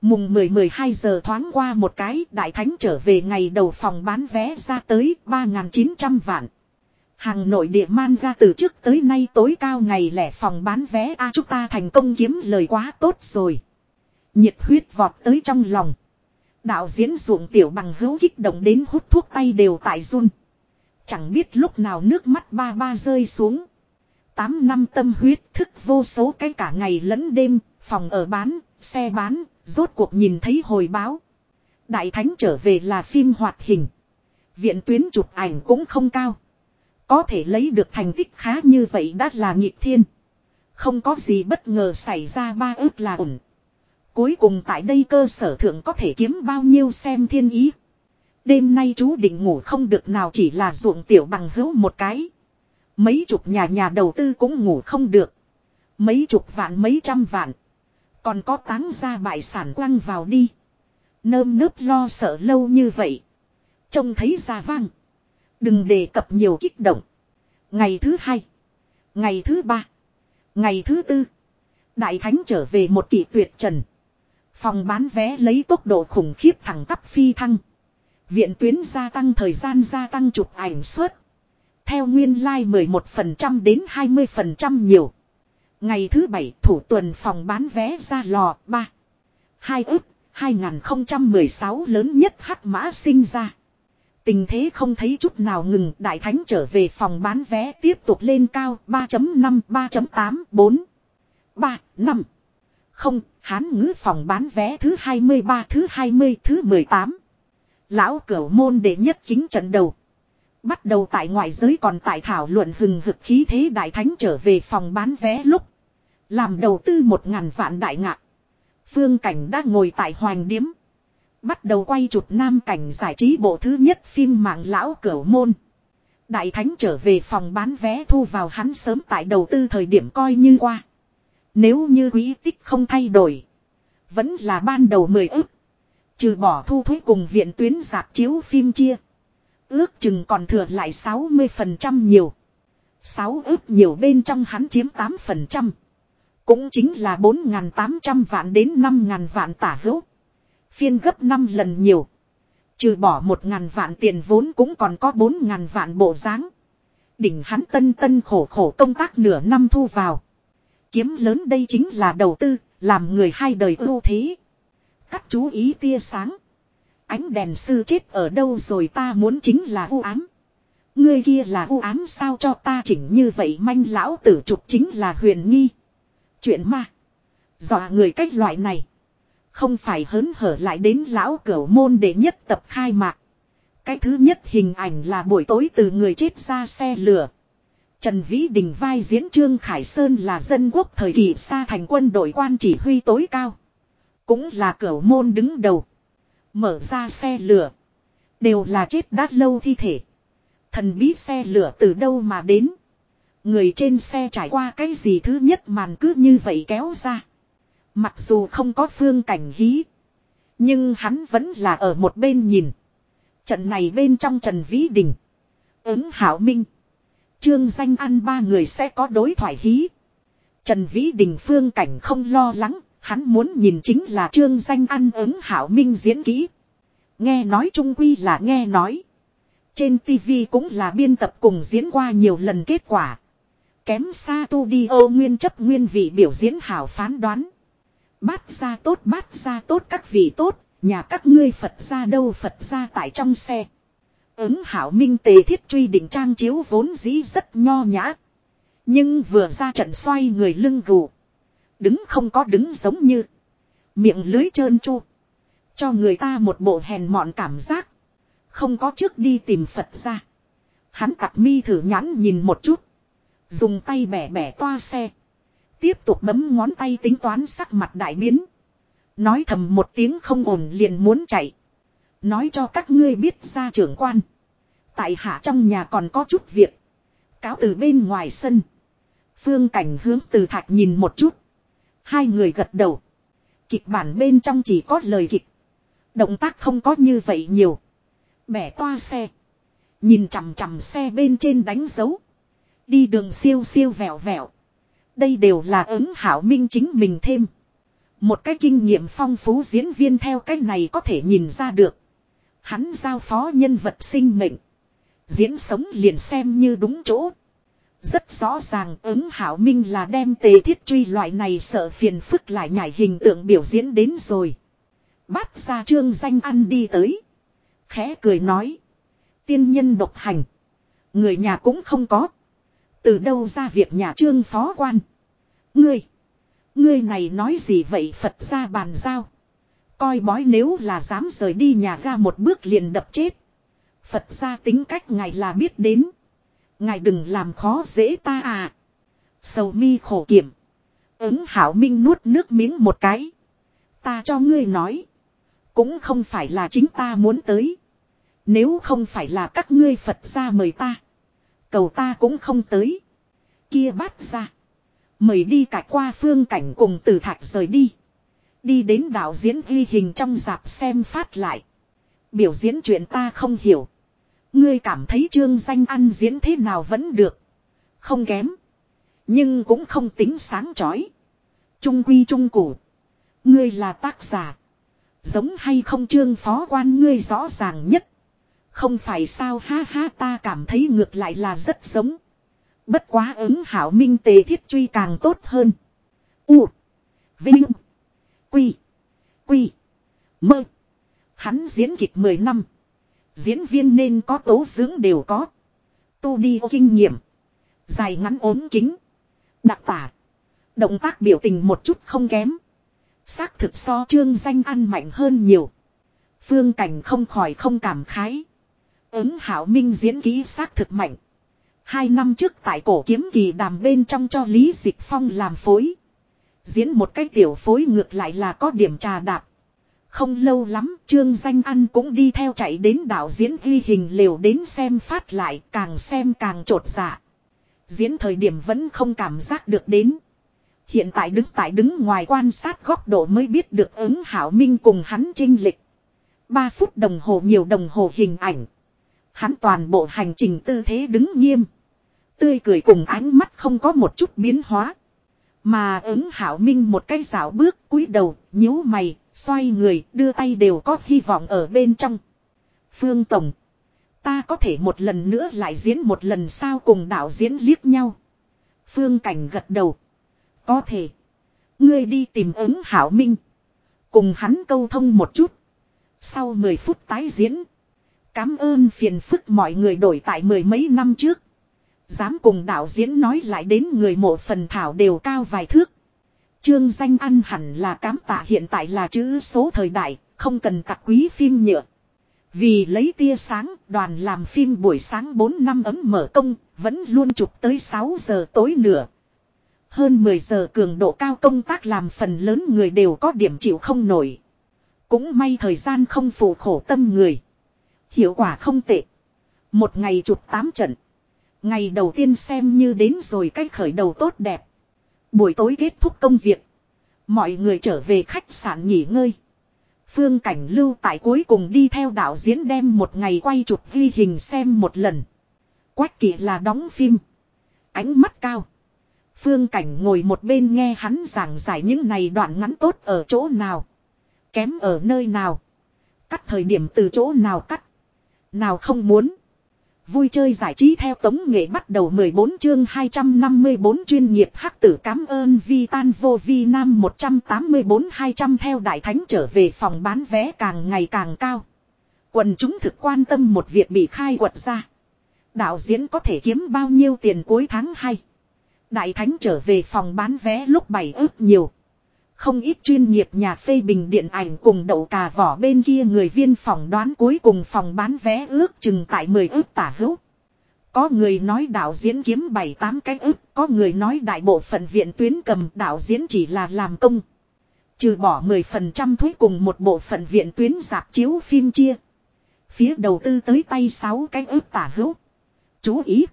Mùng 10-12 giờ thoáng qua một cái, Đại Thánh trở về ngày đầu phòng bán vé ra tới 3.900 vạn. Hàng nội địa man ra từ trước tới nay tối cao ngày lẻ phòng bán vé, a, chúng ta thành công kiếm lời quá tốt rồi. Nhiệt huyết vọt tới trong lòng. Đạo diễn ruộng tiểu bằng hữu kích động đến hút thuốc tay đều tại run. Chẳng biết lúc nào nước mắt ba ba rơi xuống. Tám năm tâm huyết thức vô số cái cả ngày lẫn đêm, phòng ở bán, xe bán, rốt cuộc nhìn thấy hồi báo. Đại thánh trở về là phim hoạt hình. Viện tuyến chụp ảnh cũng không cao. Có thể lấy được thành tích khá như vậy đã là nghịch thiên. Không có gì bất ngờ xảy ra ba ước là ổn. Cuối cùng tại đây cơ sở thượng có thể kiếm bao nhiêu xem thiên ý. Đêm nay chú định ngủ không được nào chỉ là ruộng tiểu bằng hữu một cái. Mấy chục nhà nhà đầu tư cũng ngủ không được. Mấy chục vạn mấy trăm vạn. Còn có táng ra bại sản quăng vào đi. Nơm nớp lo sợ lâu như vậy. Trông thấy ra vang. Đừng đề cập nhiều kích động. Ngày thứ hai. Ngày thứ ba. Ngày thứ tư. Đại thánh trở về một kỳ tuyệt trần. Phòng bán vé lấy tốc độ khủng khiếp thẳng tắp phi thăng. Viện tuyến gia tăng thời gian gia tăng chụp ảnh suất. Theo nguyên lai like 11% đến 20% nhiều. Ngày thứ bảy thủ tuần phòng bán vé ra lò 3. Hai ức 2016 lớn nhất hắc mã sinh ra. Tình thế không thấy chút nào ngừng đại thánh trở về phòng bán vé tiếp tục lên cao 3.5 3.8 4 3 5 Không, hán ngữ phòng bán vé thứ 23 thứ 20 thứ 18 Lão cửu môn đệ nhất kính trận đầu. Bắt đầu tại ngoại giới còn tại thảo luận hừng hực khí thế đại thánh trở về phòng bán vé lúc. Làm đầu tư một ngàn vạn đại ngạc. Phương Cảnh đã ngồi tại hoàng điếm. Bắt đầu quay chụp nam cảnh giải trí bộ thứ nhất phim mạng lão cửu môn. Đại thánh trở về phòng bán vé thu vào hắn sớm tại đầu tư thời điểm coi như qua. Nếu như quý tích không thay đổi. Vẫn là ban đầu 10 ức. Trừ bỏ thu thuế cùng viện tuyến giạc chiếu phim chia. Ước chừng còn thừa lại 60% nhiều. 6 ước nhiều bên trong hắn chiếm 8%. Cũng chính là 4.800 vạn đến 5.000 vạn tả hữu. Phiên gấp 5 lần nhiều. Trừ bỏ 1.000 vạn tiền vốn cũng còn có 4.000 vạn bộ dáng Đỉnh hắn tân tân khổ khổ công tác nửa năm thu vào. Kiếm lớn đây chính là đầu tư, làm người hai đời ưu thế. Cắt chú ý tia sáng. Ánh đèn sư chết ở đâu rồi ta muốn chính là u ám. Người kia là u ám sao cho ta chỉnh như vậy manh lão tử trục chính là huyền nghi. Chuyện ma. Dọa người cách loại này. Không phải hớn hở lại đến lão cửu môn để nhất tập khai mạc. Cái thứ nhất hình ảnh là buổi tối từ người chết ra xe lửa. Trần Vĩ Đình vai diễn Trương Khải Sơn là dân quốc thời kỳ xa thành quân đội quan chỉ huy tối cao. Cũng là cửa môn đứng đầu. Mở ra xe lửa. Đều là chết đát lâu thi thể. Thần bí xe lửa từ đâu mà đến. Người trên xe trải qua cái gì thứ nhất màn cứ như vậy kéo ra. Mặc dù không có phương cảnh hí. Nhưng hắn vẫn là ở một bên nhìn. Trận này bên trong Trần Vĩ Đình. Ứng Hảo Minh. Trương danh ăn ba người sẽ có đối thoại hí. Trần Vĩ Đình phương cảnh không lo lắng. Hắn muốn nhìn chính là trương danh ăn ứng Hảo Minh diễn kỹ. Nghe nói trung quy là nghe nói. Trên TV cũng là biên tập cùng diễn qua nhiều lần kết quả. Kém xa tu đi ô nguyên chấp nguyên vị biểu diễn hảo phán đoán. Bát ra tốt bát ra tốt các vị tốt, nhà các ngươi Phật ra đâu Phật ra tại trong xe. Ứng hảo minh tề thiết truy định trang chiếu vốn dĩ rất nho nhã. Nhưng vừa ra trận xoay người lưng gù. Đứng không có đứng giống như. Miệng lưới trơn chu. Cho người ta một bộ hèn mọn cảm giác. Không có trước đi tìm Phật ra. Hắn cặp mi thử nhãn nhìn một chút. Dùng tay bẻ bẻ toa xe. Tiếp tục bấm ngón tay tính toán sắc mặt đại biến. Nói thầm một tiếng không ổn liền muốn chạy. Nói cho các ngươi biết ra trưởng quan. Tại hạ trong nhà còn có chút việc. Cáo từ bên ngoài sân. Phương cảnh hướng từ thạch nhìn một chút. Hai người gật đầu. Kịch bản bên trong chỉ có lời kịch. Động tác không có như vậy nhiều. Bẻ toa xe. Nhìn chằm chằm xe bên trên đánh dấu. Đi đường siêu siêu vẹo vẹo. Đây đều là ứng hảo minh chính mình thêm. Một cái kinh nghiệm phong phú diễn viên theo cái này có thể nhìn ra được. Hắn giao phó nhân vật sinh mệnh. Diễn sống liền xem như đúng chỗ. Rất rõ ràng ứng hảo minh là đem tề thiết truy loại này sợ phiền phức lại nhảy hình tượng biểu diễn đến rồi. Bắt ra trương danh ăn đi tới. Khẽ cười nói. Tiên nhân độc hành. Người nhà cũng không có. Từ đâu ra việc nhà trương phó quan. Ngươi. Ngươi này nói gì vậy Phật ra bàn giao. Coi bói nếu là dám rời đi nhà ra một bước liền đập chết. Phật ra tính cách ngài là biết đến. Ngài đừng làm khó dễ ta à. Sầu mi khổ kiểm. Ứng hảo minh nuốt nước miếng một cái. Ta cho ngươi nói. Cũng không phải là chính ta muốn tới. Nếu không phải là các ngươi Phật ra mời ta. Cầu ta cũng không tới. Kia bắt ra. Mời đi cả qua phương cảnh cùng từ thạch rời đi. Đi đến đạo diễn ghi hình trong dạp xem phát lại. Biểu diễn chuyện ta không hiểu. Ngươi cảm thấy trương danh ăn diễn thế nào vẫn được. Không kém. Nhưng cũng không tính sáng chói. Trung quy trung củ. Ngươi là tác giả. Giống hay không trương phó quan ngươi rõ ràng nhất. Không phải sao ha ha ta cảm thấy ngược lại là rất giống. Bất quá ứng hảo minh tề thiết truy càng tốt hơn. U. Vinh. Quy. Quy. Mơ. Hắn diễn kịch 10 năm. Diễn viên nên có tố dưỡng đều có. Tu đi kinh nghiệm. Dài ngắn ốm kính. Đặc tả. Động tác biểu tình một chút không kém. Xác thực so trương danh ăn mạnh hơn nhiều. Phương cảnh không khỏi không cảm khái. Ứng hảo minh diễn ký xác thực mạnh. Hai năm trước tại cổ kiếm kỳ đàm bên trong cho Lý Dịch Phong làm phối. Diễn một cái tiểu phối ngược lại là có điểm trà đạp. Không lâu lắm, Trương Danh Ăn cũng đi theo chạy đến đạo diễn ghi hình liều đến xem phát lại, càng xem càng trột dạ. Diễn thời điểm vẫn không cảm giác được đến. Hiện tại đứng tại đứng ngoài quan sát góc độ mới biết được ứng hảo minh cùng hắn trinh lịch. 3 phút đồng hồ nhiều đồng hồ hình ảnh. Hắn toàn bộ hành trình tư thế đứng nghiêm. Tươi cười cùng ánh mắt không có một chút biến hóa. Mà ứng hảo minh một cái dạo bước cúi đầu, nhíu mày, xoay người, đưa tay đều có hy vọng ở bên trong. Phương Tổng. Ta có thể một lần nữa lại diễn một lần sao cùng đạo diễn liếc nhau. Phương Cảnh gật đầu. Có thể. Ngươi đi tìm ứng hảo minh. Cùng hắn câu thông một chút. Sau 10 phút tái diễn. Cám ơn phiền phức mọi người đổi tại mười mấy năm trước. Dám cùng đạo diễn nói lại đến người mộ phần thảo đều cao vài thước. Trương danh ăn hẳn là cám tạ hiện tại là chữ số thời đại, không cần tặc quý phim nhựa. Vì lấy tia sáng, đoàn làm phim buổi sáng 4 năm ấm mở công, vẫn luôn chụp tới 6 giờ tối nửa. Hơn 10 giờ cường độ cao công tác làm phần lớn người đều có điểm chịu không nổi. Cũng may thời gian không phụ khổ tâm người. Hiệu quả không tệ. Một ngày chụp 8 trận. Ngày đầu tiên xem như đến rồi cách khởi đầu tốt đẹp. Buổi tối kết thúc công việc. Mọi người trở về khách sạn nghỉ ngơi. Phương Cảnh Lưu tại cuối cùng đi theo đạo diễn đem một ngày quay chụp ghi hình xem một lần. Quách kỷ là đóng phim. Ánh mắt cao. Phương Cảnh ngồi một bên nghe hắn giảng giải những này đoạn ngắn tốt ở chỗ nào. Kém ở nơi nào. Cắt thời điểm từ chỗ nào cắt. Nào không muốn. Vui chơi giải trí theo tống nghệ bắt đầu 14 chương 254 chuyên nghiệp hắc tử cảm ơn vi tan vô vi nam 184-200 theo đại thánh trở về phòng bán vé càng ngày càng cao. Quần chúng thực quan tâm một việc bị khai quật ra. Đạo diễn có thể kiếm bao nhiêu tiền cuối tháng hay. Đại thánh trở về phòng bán vé lúc bảy ước nhiều. Không ít chuyên nghiệp nhà phê bình điện ảnh cùng đậu cà vỏ bên kia người viên phòng đoán cuối cùng phòng bán vé ước chừng tại 10 ước tả hữu. Có người nói đạo diễn kiếm 7-8 cái ước, có người nói đại bộ phận viện tuyến cầm đạo diễn chỉ là làm công. Trừ bỏ 10% thuế cùng một bộ phận viện tuyến dạp chiếu phim chia. Phía đầu tư tới tay 6 cái ước tả hữu. Chú ý!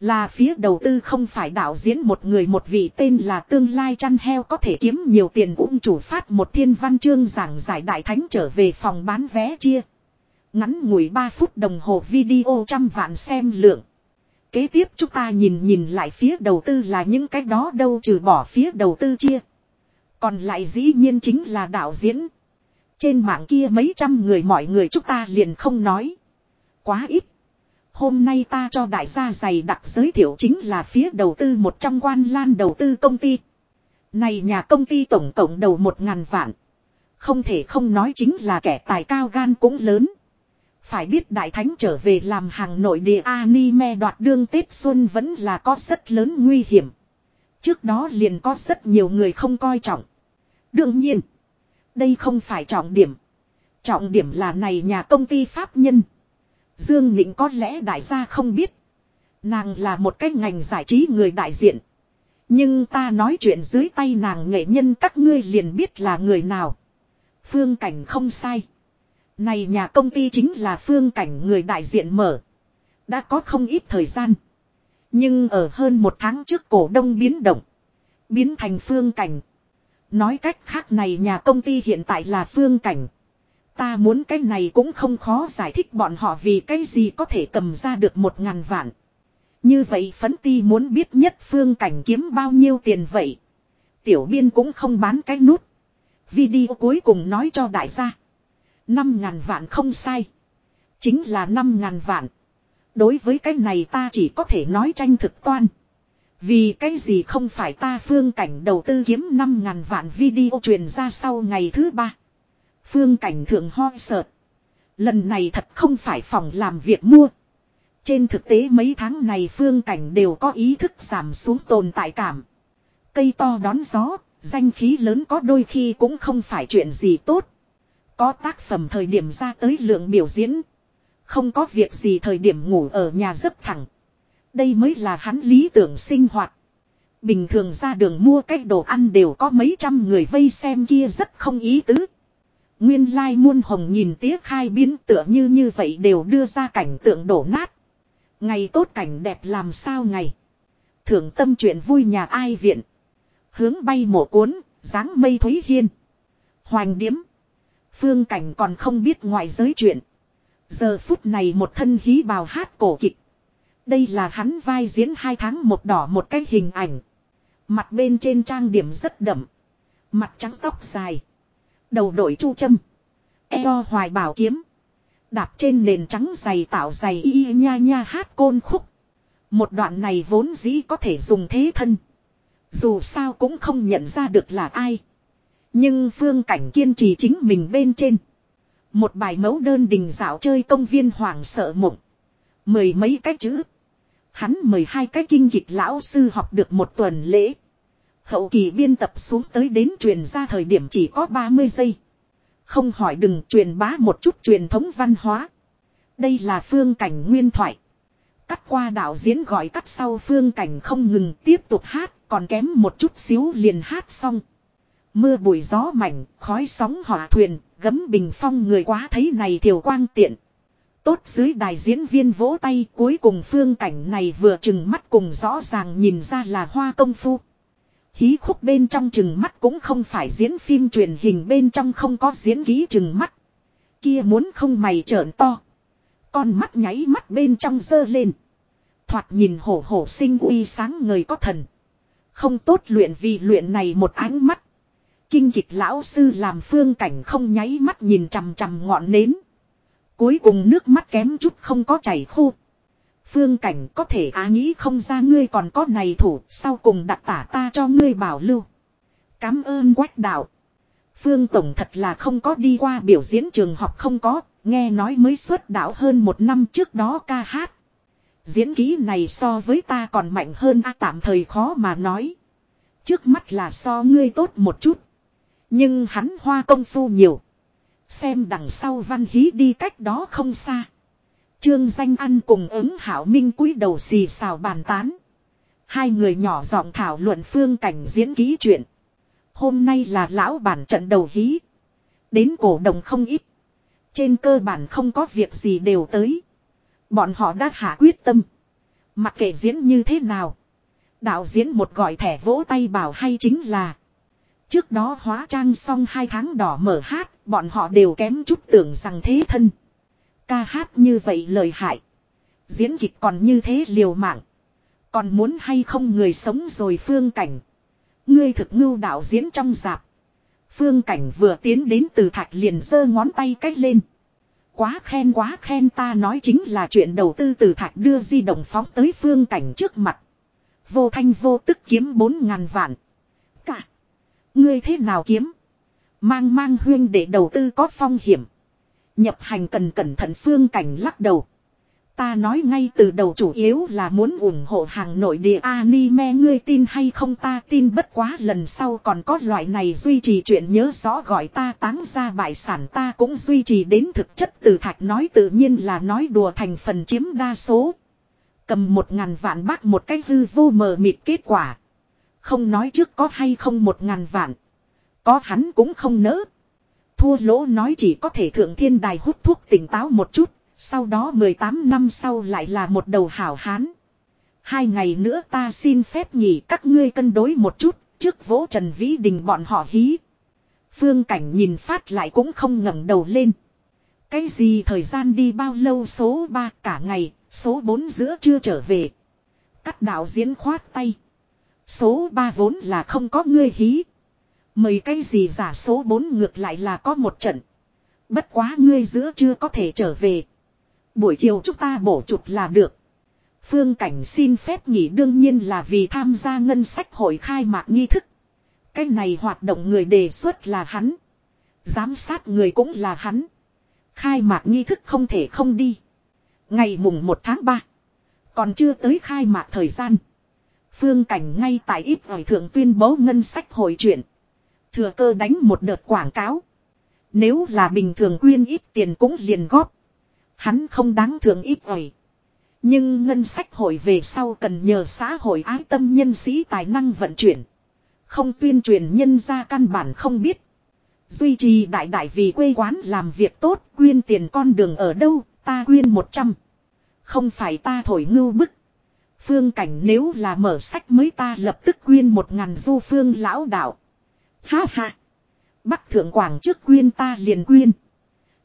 Là phía đầu tư không phải đạo diễn một người, một vị tên là tương lai chăn heo có thể kiếm nhiều tiền ung chủ phát một thiên văn chương giảng giải đại thánh trở về phòng bán vé chia. Ngắn ngủi 3 phút đồng hồ video trăm vạn xem lượng. Kế tiếp chúng ta nhìn nhìn lại phía đầu tư là những cái đó đâu trừ bỏ phía đầu tư chia. Còn lại dĩ nhiên chính là đạo diễn. Trên mạng kia mấy trăm người mọi người chúng ta liền không nói. Quá ít. Hôm nay ta cho đại gia giày đặc giới thiệu chính là phía đầu tư một trong quan lan đầu tư công ty. Này nhà công ty tổng cộng đầu một ngàn vạn. Không thể không nói chính là kẻ tài cao gan cũng lớn. Phải biết đại thánh trở về làm hàng nội địa anime đoạt đương Tết Xuân vẫn là có rất lớn nguy hiểm. Trước đó liền có rất nhiều người không coi trọng. Đương nhiên, đây không phải trọng điểm. Trọng điểm là này nhà công ty pháp nhân. Dương Nịnh có lẽ đại gia không biết. Nàng là một cái ngành giải trí người đại diện. Nhưng ta nói chuyện dưới tay nàng nghệ nhân các ngươi liền biết là người nào. Phương cảnh không sai. Này nhà công ty chính là phương cảnh người đại diện mở. Đã có không ít thời gian. Nhưng ở hơn một tháng trước cổ đông biến động. Biến thành phương cảnh. Nói cách khác này nhà công ty hiện tại là phương cảnh. Ta muốn cái này cũng không khó giải thích bọn họ vì cái gì có thể cầm ra được một ngàn vạn. Như vậy phấn ti muốn biết nhất phương cảnh kiếm bao nhiêu tiền vậy. Tiểu biên cũng không bán cái nút. Video cuối cùng nói cho đại gia. Năm ngàn vạn không sai. Chính là năm ngàn vạn. Đối với cái này ta chỉ có thể nói tranh thực toan. Vì cái gì không phải ta phương cảnh đầu tư kiếm năm ngàn vạn video truyền ra sau ngày thứ ba. Phương cảnh thượng ho sợ. Lần này thật không phải phòng làm việc mua. Trên thực tế mấy tháng này phương cảnh đều có ý thức giảm xuống tồn tại cảm. Cây to đón gió, danh khí lớn có đôi khi cũng không phải chuyện gì tốt. Có tác phẩm thời điểm ra tới lượng biểu diễn. Không có việc gì thời điểm ngủ ở nhà rất thẳng. Đây mới là hắn lý tưởng sinh hoạt. Bình thường ra đường mua cái đồ ăn đều có mấy trăm người vây xem kia rất không ý tứ. Nguyên lai muôn hồng nhìn tía khai biến tựa như như vậy đều đưa ra cảnh tượng đổ nát. Ngày tốt cảnh đẹp làm sao ngày. Thưởng tâm chuyện vui nhà ai viện. Hướng bay mổ cuốn, dáng mây thúy hiên. Hoành điếm. Phương cảnh còn không biết ngoại giới chuyện. Giờ phút này một thân hí bào hát cổ kịch. Đây là hắn vai diễn hai tháng một đỏ một cái hình ảnh. Mặt bên trên trang điểm rất đậm. Mặt trắng tóc dài. Đầu đội chu châm. Eo hoài bảo kiếm. Đạp trên nền trắng dày tạo dày y nha nha hát côn khúc. Một đoạn này vốn dĩ có thể dùng thế thân. Dù sao cũng không nhận ra được là ai. Nhưng phương cảnh kiên trì chính mình bên trên. Một bài mẫu đơn đình dạo chơi công viên hoàng sợ mộng. Mười mấy cái chữ. Hắn mời hai cái kinh kịch lão sư học được một tuần lễ. Hậu kỳ biên tập xuống tới đến truyền ra thời điểm chỉ có 30 giây. Không hỏi đừng truyền bá một chút truyền thống văn hóa. Đây là phương cảnh nguyên thoại. Cắt qua đạo diễn gọi cắt sau phương cảnh không ngừng tiếp tục hát, còn kém một chút xíu liền hát xong. Mưa bụi gió mảnh, khói sóng hỏa thuyền, gấm bình phong người quá thấy này thiểu quang tiện. Tốt dưới đài diễn viên vỗ tay cuối cùng phương cảnh này vừa chừng mắt cùng rõ ràng nhìn ra là hoa công phu. Hí khúc bên trong chừng mắt cũng không phải diễn phim truyền hình bên trong không có diễn ký chừng mắt. Kia muốn không mày trợn to. Con mắt nháy mắt bên trong dơ lên. Thoạt nhìn hổ hổ sinh uy sáng người có thần. Không tốt luyện vì luyện này một ánh mắt. Kinh kịch lão sư làm phương cảnh không nháy mắt nhìn chằm chằm ngọn nến. Cuối cùng nước mắt kém chút không có chảy khô. Phương cảnh có thể á nghĩ không ra ngươi còn có này thủ, sau cùng đặt tả ta cho ngươi bảo lưu. Cám ơn quách đạo. Phương Tổng thật là không có đi qua biểu diễn trường học không có, nghe nói mới xuất đạo hơn một năm trước đó ca hát. Diễn ký này so với ta còn mạnh hơn a tạm thời khó mà nói. Trước mắt là so ngươi tốt một chút. Nhưng hắn hoa công phu nhiều. Xem đằng sau văn hí đi cách đó không xa. Trương danh ăn cùng ứng hảo minh cúi đầu xì xào bàn tán. Hai người nhỏ giọng thảo luận phương cảnh diễn ký chuyện. Hôm nay là lão bản trận đầu hí. Đến cổ đồng không ít. Trên cơ bản không có việc gì đều tới. Bọn họ đã hạ quyết tâm. Mặc kệ diễn như thế nào. Đạo diễn một gọi thẻ vỗ tay bảo hay chính là. Trước đó hóa trang xong hai tháng đỏ mở hát, bọn họ đều kém chút tưởng rằng thế thân. Ca hát như vậy lời hại. Diễn kịch còn như thế liều mạng. Còn muốn hay không người sống rồi phương cảnh. Ngươi thực ngưu đạo diễn trong dạp. Phương cảnh vừa tiến đến từ thạch liền giơ ngón tay cách lên. Quá khen quá khen, ta nói chính là chuyện đầu tư từ thạch đưa di động phóng tới phương cảnh trước mặt. Vô thanh vô tức kiếm bốn ngàn vạn. Cả. Ngươi thế nào kiếm? Mang mang huyên để đầu tư có phong hiểm. Nhập hành cần cẩn thận phương cảnh lắc đầu. Ta nói ngay từ đầu chủ yếu là muốn ủng hộ hàng nội địa anime, ngươi tin hay không ta tin bất quá lần sau còn có loại này duy trì chuyện nhớ rõ gọi ta táng ra bại sản ta cũng duy trì đến thực chất từ thạch nói tự nhiên là nói đùa thành phần chiếm đa số. Cầm một ngàn vạn bác một cái hư vô mờ mịt kết quả. Không nói trước có hay không một ngàn vạn. Có hắn cũng không nỡ. Thua lỗ nói chỉ có thể thượng thiên đài hút thuốc tỉnh táo một chút sau đó 18 năm sau lại là một đầu hảo hán. Hai ngày nữa ta xin phép nghỉ các ngươi cân đối một chút, trước vỗ Trần Vĩ Đình bọn họ hí. Phương Cảnh nhìn phát lại cũng không ngẩng đầu lên. Cái gì thời gian đi bao lâu số 3 cả ngày, số 4 giữa chưa trở về. Cắt đạo diễn khoát tay. Số 3 vốn là không có ngươi hí. Mời cái gì giả số 4 ngược lại là có một trận. Bất quá ngươi giữa chưa có thể trở về. Buổi chiều chúng ta bổ chụp là được. Phương Cảnh xin phép nghỉ đương nhiên là vì tham gia ngân sách hội khai mạc nghi thức. Cái này hoạt động người đề xuất là hắn. Giám sát người cũng là hắn. Khai mạc nghi thức không thể không đi. Ngày mùng 1 tháng 3. Còn chưa tới khai mạc thời gian. Phương Cảnh ngay tại ít ỏi thượng tuyên bố ngân sách hội chuyện. Thừa cơ đánh một đợt quảng cáo. Nếu là bình thường quyên ít tiền cũng liền góp. Hắn không đáng thường ít ỏi. Nhưng ngân sách hội về sau cần nhờ xã hội ái tâm nhân sĩ tài năng vận chuyển. Không tuyên truyền nhân ra căn bản không biết. Duy trì đại đại vì quê quán làm việc tốt, quyên tiền con đường ở đâu, ta quyên 100. Không phải ta thổi ngưu bức. Phương cảnh nếu là mở sách mới ta lập tức quyên một ngàn du phương lão đạo. Ha ha. Bắc thượng quảng trước quyên ta liền quyên.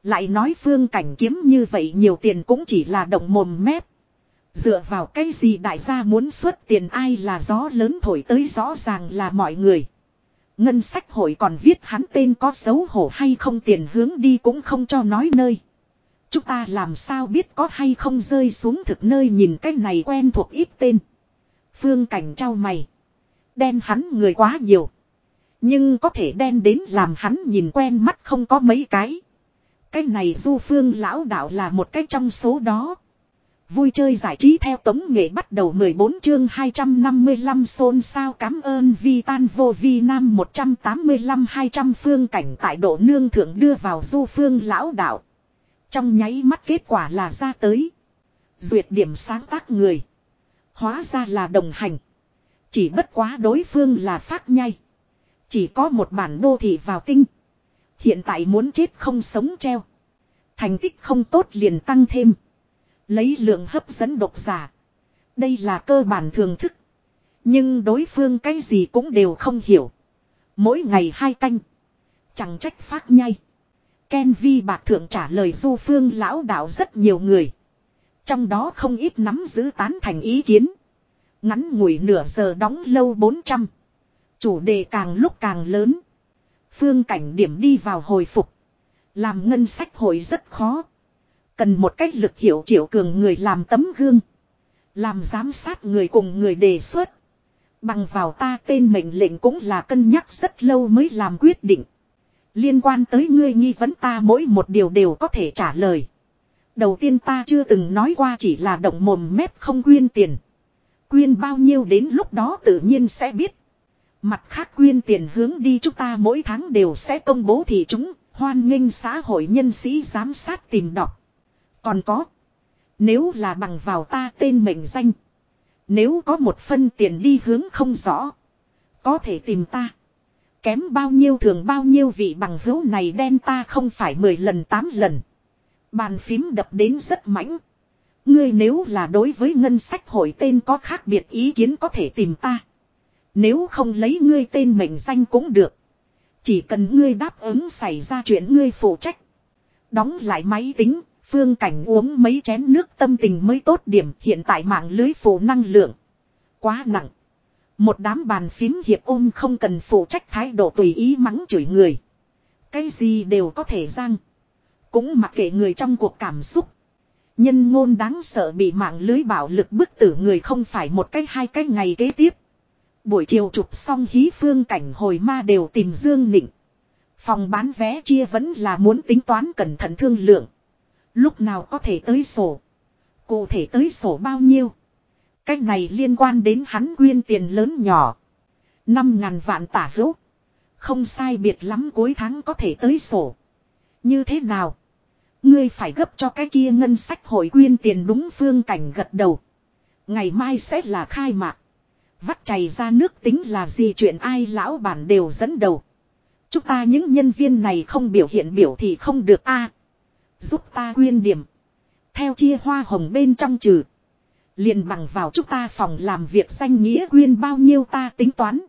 Lại nói phương cảnh kiếm như vậy nhiều tiền cũng chỉ là động mồm mép. Dựa vào cái gì đại gia muốn xuất tiền ai là gió lớn thổi tới rõ ràng là mọi người. Ngân sách hội còn viết hắn tên có xấu hổ hay không tiền hướng đi cũng không cho nói nơi. Chúng ta làm sao biết có hay không rơi xuống thực nơi nhìn cái này quen thuộc ít tên. Phương cảnh trao mày. Đen hắn người quá nhiều. Nhưng có thể đen đến làm hắn nhìn quen mắt không có mấy cái. Cái này du phương lão đạo là một cái trong số đó. Vui chơi giải trí theo tống nghệ bắt đầu 14 chương 255 xôn sao cảm ơn vi tan vô vi nam 185 200 phương cảnh tại độ nương thượng đưa vào du phương lão đạo. Trong nháy mắt kết quả là ra tới. Duyệt điểm sáng tác người. Hóa ra là đồng hành. Chỉ bất quá đối phương là phát nhai. Chỉ có một bản đô thị vào tinh. Hiện tại muốn chết không sống treo. Thành tích không tốt liền tăng thêm. Lấy lượng hấp dẫn độc giả. Đây là cơ bản thường thức. Nhưng đối phương cái gì cũng đều không hiểu. Mỗi ngày hai canh. Chẳng trách phát nhai. Ken Vi Bạc Thượng trả lời du phương lão đạo rất nhiều người. Trong đó không ít nắm giữ tán thành ý kiến. Ngắn ngủi nửa giờ đóng lâu 400. Chủ đề càng lúc càng lớn. Phương cảnh điểm đi vào hồi phục. Làm ngân sách hội rất khó. Cần một cách lực hiểu triệu cường người làm tấm gương. Làm giám sát người cùng người đề xuất. Bằng vào ta tên mệnh lệnh cũng là cân nhắc rất lâu mới làm quyết định. Liên quan tới ngươi nghi vấn ta mỗi một điều đều có thể trả lời. Đầu tiên ta chưa từng nói qua chỉ là động mồm mép không quyên tiền. Quyên bao nhiêu đến lúc đó tự nhiên sẽ biết. Mặt khác quyên tiền hướng đi chúng ta mỗi tháng đều sẽ công bố thì chúng, hoan nghênh xã hội nhân sĩ giám sát tìm đọc. Còn có, nếu là bằng vào ta tên mệnh danh, nếu có một phân tiền đi hướng không rõ, có thể tìm ta. Kém bao nhiêu thường bao nhiêu vị bằng hữu này đen ta không phải 10 lần 8 lần. Bàn phím đập đến rất mãnh. Ngươi nếu là đối với ngân sách hội tên có khác biệt ý kiến có thể tìm ta. Nếu không lấy ngươi tên mệnh danh cũng được. Chỉ cần ngươi đáp ứng xảy ra chuyện ngươi phụ trách. Đóng lại máy tính, phương cảnh uống mấy chén nước tâm tình mới tốt điểm hiện tại mạng lưới phủ năng lượng. Quá nặng. Một đám bàn phím hiệp ôm không cần phụ trách thái độ tùy ý mắng chửi người. Cái gì đều có thể răng. Cũng mặc kệ người trong cuộc cảm xúc. Nhân ngôn đáng sợ bị mạng lưới bạo lực bức tử người không phải một cái hai cái ngày kế tiếp. Buổi chiều chụp xong hí phương cảnh hồi ma đều tìm Dương Nịnh. Phòng bán vé chia vẫn là muốn tính toán cẩn thận thương lượng. Lúc nào có thể tới sổ. Cụ thể tới sổ bao nhiêu? Cách này liên quan đến hắn quyên tiền lớn nhỏ. Năm ngàn vạn tả hữu. Không sai biệt lắm cuối tháng có thể tới sổ. Như thế nào? Ngươi phải gấp cho cái kia ngân sách hội quyên tiền đúng phương cảnh gật đầu. Ngày mai sẽ là khai mạc. Vắt chảy ra nước tính là gì chuyện ai lão bản đều dẫn đầu. Chúng ta những nhân viên này không biểu hiện biểu thì không được a Giúp ta quyên điểm. Theo chia hoa hồng bên trong trừ. Liền bằng vào chúng ta phòng làm việc danh nghĩa quyên bao nhiêu ta tính toán.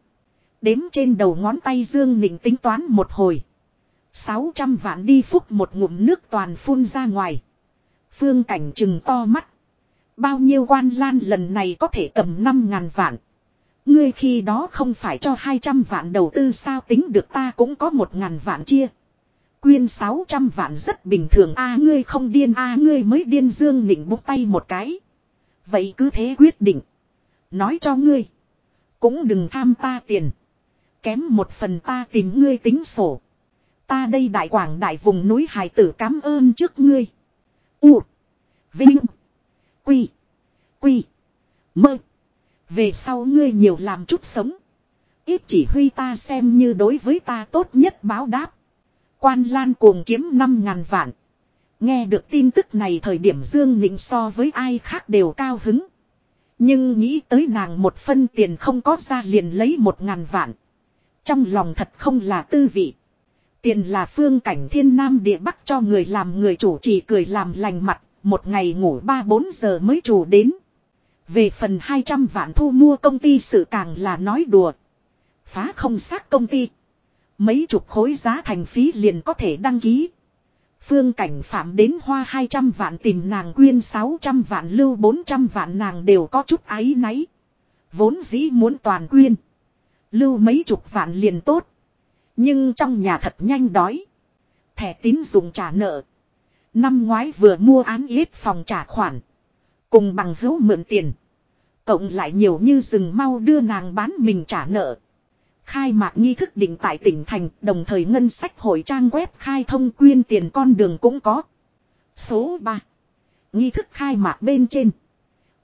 Đếm trên đầu ngón tay Dương Nịnh tính toán một hồi. 600 vạn đi phúc một ngụm nước toàn phun ra ngoài. Phương cảnh trừng to mắt. Bao nhiêu quan lan lần này có thể cầm 5 ngàn vạn. Ngươi khi đó không phải cho 200 vạn đầu tư sao tính được ta cũng có 1 ngàn vạn chia. Quyên 600 vạn rất bình thường a, ngươi không điên a, ngươi mới điên dương nịnh bút tay một cái. Vậy cứ thế quyết định. Nói cho ngươi. Cũng đừng tham ta tiền. Kém một phần ta tìm ngươi tính sổ. Ta đây đại quảng đại vùng núi hải tử cảm ơn trước ngươi. U. Vinh. Quy. Quy. Mơ. Về sau ngươi nhiều làm chút sống. Ít chỉ huy ta xem như đối với ta tốt nhất báo đáp. Quan Lan cuồng kiếm 5 ngàn vạn. Nghe được tin tức này thời điểm Dương Nịnh so với ai khác đều cao hứng. Nhưng nghĩ tới nàng một phân tiền không có ra liền lấy một ngàn vạn. Trong lòng thật không là tư vị. Tiền là phương cảnh thiên nam địa bắc cho người làm người chủ chỉ cười làm lành mặt, một ngày ngủ 3-4 giờ mới chủ đến. Về phần 200 vạn thu mua công ty sự càng là nói đùa. Phá không xác công ty. Mấy chục khối giá thành phí liền có thể đăng ký. Phương cảnh phạm đến hoa 200 vạn tìm nàng quyên 600 vạn lưu 400 vạn nàng đều có chút áy náy. Vốn dĩ muốn toàn quyên. Lưu mấy chục vạn liền tốt. Nhưng trong nhà thật nhanh đói. Thẻ tín dụng trả nợ. Năm ngoái vừa mua án yết phòng trả khoản. Cùng bằng hữu mượn tiền. Cộng lại nhiều như rừng mau đưa nàng bán mình trả nợ. Khai mạc nghi thức định tại tỉnh thành, đồng thời ngân sách hội trang web khai thông quyên tiền con đường cũng có. Số 3. Nghi thức khai mạc bên trên.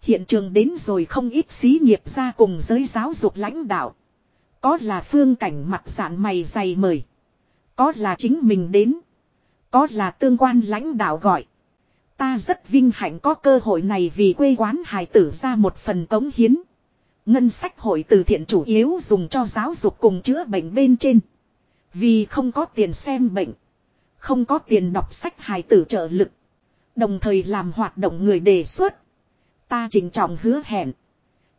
Hiện trường đến rồi không ít xí nghiệp ra cùng giới giáo dục lãnh đạo. Có là phương cảnh mặt dạng mày dày mời. Có là chính mình đến. Có là tương quan lãnh đạo gọi. Ta rất vinh hạnh có cơ hội này vì quê quán hài tử ra một phần cống hiến. Ngân sách hội từ thiện chủ yếu dùng cho giáo dục cùng chữa bệnh bên trên. Vì không có tiền xem bệnh. Không có tiền đọc sách hài tử trợ lực. Đồng thời làm hoạt động người đề xuất. Ta trình trọng hứa hẹn.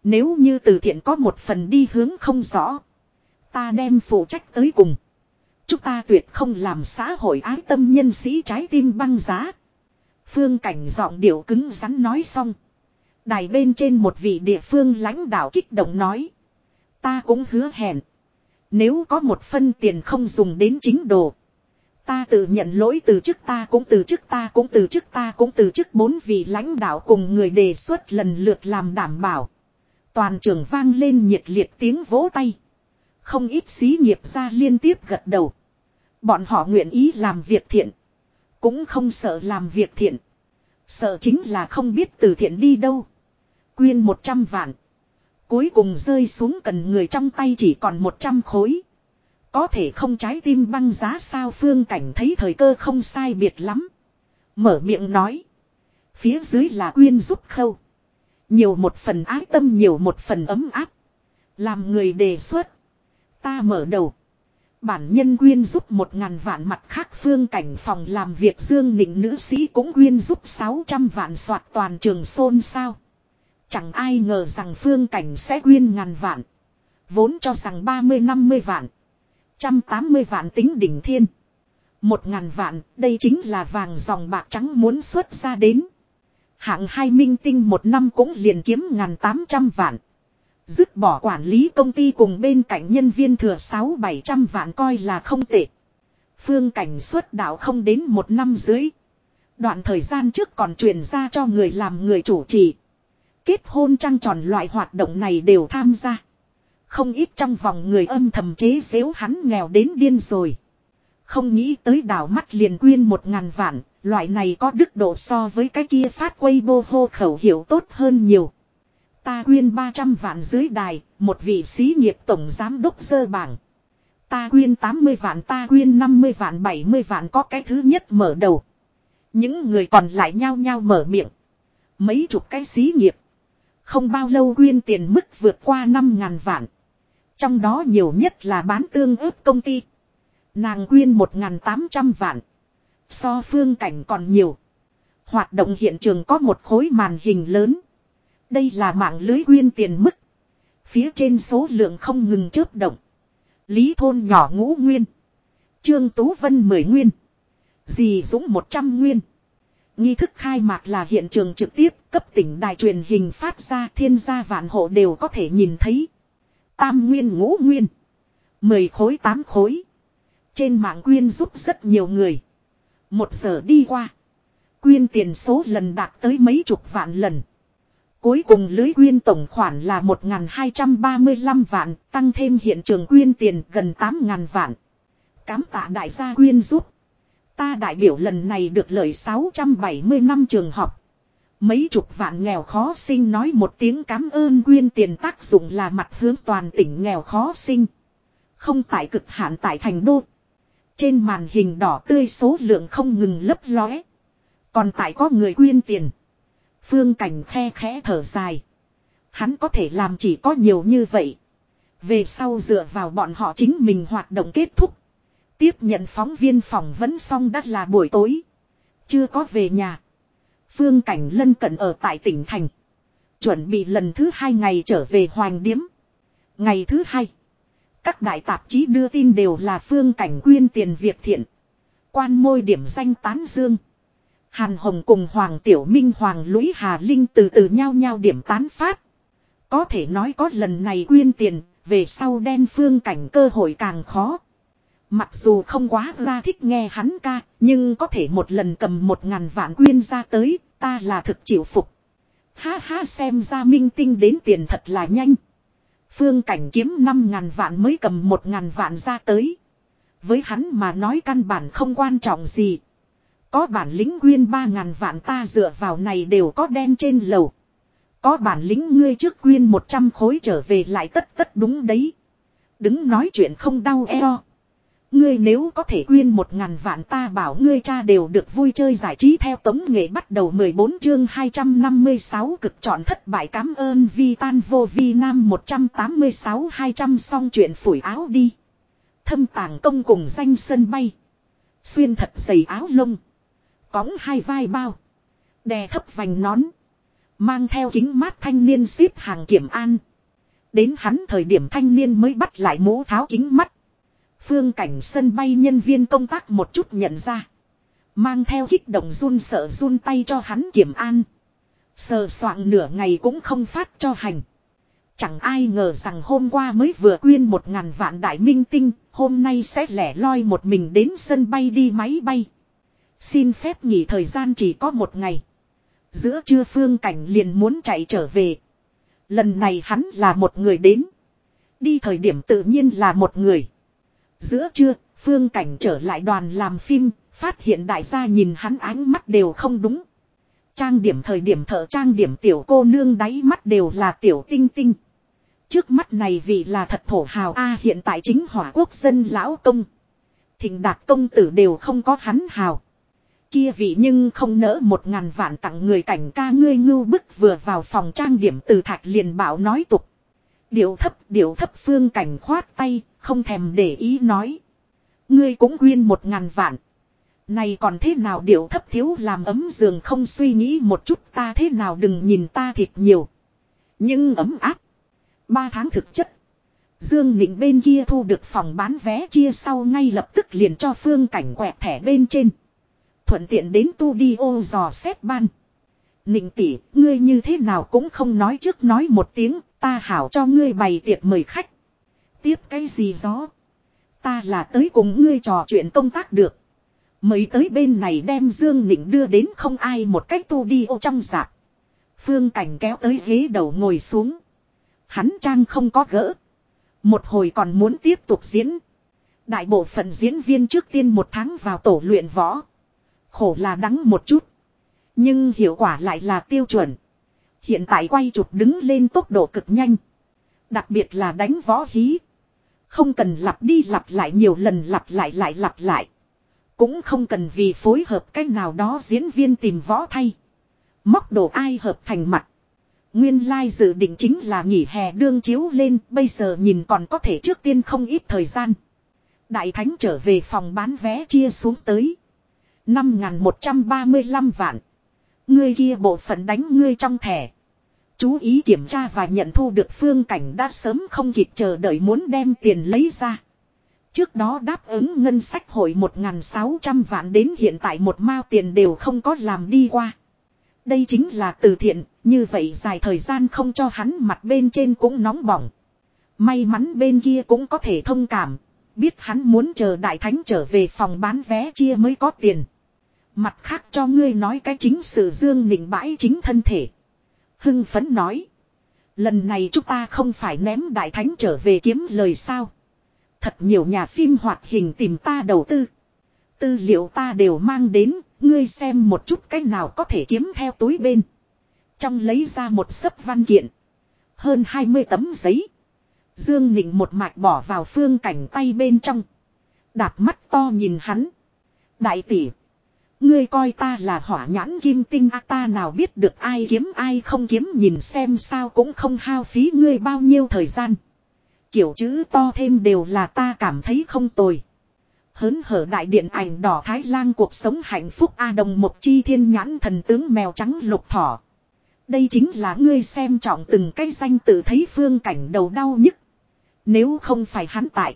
Nếu như từ thiện có một phần đi hướng không rõ. Ta đem phụ trách tới cùng. Chúng ta tuyệt không làm xã hội ái tâm nhân sĩ trái tim băng giá. Phương cảnh giọng điệu cứng rắn nói xong. Đài bên trên một vị địa phương lãnh đạo kích động nói. Ta cũng hứa hẹn. Nếu có một phân tiền không dùng đến chính đồ. Ta tự nhận lỗi từ chức ta cũng từ chức ta cũng từ chức ta cũng từ chức bốn vị lãnh đạo cùng người đề xuất lần lượt làm đảm bảo. Toàn trường vang lên nhiệt liệt tiếng vỗ tay. Không ít xí nghiệp ra liên tiếp gật đầu. Bọn họ nguyện ý làm việc thiện. Cũng không sợ làm việc thiện. Sợ chính là không biết từ thiện đi đâu. Quyên 100 vạn. Cuối cùng rơi xuống cần người trong tay chỉ còn 100 khối. Có thể không trái tim băng giá sao phương cảnh thấy thời cơ không sai biệt lắm. Mở miệng nói. Phía dưới là quyên giúp khâu. Nhiều một phần ái tâm, nhiều một phần ấm áp. Làm người đề xuất. Ta mở đầu. Bản nhân quyên giúp một ngàn vạn mặt khác phương cảnh phòng làm việc dương nịnh nữ sĩ cũng quyên giúp 600 vạn soạt toàn trường xôn sao. Chẳng ai ngờ rằng phương cảnh sẽ quyên ngàn vạn. Vốn cho rằng 30-50 vạn. 180 vạn tính đỉnh thiên. Một ngàn vạn, đây chính là vàng dòng bạc trắng muốn xuất ra đến. Hạng hai minh tinh một năm cũng liền kiếm ngàn tám trăm vạn. Dứt bỏ quản lý công ty cùng bên cạnh nhân viên thừa 6-700 vạn coi là không tệ. Phương cảnh xuất đạo không đến một năm dưới. Đoạn thời gian trước còn truyền ra cho người làm người chủ trì. Kết hôn trăng tròn loại hoạt động này đều tham gia. Không ít trong vòng người âm thầm chế xếu hắn nghèo đến điên rồi. Không nghĩ tới đảo mắt liền quyên một ngàn vạn, Loại này có đức độ so với cái kia phát quay bô hô khẩu hiệu tốt hơn nhiều. Ta quyên 300 vạn dưới đài, một vị sĩ nghiệp tổng giám đốc dơ bảng. Ta quyên 80 vạn, ta quyên 50 vạn, 70 vạn có cái thứ nhất mở đầu. Những người còn lại nhao nhao mở miệng. Mấy chục cái xí nghiệp. Không bao lâu quyên tiền mức vượt qua 5.000 vạn. Trong đó nhiều nhất là bán tương ớt công ty. Nàng quyên 1.800 vạn. So phương cảnh còn nhiều. Hoạt động hiện trường có một khối màn hình lớn. Đây là mạng lưới quyên tiền mức. Phía trên số lượng không ngừng chớp động. Lý thôn nhỏ ngũ nguyên. Trương Tú Vân mười nguyên. Dì Dũng một trăm nguyên. Nghi thức khai mạc là hiện trường trực tiếp, cấp tỉnh đài truyền hình phát ra, thiên gia vạn hộ đều có thể nhìn thấy. Tam nguyên ngũ nguyên. Mười khối tám khối. Trên mạng quyên giúp rất nhiều người. Một giờ đi qua. Quyên tiền số lần đạt tới mấy chục vạn lần. Cuối cùng lưới quyên tổng khoản là 1.235 vạn, tăng thêm hiện trường quyên tiền gần 8.000 vạn. Cám tạ đại gia quyên giúp. Ta đại biểu lần này được lợi 670 năm trường học. Mấy chục vạn nghèo khó sinh nói một tiếng cảm ơn quyên tiền tác dụng là mặt hướng toàn tỉnh nghèo khó sinh. Không tại cực hạn tại thành đô. Trên màn hình đỏ tươi số lượng không ngừng lấp lóe. Còn tại có người quyên tiền. Phương cảnh khe khẽ thở dài. Hắn có thể làm chỉ có nhiều như vậy. Về sau dựa vào bọn họ chính mình hoạt động kết thúc. Tiếp nhận phóng viên phỏng vấn xong đã là buổi tối. Chưa có về nhà. Phương cảnh lân cận ở tại tỉnh thành. Chuẩn bị lần thứ hai ngày trở về Hoàng Điếm. Ngày thứ hai. Các đại tạp chí đưa tin đều là phương cảnh quyên tiền việc thiện. Quan môi điểm danh tán dương. Hàn Hồng cùng Hoàng Tiểu Minh Hoàng Lũy Hà Linh từ từ nhau nhau điểm tán phát. Có thể nói có lần này quyên tiền, về sau đen phương cảnh cơ hội càng khó. Mặc dù không quá ra thích nghe hắn ca, nhưng có thể một lần cầm một ngàn vạn quyên ra tới, ta là thực chịu phục. Ha ha xem ra minh tinh đến tiền thật là nhanh. Phương cảnh kiếm năm ngàn vạn mới cầm một ngàn vạn ra tới. Với hắn mà nói căn bản không quan trọng gì. Có bản lính quyên ba ngàn vạn ta dựa vào này đều có đen trên lầu. Có bản lính ngươi trước quyên một trăm khối trở về lại tất tất đúng đấy. Đứng nói chuyện không đau eo. Ngươi nếu có thể quyên một ngàn vạn ta bảo ngươi cha đều được vui chơi giải trí theo tống nghệ bắt đầu 14 chương 256 cực chọn thất bại cảm ơn vi tan vô vi nam 186 200 xong chuyện phủi áo đi. Thâm tàng công cùng danh sân bay. Xuyên thật dày áo lông. Cóng hai vai bao. Đè thấp vành nón. Mang theo kính mát thanh niên xếp hàng kiểm an. Đến hắn thời điểm thanh niên mới bắt lại mũ tháo kính mắt. Phương cảnh sân bay nhân viên công tác một chút nhận ra. Mang theo kích động run sợ run tay cho hắn kiểm an. Sờ soạn nửa ngày cũng không phát cho hành. Chẳng ai ngờ rằng hôm qua mới vừa quyên một ngàn vạn đại minh tinh, hôm nay sẽ lẻ loi một mình đến sân bay đi máy bay. Xin phép nghỉ thời gian chỉ có một ngày. Giữa trưa phương cảnh liền muốn chạy trở về. Lần này hắn là một người đến. Đi thời điểm tự nhiên là một người. Giữa trưa, phương cảnh trở lại đoàn làm phim, phát hiện đại gia nhìn hắn ánh mắt đều không đúng. Trang điểm thời điểm thợ trang điểm tiểu cô nương đáy mắt đều là tiểu tinh tinh. Trước mắt này vì là thật thổ hào A hiện tại chính hỏa quốc dân lão công. Thịnh đạt công tử đều không có hắn hào. Kia vị nhưng không nỡ một ngàn vạn tặng người cảnh ca ngươi ngưu bức vừa vào phòng trang điểm từ thạch liền bảo nói tục. Điệu thấp điệu thấp phương cảnh khoát tay, không thèm để ý nói. Ngươi cũng quyên một ngàn vạn. Này còn thế nào điệu thấp thiếu làm ấm giường không suy nghĩ một chút ta thế nào đừng nhìn ta thịt nhiều. Nhưng ấm áp. Ba tháng thực chất. Dương Nịnh bên kia thu được phòng bán vé chia sau ngay lập tức liền cho phương cảnh quẹt thẻ bên trên. Thuận tiện đến tu đi ô dò xét ban. Nịnh tỷ, ngươi như thế nào cũng không nói trước nói một tiếng, ta hảo cho ngươi bày tiệc mời khách. Tiếp cái gì gió? Ta là tới cùng ngươi trò chuyện công tác được. Mới tới bên này đem Dương Nịnh đưa đến không ai một cách tu đi ô trong giạc. Phương Cảnh kéo tới ghế đầu ngồi xuống. Hắn trang không có gỡ. Một hồi còn muốn tiếp tục diễn. Đại bộ phận diễn viên trước tiên một tháng vào tổ luyện võ. Khổ là đắng một chút. Nhưng hiệu quả lại là tiêu chuẩn. Hiện tại quay chụp đứng lên tốc độ cực nhanh. Đặc biệt là đánh võ hí. Không cần lặp đi lặp lại nhiều lần lặp lại lại lặp lại. Cũng không cần vì phối hợp cách nào đó diễn viên tìm võ thay. Móc đồ ai hợp thành mặt. Nguyên lai dự định chính là nghỉ hè đương chiếu lên, bây giờ nhìn còn có thể trước tiên không ít thời gian. Đại Thánh trở về phòng bán vé chia xuống tới. 5.135 vạn. Ngươi kia bộ phận đánh ngươi trong thẻ. Chú ý kiểm tra và nhận thu được phương cảnh đã sớm không kịp chờ đợi muốn đem tiền lấy ra. Trước đó đáp ứng ngân sách hội 1.600 vạn đến hiện tại một mao tiền đều không có làm đi qua. Đây chính là từ thiện, như vậy dài thời gian không cho hắn mặt bên trên cũng nóng bỏng. May mắn bên kia cũng có thể thông cảm, biết hắn muốn chờ đại thánh trở về phòng bán vé chia mới có tiền. Mặt khác cho ngươi nói cái chính sự dương nịnh bãi chính thân thể. Hưng phấn nói. Lần này chúng ta không phải ném đại thánh trở về kiếm lời sao. Thật nhiều nhà phim hoạt hình tìm ta đầu tư. Tư liệu ta đều mang đến, ngươi xem một chút cách nào có thể kiếm theo túi bên. Trong lấy ra một sấp văn kiện. Hơn 20 tấm giấy. Dương Nịnh một mạch bỏ vào phương cảnh tay bên trong. Đạp mắt to nhìn hắn. Đại tỷ. Ngươi coi ta là hỏa nhãn kim tinh, a, ta nào biết được ai kiếm ai không kiếm, nhìn xem sao cũng không hao phí ngươi bao nhiêu thời gian. Kiểu chữ to thêm đều là ta cảm thấy không tồi. Hớn hở đại điện ảnh đỏ Thái Lan cuộc sống hạnh phúc, A, đồng một chi thiên nhãn thần tướng mèo trắng lục thỏ. Đây chính là ngươi xem trọng từng cái danh tự thấy phương cảnh đầu đau nhất Nếu không phải hắn tại.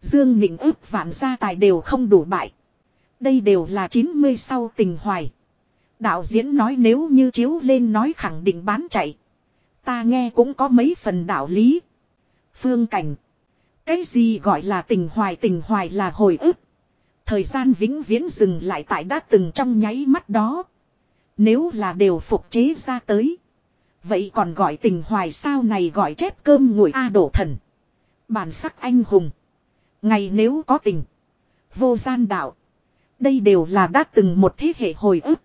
Dương Nịnh ước vạn gia tài đều không đủ bại. Đây đều là 90 sau tình hoài. Đạo diễn nói nếu như chiếu lên nói khẳng định bán chạy. Ta nghe cũng có mấy phần đạo lý. Phương cảnh. Cái gì gọi là tình hoài tình hoài là hồi ức. Thời gian vĩnh viễn dừng lại tại đã từng trong nháy mắt đó. Nếu là đều phục chế ra tới. Vậy còn gọi tình hoài sao này gọi chép cơm ngồi A đổ thần. Bản sắc anh hùng. Ngày nếu có tình. Vô gian đạo. Đây đều là đã từng một thế hệ hồi ức.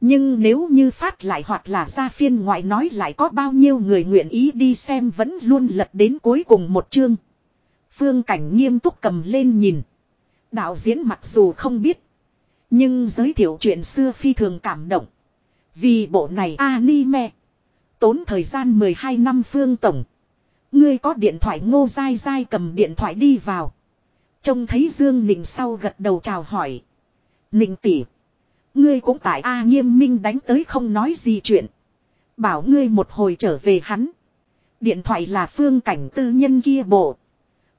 Nhưng nếu như phát lại hoặc là ra phiên ngoại nói lại có bao nhiêu người nguyện ý đi xem vẫn luôn lật đến cuối cùng một chương. Phương cảnh nghiêm túc cầm lên nhìn. Đạo diễn mặc dù không biết. Nhưng giới thiệu chuyện xưa phi thường cảm động. Vì bộ này anime. Tốn thời gian 12 năm phương tổng. Ngươi có điện thoại ngô dai dai cầm điện thoại đi vào. Trông thấy Dương Nịnh sau gật đầu chào hỏi. Nịnh tỉ. Ngươi cũng tại A nghiêm minh đánh tới không nói gì chuyện. Bảo ngươi một hồi trở về hắn. Điện thoại là phương cảnh tư nhân kia bộ.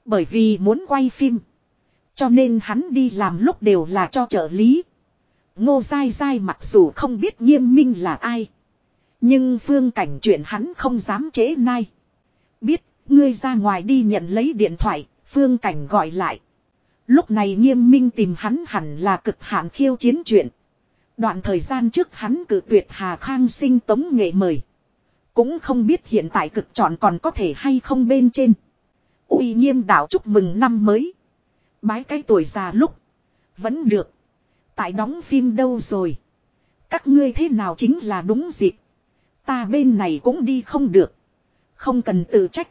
Bởi vì muốn quay phim. Cho nên hắn đi làm lúc đều là cho trợ lý. Ngô dai dai mặc dù không biết nghiêm minh là ai. Nhưng phương cảnh chuyện hắn không dám chế nay, Biết, ngươi ra ngoài đi nhận lấy điện thoại, phương cảnh gọi lại. Lúc này nghiêm minh tìm hắn hẳn là cực hạn khiêu chiến chuyện. Đoạn thời gian trước hắn cử tuyệt Hà Khang sinh tống nghệ mời. Cũng không biết hiện tại cực chọn còn có thể hay không bên trên. uy nghiêm đạo chúc mừng năm mới. Bái cái tuổi già lúc. Vẫn được. Tại đóng phim đâu rồi. Các ngươi thế nào chính là đúng dịp. Ta bên này cũng đi không được. Không cần tự trách.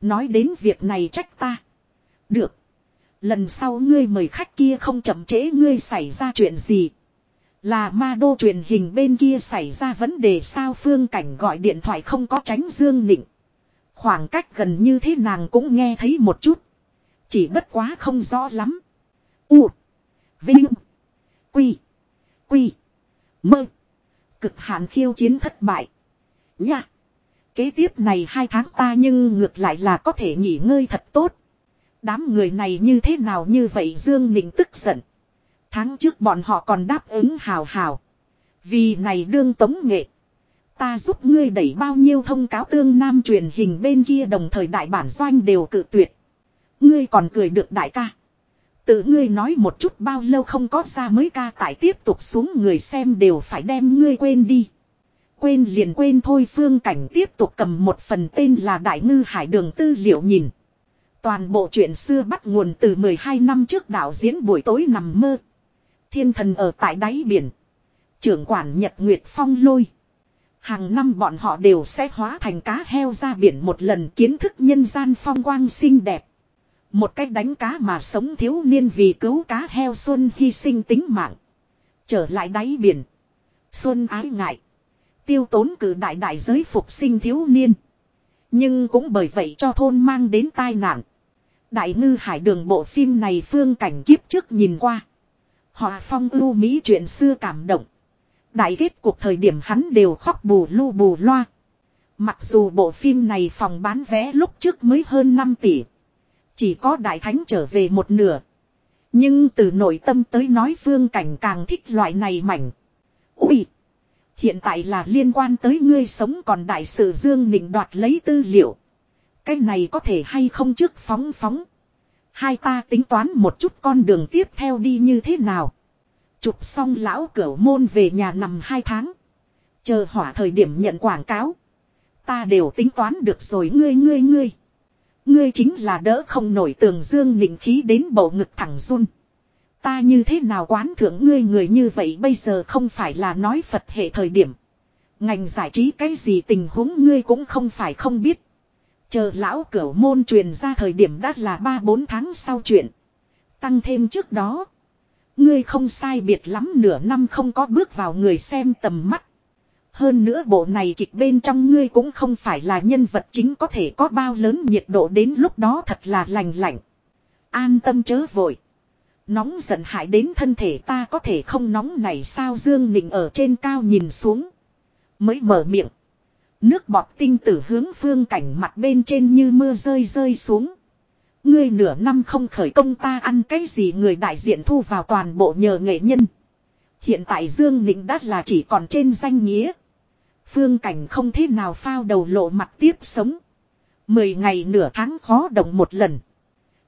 Nói đến việc này trách ta. Được. Lần sau ngươi mời khách kia không chậm trễ ngươi xảy ra chuyện gì. Là ma đô truyền hình bên kia xảy ra vấn đề sao phương cảnh gọi điện thoại không có tránh dương nịnh. Khoảng cách gần như thế nàng cũng nghe thấy một chút. Chỉ bất quá không rõ lắm. U. Vinh. Quy. Quy. Mơ. Cực hạn khiêu chiến thất bại. Nha. Kế tiếp này hai tháng ta nhưng ngược lại là có thể nghỉ ngơi thật tốt. Đám người này như thế nào như vậy Dương Nịnh tức giận. Tháng trước bọn họ còn đáp ứng hào hào. Vì này đương tống nghệ. Ta giúp ngươi đẩy bao nhiêu thông cáo tương nam truyền hình bên kia đồng thời đại bản doanh đều cự tuyệt. Ngươi còn cười được đại ca. Tự ngươi nói một chút bao lâu không có ra mới ca tại tiếp tục xuống người xem đều phải đem ngươi quên đi. Quên liền quên thôi, phương cảnh tiếp tục cầm một phần tên là Đại Ngư Hải Đường tư liệu nhìn. Toàn bộ chuyện xưa bắt nguồn từ 12 năm trước đạo diễn buổi tối nằm mơ. Thiên thần ở tại đáy biển. Trưởng quản Nhật Nguyệt Phong lôi. Hàng năm bọn họ đều sẽ hóa thành cá heo ra biển một lần kiến thức nhân gian phong quang xinh đẹp. Một cách đánh cá mà sống thiếu niên vì cứu cá heo xuân hy sinh tính mạng. Trở lại đáy biển. Xuân ái ngại. Tiêu tốn cử đại đại giới phục sinh thiếu niên. Nhưng cũng bởi vậy cho thôn mang đến tai nạn. Đại ngư hải đường bộ phim này phương cảnh kiếp trước nhìn qua. Họ phong ưu mỹ chuyện xưa cảm động. Đại kết cuộc thời điểm hắn đều khóc bù lu bù loa. Mặc dù bộ phim này phòng bán vé lúc trước mới hơn 5 tỷ. Chỉ có đại thánh trở về một nửa. Nhưng từ nội tâm tới nói phương cảnh càng thích loại này mảnh. Ui! Hiện tại là liên quan tới ngươi sống còn đại sự Dương Nịnh đoạt lấy tư liệu. Cái này có thể hay không trước phóng phóng. Hai ta tính toán một chút con đường tiếp theo đi như thế nào. Chụp xong lão cửu môn về nhà nằm hai tháng. Chờ hỏa thời điểm nhận quảng cáo. Ta đều tính toán được rồi ngươi ngươi ngươi. Ngươi chính là đỡ không nổi tường dương nịnh khí đến bộ ngực thẳng run. Ta như thế nào quán thưởng ngươi người như vậy bây giờ không phải là nói Phật hệ thời điểm. Ngành giải trí cái gì tình huống ngươi cũng không phải không biết. Chờ lão cửu môn truyền ra thời điểm đã là 3-4 tháng sau chuyện. Tăng thêm trước đó. Ngươi không sai biệt lắm nửa năm không có bước vào người xem tầm mắt. Hơn nữa bộ này kịch bên trong ngươi cũng không phải là nhân vật chính có thể có bao lớn nhiệt độ đến lúc đó thật là lành lạnh. An tâm chớ vội. Nóng giận hại đến thân thể ta có thể không nóng này sao Dương Nịnh ở trên cao nhìn xuống. Mới mở miệng. Nước bọt tinh tử hướng phương cảnh mặt bên trên như mưa rơi rơi xuống. Ngươi nửa năm không khởi công ta ăn cái gì người đại diện thu vào toàn bộ nhờ nghệ nhân. Hiện tại Dương Nịnh đã là chỉ còn trên danh nghĩa. Phương cảnh không thế nào phao đầu lộ mặt tiếp sống. Mười ngày nửa tháng khó động một lần.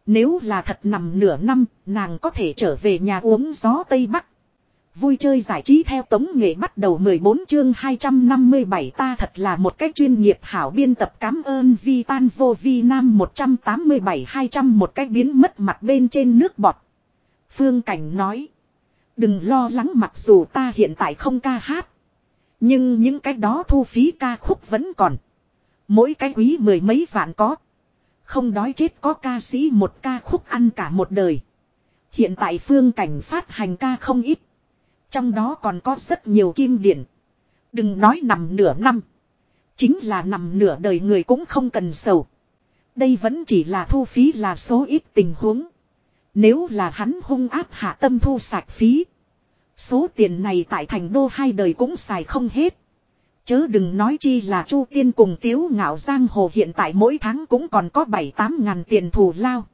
Nếu là thật nằm nửa năm, nàng có thể trở về nhà uống gió Tây Bắc. Vui chơi giải trí theo tống nghệ bắt đầu 14 chương 257 ta thật là một cách chuyên nghiệp hảo biên tập cảm ơn vi tan vô vi nam 187-200 một cách biến mất mặt bên trên nước bọt. Phương Cảnh nói. Đừng lo lắng, mặc dù ta hiện tại không ca hát. Nhưng những cái đó thu phí ca khúc vẫn còn. Mỗi cái quý mười mấy vạn có. Không đói chết có ca sĩ một ca khúc ăn cả một đời. Hiện tại phương cảnh phát hành ca không ít. Trong đó còn có rất nhiều kim điển. Đừng nói nằm nửa năm. Chính là nằm nửa đời người cũng không cần sầu. Đây vẫn chỉ là thu phí là số ít tình huống. Nếu là hắn hung áp hạ tâm thu sạch phí. Số tiền này tại thành đô hai đời cũng xài không hết. Chớ đừng nói chi là Chu Tiên cùng Tiếu Ngạo Giang Hồ hiện tại mỗi tháng cũng còn có 7-8 ngàn tiền thù lao.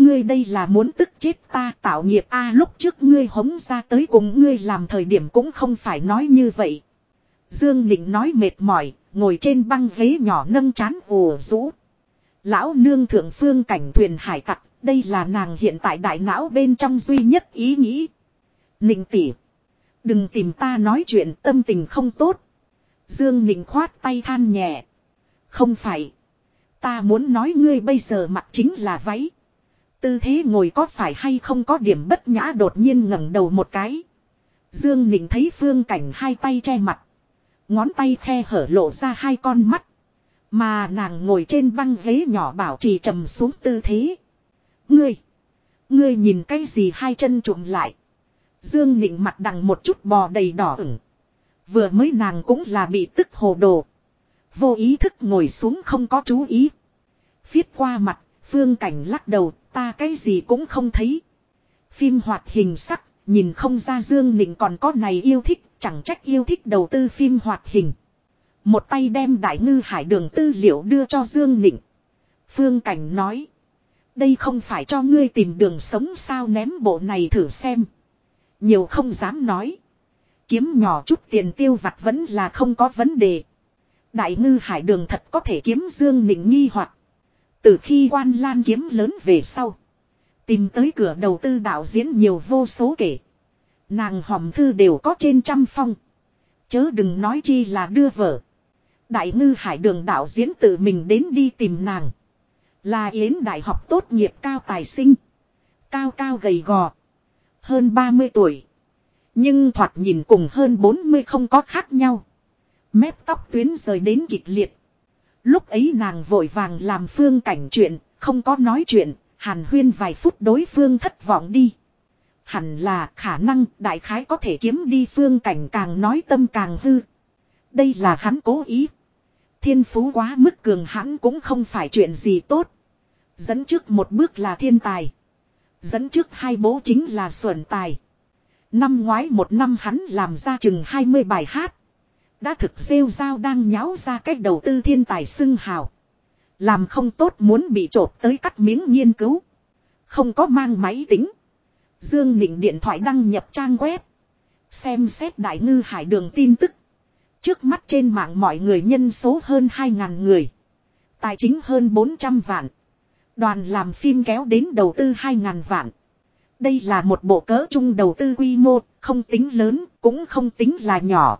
Ngươi đây là muốn tức chết ta tạo nghiệp a lúc trước ngươi hống ra tới cùng ngươi làm thời điểm cũng không phải nói như vậy. Dương Nịnh nói mệt mỏi, ngồi trên băng ghế nhỏ nâng chán ồ rũ. Lão nương thượng phương cảnh thuyền hải tặc, đây là nàng hiện tại đại não bên trong duy nhất ý nghĩ. Nịnh tỉ. Đừng tìm ta nói chuyện tâm tình không tốt. Dương Nịnh khoát tay than nhẹ. Không phải. Ta muốn nói ngươi bây giờ mặc chính là váy. Tư thế ngồi có phải hay không có điểm bất nhã đột nhiên ngẩng đầu một cái. Dương Nịnh thấy phương cảnh hai tay che mặt. Ngón tay khe hở lộ ra hai con mắt. Mà nàng ngồi trên băng ghế nhỏ bảo trì trầm xuống tư thế. Ngươi. Ngươi nhìn cái gì hai chân trụm lại. Dương Nịnh mặt đằng một chút bò đầy đỏ ửng. Vừa mới nàng cũng là bị tức hồ đồ. Vô ý thức ngồi xuống không có chú ý. Viết qua mặt, phương cảnh lắc đầu, ta cái gì cũng không thấy. Phim hoạt hình sắc, nhìn không ra Dương Nịnh còn có này yêu thích, chẳng trách yêu thích đầu tư phim hoạt hình. Một tay đem đại ngư hải đường tư liệu đưa cho Dương Nịnh. Phương Cảnh nói. Đây không phải cho ngươi tìm đường sống sao ném bộ này thử xem. Nhiều không dám nói. Kiếm nhỏ chút tiền tiêu vặt vẫn là không có vấn đề. Đại ngư hải đường thật có thể kiếm Dương Nịnh nghi hoặc từ khi quan lan kiếm lớn về sau. Tìm tới cửa đầu tư đạo diễn nhiều vô số kể. Nàng hòm thư đều có trên trăm phong. Chớ đừng nói chi là đưa vợ. Đại ngư hải đường đạo diễn tự mình đến đi tìm nàng. Là yến đại học tốt nghiệp cao tài sinh. Cao cao gầy gò. Hơn 30 tuổi. Nhưng thoạt nhìn cùng hơn 40 không có khác nhau. Mép tóc tuyến rời đến kịch liệt. Lúc ấy nàng vội vàng làm phương cảnh chuyện, không có nói chuyện, hàn huyên vài phút đối phương thất vọng đi. Hẳn là khả năng đại khái có thể kiếm đi phương cảnh càng nói tâm càng hư. Đây là hắn cố ý. Thiên phú quá mức cường hắn cũng không phải chuyện gì tốt. Dẫn trước một bước là thiên tài. Dẫn trước hai bố chính là xuẩn tài. Năm ngoái một năm hắn làm ra chừng 20 bài hát. Đã thực rêu dao đang nháo ra cách đầu tư thiên tài xưng hào. Làm không tốt muốn bị trộp tới cắt miếng nghiên cứu. Không có mang máy tính. Dương Nịnh điện thoại đăng nhập trang web. Xem xét đại ngư hải đường tin tức. Trước mắt trên mạng mọi người nhân số hơn 2.000 người. Tài chính hơn 400 vạn. Đoàn làm phim kéo đến đầu tư 2.000 vạn. Đây là một bộ cỡ chung đầu tư quy mô, không tính lớn, cũng không tính là nhỏ.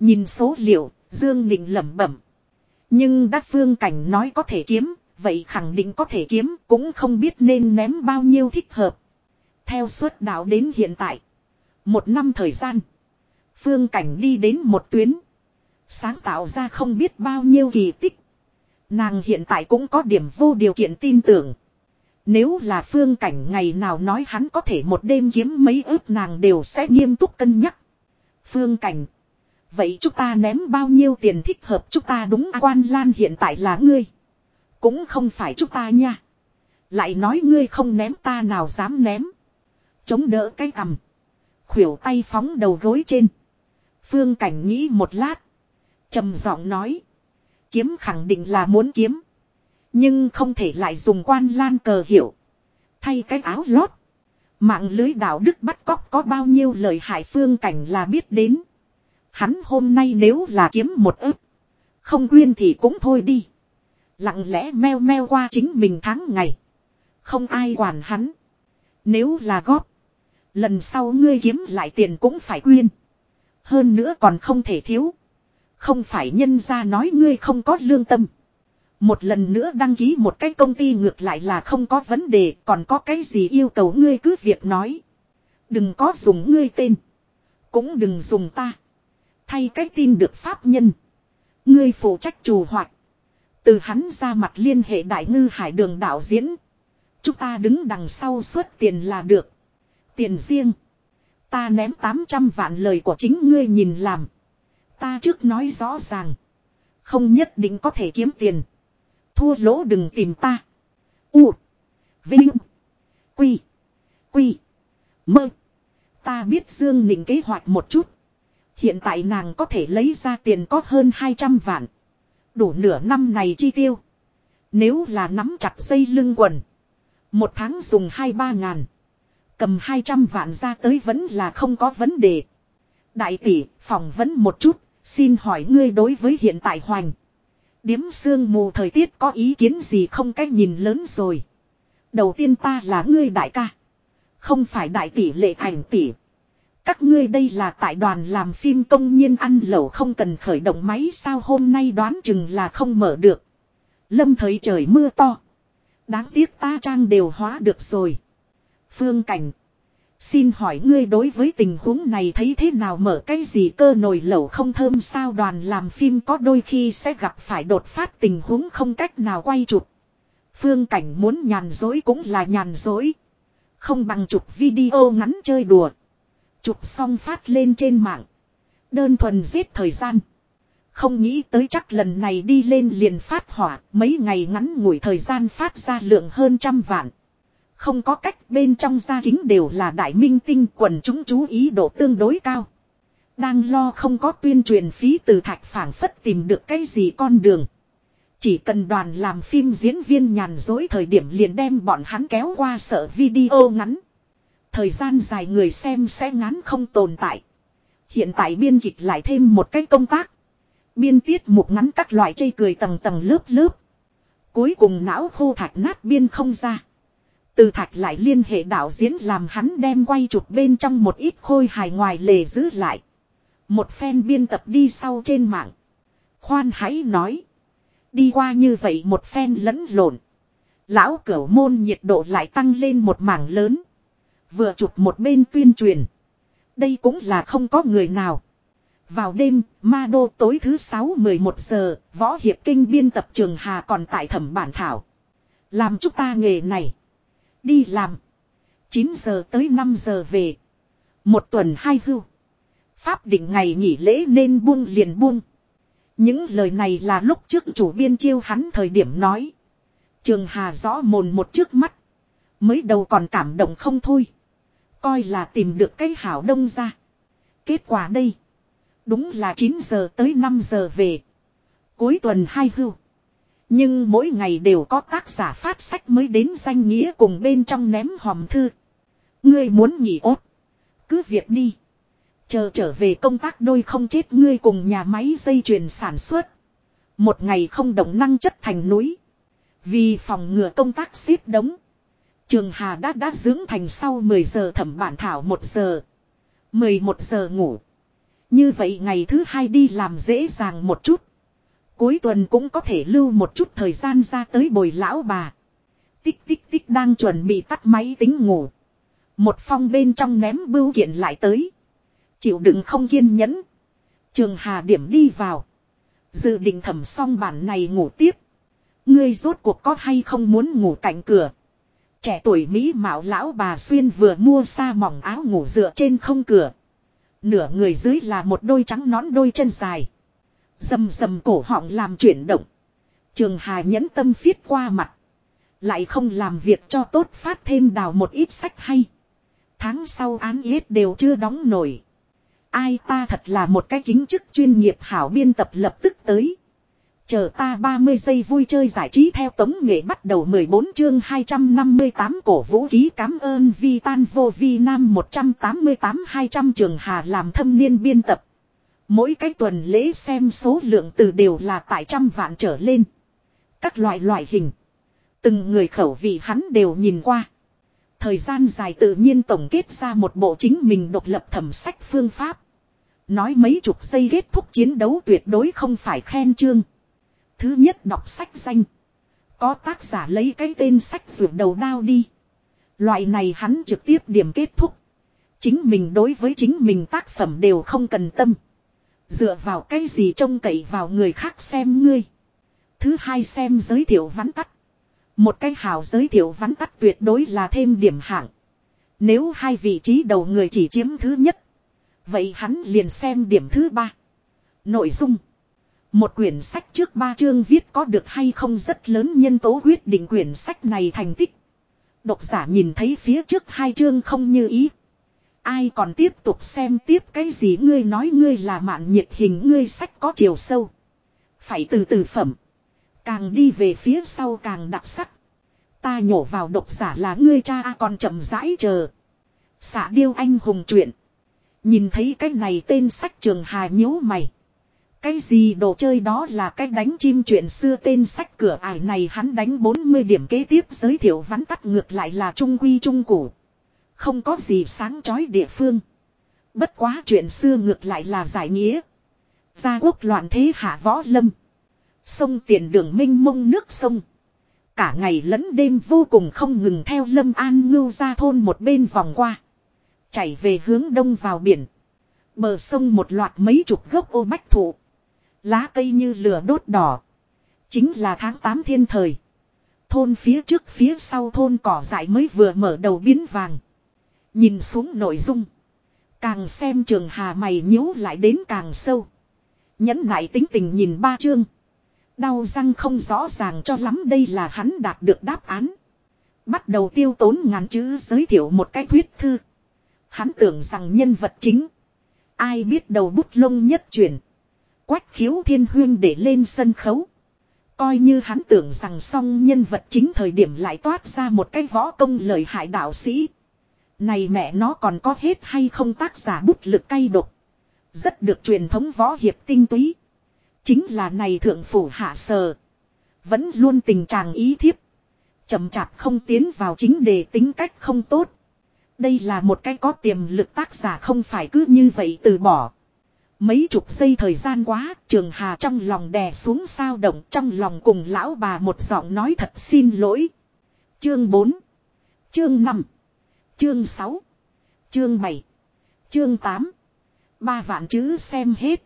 Nhìn số liệu, Dương Nịnh lẩm bẩm. Nhưng đắc phương cảnh nói có thể kiếm, vậy khẳng định có thể kiếm, cũng không biết nên ném bao nhiêu thích hợp. Theo suất đạo đến hiện tại. Một năm thời gian. Phương cảnh đi đến một tuyến. Sáng tạo ra không biết bao nhiêu kỳ tích. Nàng hiện tại cũng có điểm vô điều kiện tin tưởng. Nếu là phương cảnh ngày nào nói hắn có thể một đêm kiếm mấy ước nàng đều sẽ nghiêm túc cân nhắc. Phương cảnh. Vậy chúng ta ném bao nhiêu tiền thích hợp chúng ta đúng à, quan lan hiện tại là ngươi. Cũng không phải chúng ta nha. Lại nói ngươi không ném ta nào dám ném. Chống đỡ cái cằm. Khuỷu tay phóng đầu gối trên. Phương cảnh nghĩ một lát. trầm giọng nói. Kiếm khẳng định là muốn kiếm. Nhưng không thể lại dùng quan lan cờ hiểu. Thay cái áo lót. Mạng lưới đạo đức bắt cóc có bao nhiêu lời hại phương cảnh là biết đến. Hắn hôm nay nếu là kiếm một ức. Không quyên thì cũng thôi đi. Lặng lẽ meo meo qua chính mình tháng ngày. Không ai quản hắn. Nếu là góp. Lần sau ngươi kiếm lại tiền cũng phải quyên. Hơn nữa còn không thể thiếu. Không phải nhân ra nói ngươi không có lương tâm. Một lần nữa đăng ký một cái công ty ngược lại là không có vấn đề, còn có cái gì yêu cầu ngươi cứ việc nói. Đừng có dùng ngươi tên. Cũng đừng dùng ta. Thay cái tin được pháp nhân. Ngươi phụ trách chủ hoạt. Từ hắn ra mặt liên hệ đại ngư hải đường đạo diễn. Chúng ta đứng đằng sau suốt tiền là được. Tiền riêng. Ta ném 800 vạn lời của chính ngươi nhìn làm. Ta trước nói rõ ràng. Không nhất định có thể kiếm tiền. Thua lỗ đừng tìm ta. U. Vinh. Quy. Quy. Mơ. Ta biết Dương Nịnh kế hoạch một chút. Hiện tại nàng có thể lấy ra tiền có hơn 200 vạn. Đủ nửa năm này chi tiêu. Nếu là nắm chặt dây lưng quần. Một tháng dùng 2-3 ngàn. Cầm 200 vạn ra tới vẫn là không có vấn đề. Đại tỷ, phỏng vấn một chút, xin hỏi ngươi đối với hiện tại hoành. Điếm sương mù thời tiết có ý kiến gì không cách nhìn lớn rồi. Đầu tiên ta là ngươi đại ca. Không phải đại tỷ lệ ảnh tỷ. Các ngươi đây là tại đoàn làm phim công nhiên ăn lẩu không cần khởi động máy sao hôm nay đoán chừng là không mở được. Lâm thời trời mưa to. Đáng tiếc ta trang đều hóa được rồi. Phương Cảnh. Xin hỏi ngươi đối với tình huống này thấy thế nào mở cái gì cơ nồi lẩu không thơm sao đoàn làm phim có đôi khi sẽ gặp phải đột phát tình huống không cách nào quay chụp. Phương Cảnh muốn nhàn dối cũng là nhàn dối. Không bằng chụp video ngắn chơi đùa. Chụp xong phát lên trên mạng. Đơn thuần giết thời gian. Không nghĩ tới chắc lần này đi lên liền phát hỏa, mấy ngày ngắn ngủi thời gian phát ra lượng hơn trăm vạn. Không có cách bên trong gia kính đều là đại minh tinh quần chúng chú ý độ tương đối cao. Đang lo không có tuyên truyền phí từ thạch phảng phất tìm được cái gì con đường. Chỉ cần đoàn làm phim diễn viên nhàn dối thời điểm liền đem bọn hắn kéo qua sợ video ngắn. Thời gian dài người xem sẽ ngắn không tồn tại. Hiện tại biên kịch lại thêm một cái công tác. Biên tiết mục ngắn các loại chây cười tầng tầng lớp lớp. Cuối cùng não khô thạch nát biên không ra. Từ thạch lại liên hệ đạo diễn làm hắn đem quay chụp bên trong một ít khôi hài ngoài lề giữ lại. Một phen biên tập đi sau trên mạng. Khoan hãy nói. Đi qua như vậy một phen lẫn lộn. Lão cửu môn nhiệt độ lại tăng lên một mảng lớn. Vừa chụp một bên tuyên truyền. Đây cũng là không có người nào. Vào đêm, ma đô tối thứ 6-11 giờ, võ hiệp kinh biên tập trường Hà còn tại thẩm bản thảo. Làm chúng ta nghề này. Đi làm. 9 giờ tới 5 giờ về. Một tuần hai hưu. Pháp định ngày nghỉ lễ nên buông liền buông. Những lời này là lúc trước chủ biên chiêu hắn thời điểm nói. Trường Hà rõ mồn một trước mắt. Mới đầu còn cảm động không thôi. Coi là tìm được cái hảo đông ra. Kết quả đây. Đúng là 9 giờ tới 5 giờ về. Cuối tuần hai hưu. Nhưng mỗi ngày đều có tác giả phát sách mới đến danh nghĩa cùng bên trong ném hòm thư. Ngươi muốn nghỉ ốt. Cứ việc đi. Chờ trở về công tác đôi không chết ngươi cùng nhà máy dây chuyền sản xuất. Một ngày không động năng chất thành núi. Vì phòng ngừa công tác xếp đống. Trường Hà đã đã dưỡng thành sau 10 giờ thẩm bản thảo 1 giờ. 11 giờ ngủ. Như vậy ngày thứ hai đi làm dễ dàng một chút. Cuối tuần cũng có thể lưu một chút thời gian ra tới bồi lão bà. Tích tích tích đang chuẩn bị tắt máy tính ngủ. Một phong bên trong ném bưu kiện lại tới. Chịu đựng không kiên nhẫn. Trường Hà điểm đi vào. Dự định thẩm xong bản này ngủ tiếp. Ngươi rốt cuộc có hay không muốn ngủ cạnh cửa. Trẻ tuổi Mỹ mạo lão bà xuyên vừa mua xa mỏng áo ngủ dựa trên không cửa. Nửa người dưới là một đôi trắng nón đôi chân dài. Dầm dầm cổ họng làm chuyển động. Trường Hà nhẫn tâm phiết qua mặt. Lại không làm việc cho tốt phát thêm đào một ít sách hay. Tháng sau án yết đều chưa đóng nổi. Ai ta thật là một cái kính chức chuyên nghiệp hảo biên tập lập tức tới. Chờ ta 30 giây vui chơi giải trí theo tống nghệ bắt đầu 14 chương 258 cổ vũ ký cám ơn vi tan vô vi nam 188 200 trường hà làm thâm niên biên tập. Mỗi cái tuần lễ xem số lượng từ đều là tại trăm vạn trở lên. Các loại loại hình. Từng người khẩu vị hắn đều nhìn qua. Thời gian dài tự nhiên tổng kết ra một bộ chính mình độc lập thẩm sách phương pháp. Nói mấy chục giây kết thúc chiến đấu tuyệt đối không phải khen chương. Thứ nhất đọc sách danh. Có tác giả lấy cái tên sách ruột đầu đao đi. Loại này hắn trực tiếp điểm kết thúc. Chính mình đối với chính mình tác phẩm đều không cần tâm. Dựa vào cái gì trông cậy vào người khác xem ngươi. Thứ hai xem giới thiệu vắn tắt. Một cái hào giới thiệu vắn tắt tuyệt đối là thêm điểm hạng. Nếu hai vị trí đầu người chỉ chiếm thứ nhất. Vậy hắn liền xem điểm thứ ba. Nội dung. Một quyển sách trước ba chương viết có được hay không rất lớn nhân tố quyết định quyển sách này thành tích. Độc giả nhìn thấy phía trước hai chương không như ý. Ai còn tiếp tục xem tiếp cái gì ngươi nói ngươi là mạn nhiệt hình ngươi sách có chiều sâu. Phải từ từ phẩm. Càng đi về phía sau càng đặc sắc. Ta nhổ vào độc giả là ngươi cha còn chậm rãi chờ. Xả điêu anh hùng chuyện. Nhìn thấy cái này tên sách trường hà nhíu mày. Cái gì đồ chơi đó là cái đánh chim chuyện xưa tên sách cửa ải này hắn đánh 40 điểm kế tiếp giới thiệu vắn tắt ngược lại là trung quy trung củ. Không có gì sáng chói địa phương. Bất quá chuyện xưa ngược lại là giải nghĩa. Gia quốc loạn thế hạ võ lâm. Sông tiền đường minh mông nước sông. Cả ngày lẫn đêm vô cùng không ngừng theo lâm an ngưu ra thôn một bên vòng qua. Chảy về hướng đông vào biển. Bờ sông một loạt mấy chục gốc ô bách thụ. Lá cây như lửa đốt đỏ. Chính là tháng 8 thiên thời. Thôn phía trước phía sau thôn cỏ dại mới vừa mở đầu biến vàng. Nhìn xuống nội dung. Càng xem trường hà mày nhíu lại đến càng sâu. Nhẫn nại tính tình nhìn ba chương. Đau răng không rõ ràng cho lắm đây là hắn đạt được đáp án. Bắt đầu tiêu tốn ngắn chữ giới thiệu một cái thuyết thư. Hắn tưởng rằng nhân vật chính. Ai biết đầu bút lông nhất chuyển. Quách khiếu thiên huyên để lên sân khấu. Coi như hắn tưởng rằng song nhân vật chính thời điểm lại toát ra một cái võ công lời hại đạo sĩ. Này mẹ nó còn có hết hay không tác giả bút lực cay độc. Rất được truyền thống võ hiệp tinh túy. Chính là này thượng phủ hạ sờ. Vẫn luôn tình trạng ý thiếp. chậm chạp không tiến vào chính đề tính cách không tốt. Đây là một cái có tiềm lực tác giả không phải cứ như vậy từ bỏ. Mấy chục giây thời gian quá, trường hà trong lòng đè xuống sao động trong lòng cùng lão bà một giọng nói thật xin lỗi. Chương 4 Chương 5 Chương 6 Chương 7 Chương 8. Ba vạn chữ xem hết.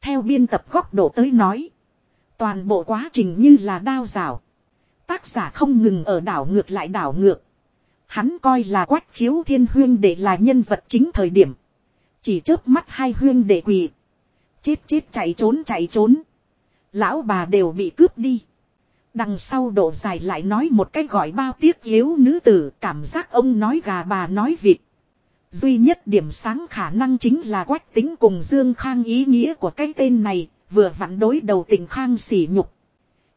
Theo biên tập góc độ tới nói. Toàn bộ quá trình như là đao rào. Tác giả không ngừng ở đảo ngược lại đảo ngược. Hắn coi là quách khiếu thiên huyên để là nhân vật chính thời điểm. Chỉ chớp mắt hai huyên đệ quỳ. Chết chết chạy trốn chạy trốn. Lão bà đều bị cướp đi. Đằng sau độ dài lại nói một cái gọi bao tiếc yếu nữ tử cảm giác ông nói gà bà nói vịt. Duy nhất điểm sáng khả năng chính là quách tính cùng Dương Khang ý nghĩa của cái tên này, vừa vặn đối đầu tình Khang sỉ nhục.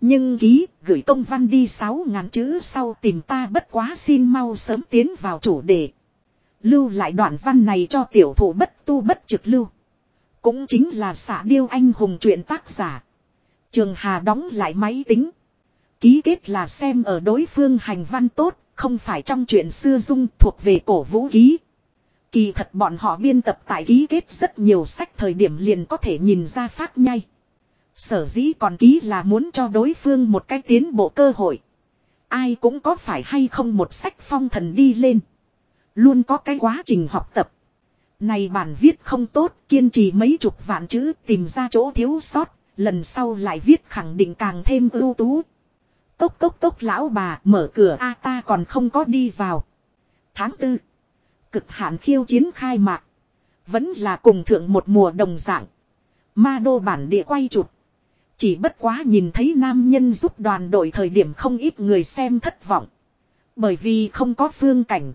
Nhưng ký, gửi công văn đi sáu ngàn chữ sau tìm ta bất quá xin mau sớm tiến vào chủ đề. Lưu lại đoạn văn này cho tiểu thủ bất tu bất trực lưu. Cũng chính là xả điêu anh hùng truyện tác giả. Trường Hà đóng lại máy tính. Ký kết là xem ở đối phương hành văn tốt, không phải trong chuyện xưa dung thuộc về cổ vũ ký. Kỳ thật bọn họ biên tập tại ký kết rất nhiều sách thời điểm liền có thể nhìn ra phát nhai. Sở dĩ còn ký là muốn cho đối phương một cái tiến bộ cơ hội. Ai cũng có phải hay không một sách phong thần đi lên. Luôn có cái quá trình học tập. Này bản viết không tốt, kiên trì mấy chục vạn chữ tìm ra chỗ thiếu sót, lần sau lại viết khẳng định càng thêm ưu tú. Cốc cốc cốc lão bà mở cửa a ta còn không có đi vào. Tháng tư. Cực hạn khiêu chiến khai mạc. Vẫn là cùng thượng một mùa đồng dạng. Ma đô bản địa quay chụp. Chỉ bất quá nhìn thấy nam nhân giúp đoàn đội thời điểm không ít người xem thất vọng. Bởi vì không có phương cảnh.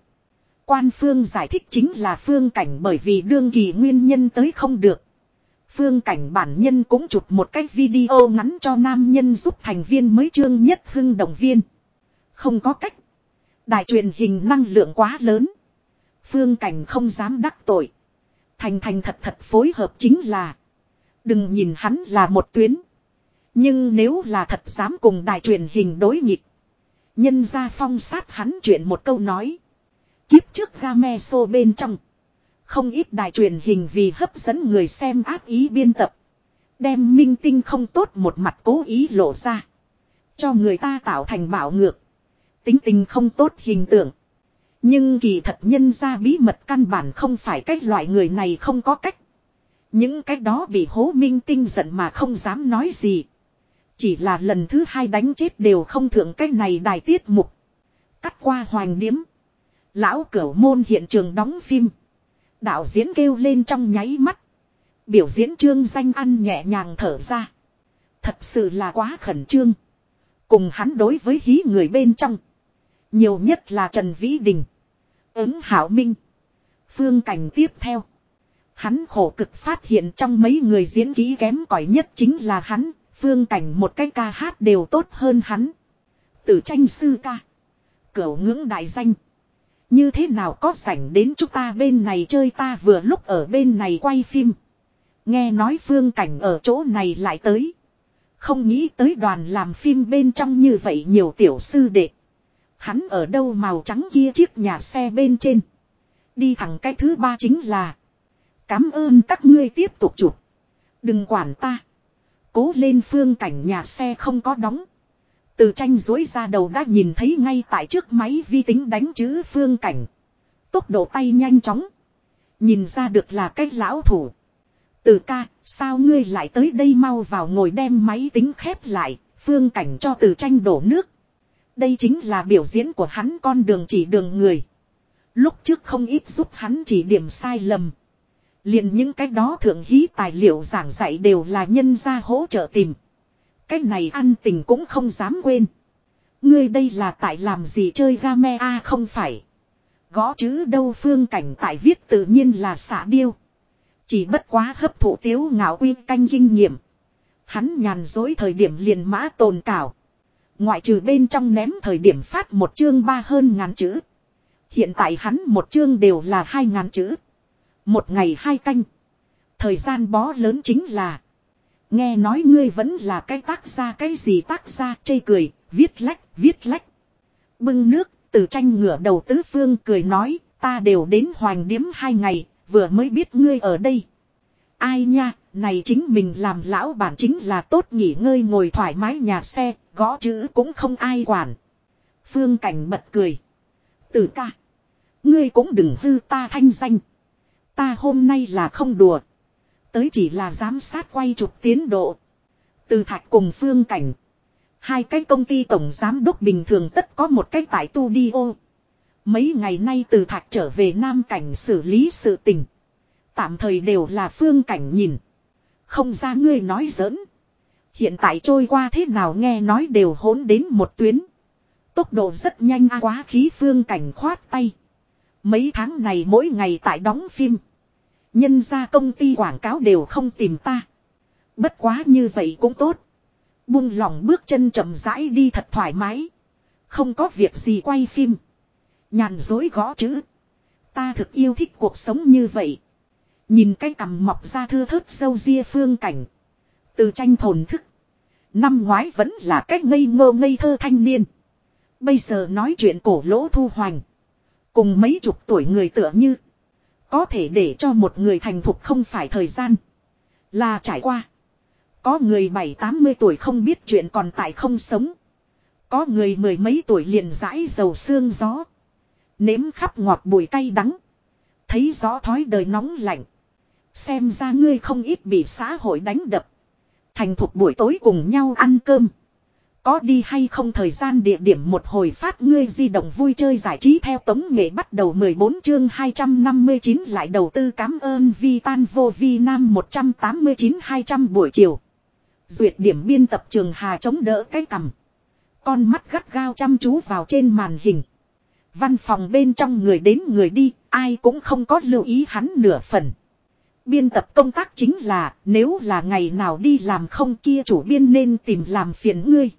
Quan phương giải thích chính là phương cảnh bởi vì đương kỳ nguyên nhân tới không được. Phương cảnh bản nhân cũng chụp một cái video ngắn cho nam nhân giúp thành viên mới trương nhất hưng động viên. Không có cách. Đài truyền hình năng lượng quá lớn. Phương cảnh không dám đắc tội. Thành thành thật thật phối hợp chính là. Đừng nhìn hắn là một tuyến. Nhưng nếu là thật dám cùng đài truyền hình đối nghịch. Nhân ra phong sát hắn chuyện một câu nói. Kiếp trước game show bên trong. Không ít đài truyền hình vì hấp dẫn người xem ác ý biên tập. Đem minh tinh không tốt một mặt cố ý lộ ra. Cho người ta tạo thành bảo ngược. Tính tình không tốt hình tượng. Nhưng kỳ thật nhân ra bí mật căn bản không phải cách loại người này không có cách. Những cái đó bị hố minh tinh giận mà không dám nói gì. Chỉ là lần thứ hai đánh chết đều không thượng cái này đài tiết mục. Cắt qua hoành điếm. Lão cửu môn hiện trường đóng phim. Đạo diễn kêu lên trong nháy mắt. Biểu diễn trương danh ăn nhẹ nhàng thở ra. Thật sự là quá khẩn trương. Cùng hắn đối với hí người bên trong. Nhiều nhất là Trần Vĩ Đình. Ứng Hảo Minh. Phương cảnh tiếp theo. Hắn khổ cực phát hiện trong mấy người diễn kỹ kém cỏi nhất chính là hắn. Phương cảnh một cái ca hát đều tốt hơn hắn. Tử tranh sư ca. Cửu ngưỡng đại danh. Như thế nào có sảnh đến chúng ta bên này chơi ta vừa lúc ở bên này quay phim. Nghe nói phương cảnh ở chỗ này lại tới. Không nghĩ tới đoàn làm phim bên trong như vậy nhiều tiểu sư đệ. Hắn ở đâu màu trắng kia chiếc nhà xe bên trên. Đi thẳng cái thứ ba chính là. Cám ơn các ngươi tiếp tục chụp. Đừng quản ta. Cố lên phương cảnh nhà xe không có đóng. Từ tranh dối ra đầu đã nhìn thấy ngay tại trước máy vi tính đánh chữ phương cảnh. Tốc độ tay nhanh chóng. Nhìn ra được là cái lão thủ. Từ ca, sao ngươi lại tới đây mau vào ngồi đem máy tính khép lại, phương cảnh cho từ tranh đổ nước. Đây chính là biểu diễn của hắn con đường chỉ đường người. Lúc trước không ít giúp hắn chỉ điểm sai lầm. liền những cái đó thượng hí tài liệu giảng dạy đều là nhân gia hỗ trợ tìm. Cái này ăn tình cũng không dám quên. Ngươi đây là tại làm gì chơi game a không phải. Gõ chữ đâu phương cảnh tại viết tự nhiên là xả điêu. Chỉ bất quá hấp thụ tiếu ngạo quy canh kinh nghiệm. Hắn nhàn dối thời điểm liền mã tồn cảo. Ngoại trừ bên trong ném thời điểm phát một chương ba hơn ngàn chữ. Hiện tại hắn một chương đều là hai ngàn chữ. Một ngày hai canh. Thời gian bó lớn chính là. Nghe nói ngươi vẫn là cái tác gia cái gì tác gia chê cười, viết lách, viết lách. Bưng nước, từ tranh ngửa đầu tứ phương cười nói, ta đều đến hoành điếm hai ngày, vừa mới biết ngươi ở đây. Ai nha, này chính mình làm lão bản chính là tốt nghỉ ngơi ngồi thoải mái nhà xe, gõ chữ cũng không ai quản. Phương cảnh bật cười. Từ ca. Ngươi cũng đừng hư ta thanh danh. Ta hôm nay là không đùa. Tới chỉ là giám sát quay chụp tiến độ. Từ thạch cùng phương cảnh. Hai cái công ty tổng giám đốc bình thường tất có một cái tại tu đi ô. Mấy ngày nay từ thạch trở về Nam Cảnh xử lý sự tình. Tạm thời đều là phương cảnh nhìn. Không ra ngươi nói giỡn. Hiện tại trôi qua thế nào nghe nói đều hỗn đến một tuyến. Tốc độ rất nhanh, quá khí phương cảnh khoát tay. Mấy tháng này mỗi ngày tại đóng phim. Nhân ra công ty quảng cáo đều không tìm ta. Bất quá như vậy cũng tốt. Buông lòng bước chân chậm rãi đi thật thoải mái. Không có việc gì quay phim. Nhàn dối gõ chữ. Ta thực yêu thích cuộc sống như vậy. Nhìn cái cằm mọc ra thưa thớt sâu ria phương cảnh. Từ tranh thồn thức. Năm ngoái vẫn là cách ngây ngô ngây thơ thanh niên. Bây giờ nói chuyện cổ lỗ thu hoành. Cùng mấy chục tuổi người tựa như. Có thể để cho một người thành thục không phải thời gian. Là trải qua. Có người bảy tám mươi tuổi không biết chuyện còn tại không sống. Có người mười mấy tuổi liền rãi dầu xương gió. Nếm khắp ngọt bùi cay đắng. Thấy rõ thói đời nóng lạnh. Xem ra ngươi không ít bị xã hội đánh đập. Thành thục buổi tối cùng nhau ăn cơm. Có đi hay không thời gian địa điểm một hồi phát ngươi di động vui chơi giải trí theo tống nghệ bắt đầu 14 chương 259 lại đầu tư cảm ơn vi tan vô vi nam 189-200 buổi chiều. Duyệt điểm biên tập trường Hà chống đỡ cái cằm. Con mắt gắt gao chăm chú vào trên màn hình. Văn phòng bên trong người đến người đi, ai cũng không có lưu ý hắn nửa phần. Biên tập công tác chính là, nếu là ngày nào đi làm không kia chủ biên nên tìm làm phiền ngươi.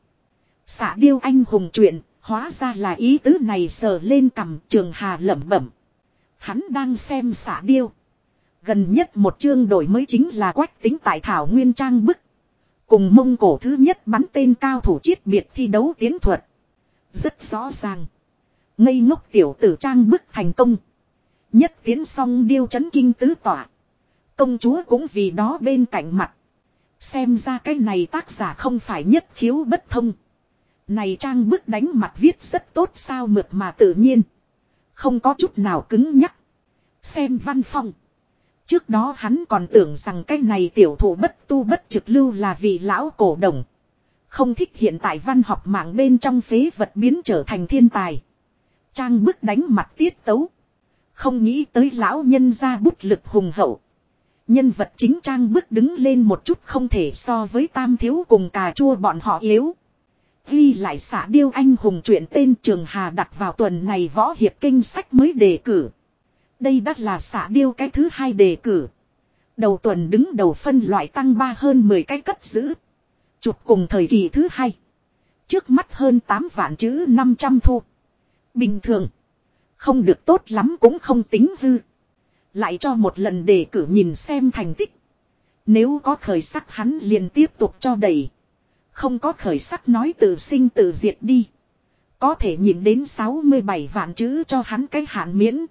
Xạ điêu anh hùng chuyện, hóa ra là ý tứ này sờ lên cầm trường hà lẩm bẩm. Hắn đang xem xạ điêu. Gần nhất một chương đổi mới chính là quách tính tại Thảo Nguyên Trang bức. Cùng mông cổ thứ nhất bắn tên cao thủ chiết biệt thi đấu tiến thuật. Rất rõ ràng. Ngây ngốc tiểu tử trang bức thành công. Nhất tiến song điêu chấn kinh tứ tỏa. Công chúa cũng vì đó bên cạnh mặt. Xem ra cái này tác giả không phải nhất khiếu bất thông. Này trang bức đánh mặt viết rất tốt sao mượt mà tự nhiên. Không có chút nào cứng nhắc. Xem văn phong. Trước đó hắn còn tưởng rằng cái này tiểu thủ bất tu bất trực lưu là vị lão cổ đồng. Không thích hiện tại văn học mạng bên trong phế vật biến trở thành thiên tài. Trang bức đánh mặt tiết tấu. Không nghĩ tới lão nhân ra bút lực hùng hậu. Nhân vật chính trang bức đứng lên một chút không thể so với tam thiếu cùng cà chua bọn họ yếu. Ghi lại xả điêu anh hùng chuyện tên Trường Hà đặt vào tuần này võ hiệp kinh sách mới đề cử. Đây đắt là xả điêu cái thứ hai đề cử. Đầu tuần đứng đầu phân loại tăng ba hơn 10 cái cất giữ. Chụp cùng thời kỳ thứ hai. Trước mắt hơn 8 vạn chữ 500 thu. Bình thường. Không được tốt lắm cũng không tính hư. Lại cho một lần đề cử nhìn xem thành tích. Nếu có khởi sắc hắn liền tiếp tục cho đẩy. Không có khởi sắc nói tự sinh tự diệt đi. Có thể nhìn đến 67 vạn chữ cho hắn cái hạn miễn.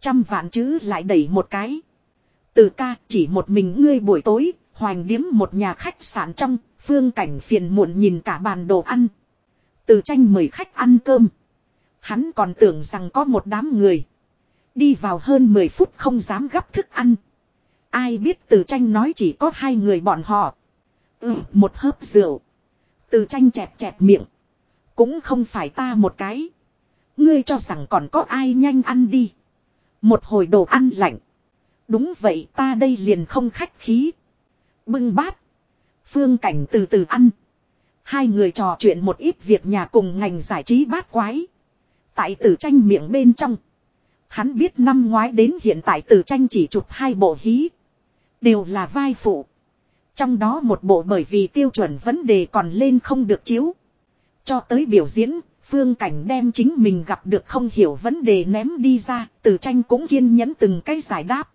Trăm vạn chữ lại đẩy một cái. Từ ca chỉ một mình ngươi buổi tối, hoành điếm một nhà khách sạn trong, phương cảnh phiền muộn nhìn cả bàn đồ ăn. Từ tranh mời khách ăn cơm. Hắn còn tưởng rằng có một đám người. Đi vào hơn 10 phút không dám gấp thức ăn. Ai biết từ tranh nói chỉ có hai người bọn họ. Ừ, một hớp rượu. Từ tranh chẹp chẹp miệng. Cũng không phải ta một cái. Ngươi cho rằng còn có ai nhanh ăn đi. Một hồi đồ ăn lạnh. Đúng vậy ta đây liền không khách khí. Bưng bát. Phương cảnh từ từ ăn. Hai người trò chuyện một ít việc nhà cùng ngành giải trí bát quái. Tại tử tranh miệng bên trong. Hắn biết năm ngoái đến hiện tại tử tranh chỉ chụp hai bộ hí. Đều là vai phụ. Trong đó một bộ bởi vì tiêu chuẩn vấn đề còn lên không được chiếu. Cho tới biểu diễn, phương cảnh đem chính mình gặp được không hiểu vấn đề ném đi ra, từ tranh cũng kiên nhẫn từng cái giải đáp.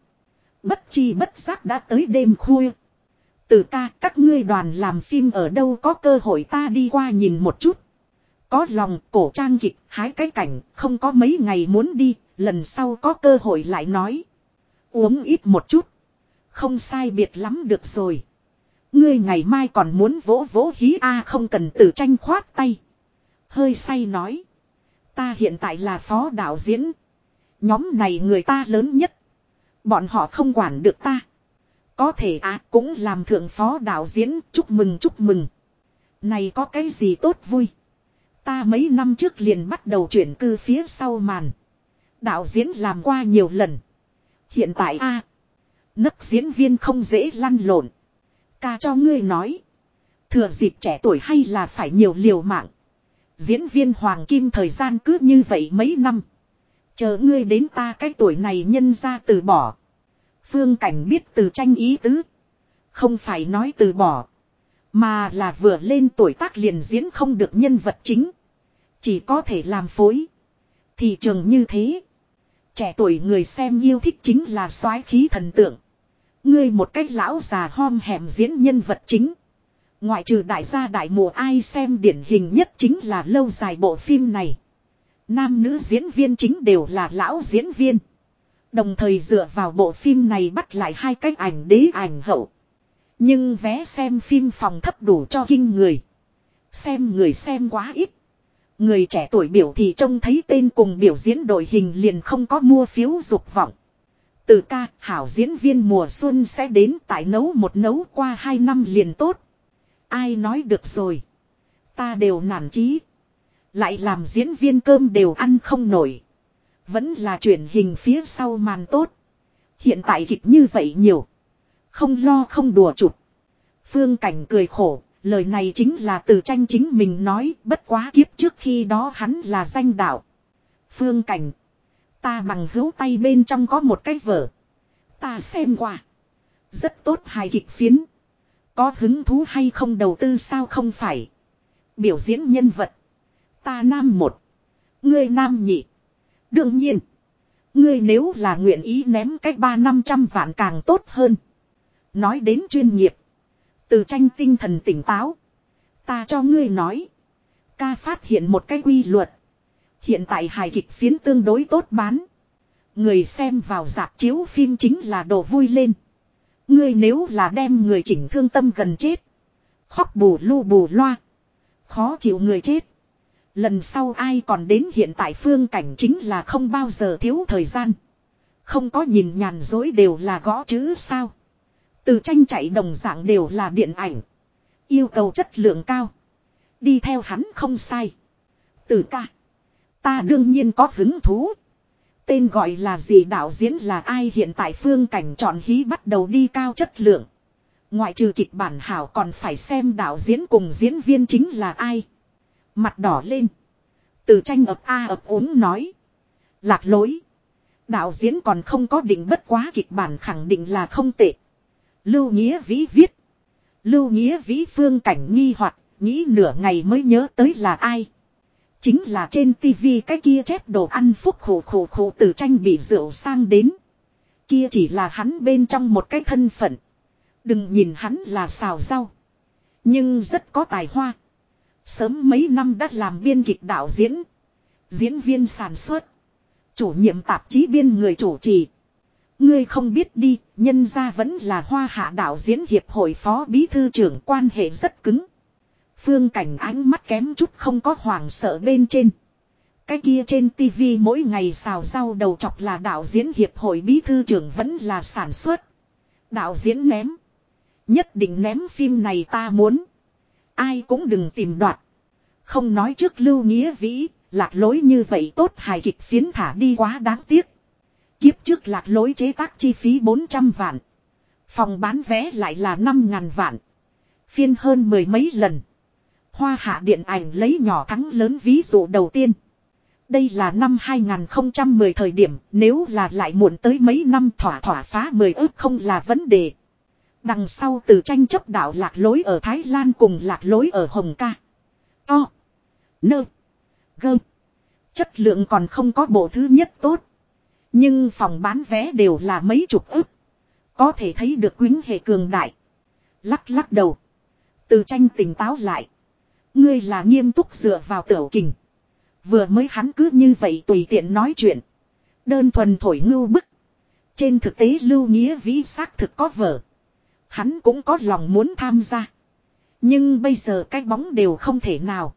Bất chi bất giác đã tới đêm khuya. Từ ca các ngươi đoàn làm phim ở đâu có cơ hội ta đi qua nhìn một chút. Có lòng cổ trang kịch hái cái cảnh không có mấy ngày muốn đi lần sau có cơ hội lại nói. Uống ít một chút. Không sai biệt lắm được rồi. Ngươi ngày mai còn muốn vỗ vỗ hí A không cần tử tranh khoát tay. Hơi say nói. Ta hiện tại là phó đạo diễn. Nhóm này người ta lớn nhất. Bọn họ không quản được ta. Có thể à cũng làm thượng phó đạo diễn chúc mừng chúc mừng. Này có cái gì tốt vui. Ta mấy năm trước liền bắt đầu chuyển cư phía sau màn. Đạo diễn làm qua nhiều lần. Hiện tại a Nấc diễn viên không dễ lăn lộn. Ca cho ngươi nói. Thừa dịp trẻ tuổi hay là phải nhiều liều mạng. Diễn viên Hoàng Kim thời gian cứ như vậy mấy năm. Chờ ngươi đến ta cái tuổi này nhân ra từ bỏ. Phương Cảnh biết từ tranh ý tứ. Không phải nói từ bỏ. Mà là vừa lên tuổi tác liền diễn không được nhân vật chính. Chỉ có thể làm phối. Thị trường như thế. Trẻ tuổi người xem yêu thích chính là soái khí thần tượng. Ngươi một cách lão già hom hẻm diễn nhân vật chính. Ngoại trừ đại gia đại mùa ai xem điển hình nhất chính là lâu dài bộ phim này. Nam nữ diễn viên chính đều là lão diễn viên. Đồng thời dựa vào bộ phim này bắt lại hai cách ảnh đế ảnh hậu. Nhưng vé xem phim phòng thấp đủ cho kinh người. Xem người xem quá ít. Người trẻ tuổi biểu thì trông thấy tên cùng biểu diễn đội hình liền không có mua phiếu dục vọng. Từ ca, hảo diễn viên mùa xuân sẽ đến tại nấu một nấu qua hai năm liền tốt. Ai nói được rồi. Ta đều nản chí. Lại làm diễn viên cơm đều ăn không nổi. Vẫn là truyền hình phía sau màn tốt. Hiện tại kịch như vậy nhiều. Không lo không đùa chụp. Phương Cảnh cười khổ, lời này chính là từ tranh chính mình nói, bất quá kiếp trước khi đó hắn là danh đạo. Phương Cảnh. Ta bằng hữu tay bên trong có một cái vở. Ta xem qua. Rất tốt hài kịch phiến. Có hứng thú hay không đầu tư sao không phải. Biểu diễn nhân vật. Ta nam một. Ngươi nam nhị. Đương nhiên. Ngươi nếu là nguyện ý ném cách ba năm trăm vạn càng tốt hơn. Nói đến chuyên nghiệp. Từ tranh tinh thần tỉnh táo. Ta cho ngươi nói. Ca phát hiện một cái quy luật. Hiện tại hài kịch phiến tương đối tốt bán. Người xem vào dạp chiếu phim chính là đồ vui lên. Ngươi nếu là đem người chỉnh thương tâm gần chết. Khóc bù lu bù loa. Khó chịu người chết. Lần sau ai còn đến hiện tại phương cảnh chính là không bao giờ thiếu thời gian. Không có nhìn nhàn dối đều là gõ chữ sao. Từ tranh chạy đồng dạng đều là điện ảnh. Yêu cầu chất lượng cao. Đi theo hắn không sai. Từ ca. Ta đương nhiên có hứng thú. Tên gọi là gì đạo diễn là ai hiện tại phương cảnh chọn hí bắt đầu đi cao chất lượng. Ngoại trừ kịch bản hảo còn phải xem đạo diễn cùng diễn viên chính là ai. Mặt đỏ lên. Từ tranh ập a ập ốm nói. Lạc lối. Đạo diễn còn không có định bất quá kịch bản khẳng định là không tệ. Lưu Nghĩa Vĩ viết. Lưu Nghĩa Vĩ phương cảnh nghi hoặc, nghĩ nửa ngày mới nhớ tới là ai. Chính là trên tivi cái kia chép đồ ăn phúc khổ khổ khổ từ tranh bị rượu sang đến. Kia chỉ là hắn bên trong một cái thân phận. Đừng nhìn hắn là xào rau. Nhưng rất có tài hoa. Sớm mấy năm đã làm biên kịch đạo diễn. Diễn viên sản xuất. Chủ nhiệm tạp chí biên người chủ trì. Ngươi không biết đi, nhân ra vẫn là hoa hạ đạo diễn hiệp hội phó bí thư trưởng quan hệ rất cứng. Phương cảnh ánh mắt kém chút không có hoàng sợ bên trên. Cái kia trên tivi mỗi ngày xào rau đầu chọc là đạo diễn hiệp hội bí thư trưởng vẫn là sản xuất. Đạo diễn ném. Nhất định ném phim này ta muốn. Ai cũng đừng tìm đoạt. Không nói trước lưu nghĩa vĩ, lạc lối như vậy tốt hài kịch phiến thả đi quá đáng tiếc. Kiếp trước lạc lối chế tác chi phí 400 vạn. Phòng bán vé lại là 5.000 vạn. Phiên hơn mười mấy lần. Hoa hạ điện ảnh lấy nhỏ thắng lớn ví dụ đầu tiên. Đây là năm 2010 thời điểm, nếu là lại muộn tới mấy năm thỏa thỏa phá 10 ước không là vấn đề. Đằng sau từ tranh chấp đạo lạc lối ở Thái Lan cùng lạc lối ở Hồng Ca. To. Nơ. Gơ. Chất lượng còn không có bộ thứ nhất tốt. Nhưng phòng bán vé đều là mấy chục ức. Có thể thấy được quyến hệ cường đại. Lắc lắc đầu. Từ tranh tỉnh táo lại. Ngươi là nghiêm túc dựa vào tiểu kình. Vừa mới hắn cứ như vậy tùy tiện nói chuyện. Đơn thuần thổi ngưu bức. Trên thực tế lưu nghĩa vĩ xác thực có vợ. Hắn cũng có lòng muốn tham gia. Nhưng bây giờ cái bóng đều không thể nào.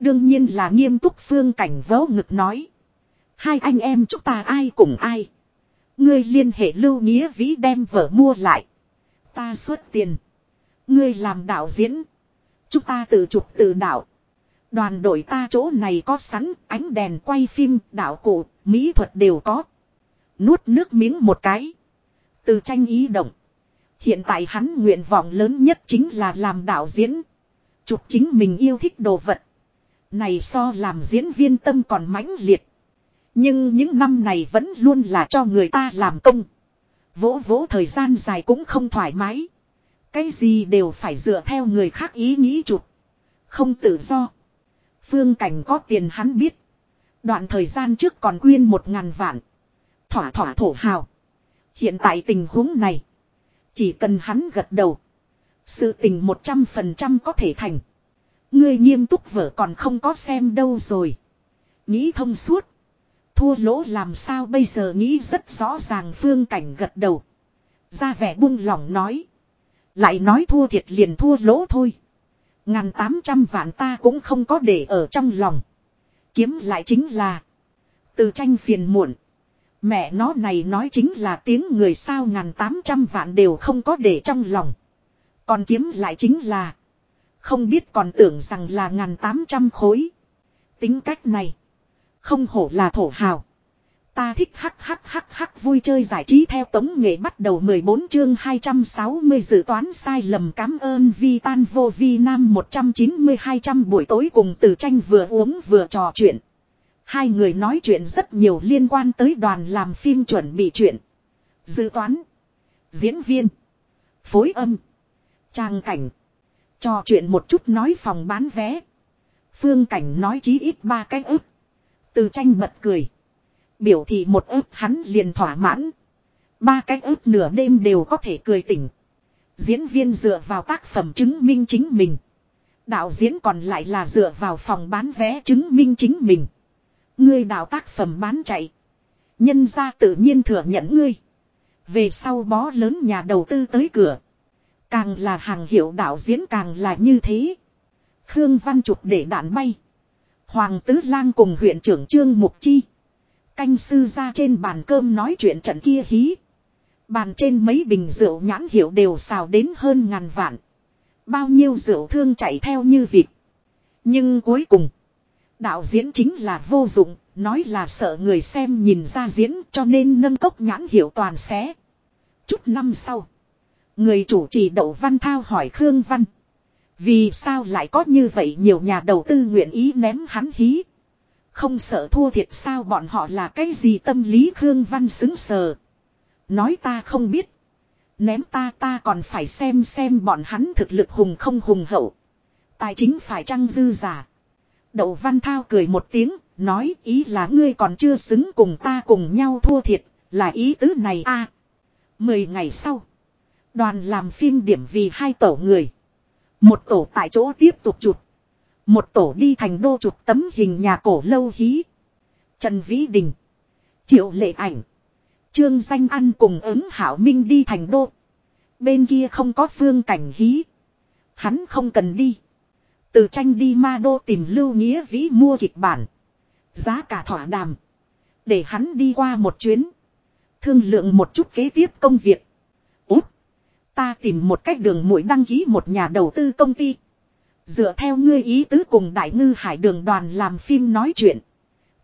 Đương nhiên là nghiêm túc phương cảnh vớ ngực nói. Hai anh em chúng ta ai cùng ai. Ngươi liên hệ lưu nghĩa vĩ đem vợ mua lại. Ta xuất tiền. Ngươi làm đạo diễn. Chúng ta tự chụp tự đạo. Đoàn đội ta chỗ này có sẵn, ánh đèn quay phim, đạo cụ, mỹ thuật đều có. Nuốt nước miếng một cái. Từ tranh ý động. Hiện tại hắn nguyện vọng lớn nhất chính là làm đạo diễn. Chụp chính mình yêu thích đồ vật. Này so làm diễn viên tâm còn mãnh liệt. Nhưng những năm này vẫn luôn là cho người ta làm công. Vỗ vỗ thời gian dài cũng không thoải mái. Cái gì đều phải dựa theo người khác ý nghĩ chụp. Không tự do. Phương cảnh có tiền hắn biết. Đoạn thời gian trước còn quyên một ngàn vạn. Thỏa thỏa thổ hào. Hiện tại tình huống này. Chỉ cần hắn gật đầu. Sự tình một trăm phần trăm có thể thành. Ngươi nghiêm túc vợ còn không có xem đâu rồi. Nghĩ thông suốt. Thua lỗ làm sao bây giờ nghĩ rất rõ ràng phương cảnh gật đầu. Ra vẻ buông lỏng nói. Lại nói thua thiệt liền thua lỗ thôi. Ngàn tám trăm vạn ta cũng không có để ở trong lòng. Kiếm lại chính là. Từ tranh phiền muộn. Mẹ nó này nói chính là tiếng người sao ngàn tám trăm vạn đều không có để trong lòng. Còn kiếm lại chính là. Không biết còn tưởng rằng là ngàn tám trăm khối. Tính cách này. Không hổ là thổ hào. Ta thích hắc hắc hắc hắc vui chơi giải trí theo tống nghệ bắt đầu 14 chương 260 dự toán sai lầm cảm ơn vi tan vô vi nam 190 200 buổi tối cùng từ tranh vừa uống vừa trò chuyện. Hai người nói chuyện rất nhiều liên quan tới đoàn làm phim chuẩn bị chuyện. Dự toán. Diễn viên. Phối âm. Trang cảnh. Trò chuyện một chút nói phòng bán vé. Phương cảnh nói chí ít ba cái ức. Từ tranh bật cười. Biểu thị một ức hắn liền thỏa mãn. Ba cái ức nửa đêm đều có thể cười tỉnh. Diễn viên dựa vào tác phẩm chứng minh chính mình. Đạo diễn còn lại là dựa vào phòng bán vé chứng minh chính mình. Ngươi đạo tác phẩm bán chạy. Nhân ra tự nhiên thừa nhận ngươi. Về sau bó lớn nhà đầu tư tới cửa. Càng là hàng hiệu đạo diễn càng là như thế. Khương Văn Trục để đạn bay. Hoàng Tứ Lang cùng huyện trưởng Trương Mục Chi. Canh sư ra trên bàn cơm nói chuyện trận kia hí. Bàn trên mấy bình rượu nhãn hiệu đều xào đến hơn ngàn vạn. Bao nhiêu rượu thương chạy theo như vịt. Nhưng cuối cùng. Đạo diễn chính là vô dụng. Nói là sợ người xem nhìn ra diễn cho nên nâng cốc nhãn hiệu toàn xé. Chút năm sau. Người chủ trì Đậu Văn Thao hỏi Khương Văn. Vì sao lại có như vậy nhiều nhà đầu tư nguyện ý ném hắn hí. Không sợ thua thiệt sao bọn họ là cái gì tâm lý Khương Văn xứng sờ. Nói ta không biết. Ném ta ta còn phải xem xem bọn hắn thực lực hùng không hùng hậu. Tài chính phải chăng dư giả. Đậu Văn Thao cười một tiếng, nói ý là ngươi còn chưa xứng cùng ta cùng nhau thua thiệt, là ý tứ này a. Mười ngày sau, đoàn làm phim điểm vì hai tổ người. Một tổ tại chỗ tiếp tục chụp. Một tổ đi thành đô chụp tấm hình nhà cổ lâu hí. Trần Vĩ Đình. Triệu lệ ảnh. Trương Danh Ăn cùng ứng Hảo Minh đi thành đô. Bên kia không có phương cảnh hí. Hắn không cần đi. Từ tranh đi ma đô tìm Lưu Nghĩa Vĩ mua kịch bản. Giá cả thỏa đàm. Để hắn đi qua một chuyến. Thương lượng một chút kế tiếp công việc. Út. Ta tìm một cách đường mũi đăng ký một nhà đầu tư công ty. Dựa theo ngươi ý tứ cùng Đại Ngư Hải đường đoàn làm phim nói chuyện.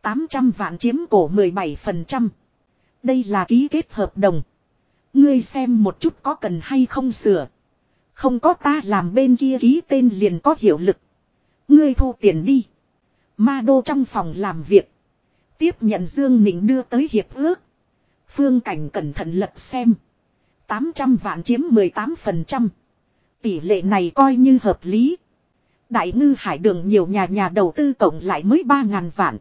800 vạn chiếm cổ 17%. Đây là ký kết hợp đồng. Ngươi xem một chút có cần hay không sửa. Không có ta làm bên kia ký tên liền có hiệu lực. Ngươi thu tiền đi. Ma đô trong phòng làm việc. Tiếp nhận Dương Nịnh đưa tới hiệp ước. Phương Cảnh cẩn thận lật xem. 800 vạn chiếm 18%. Tỷ lệ này coi như hợp lý. Đại ngư hải đường nhiều nhà nhà đầu tư cộng lại mới 3.000 vạn.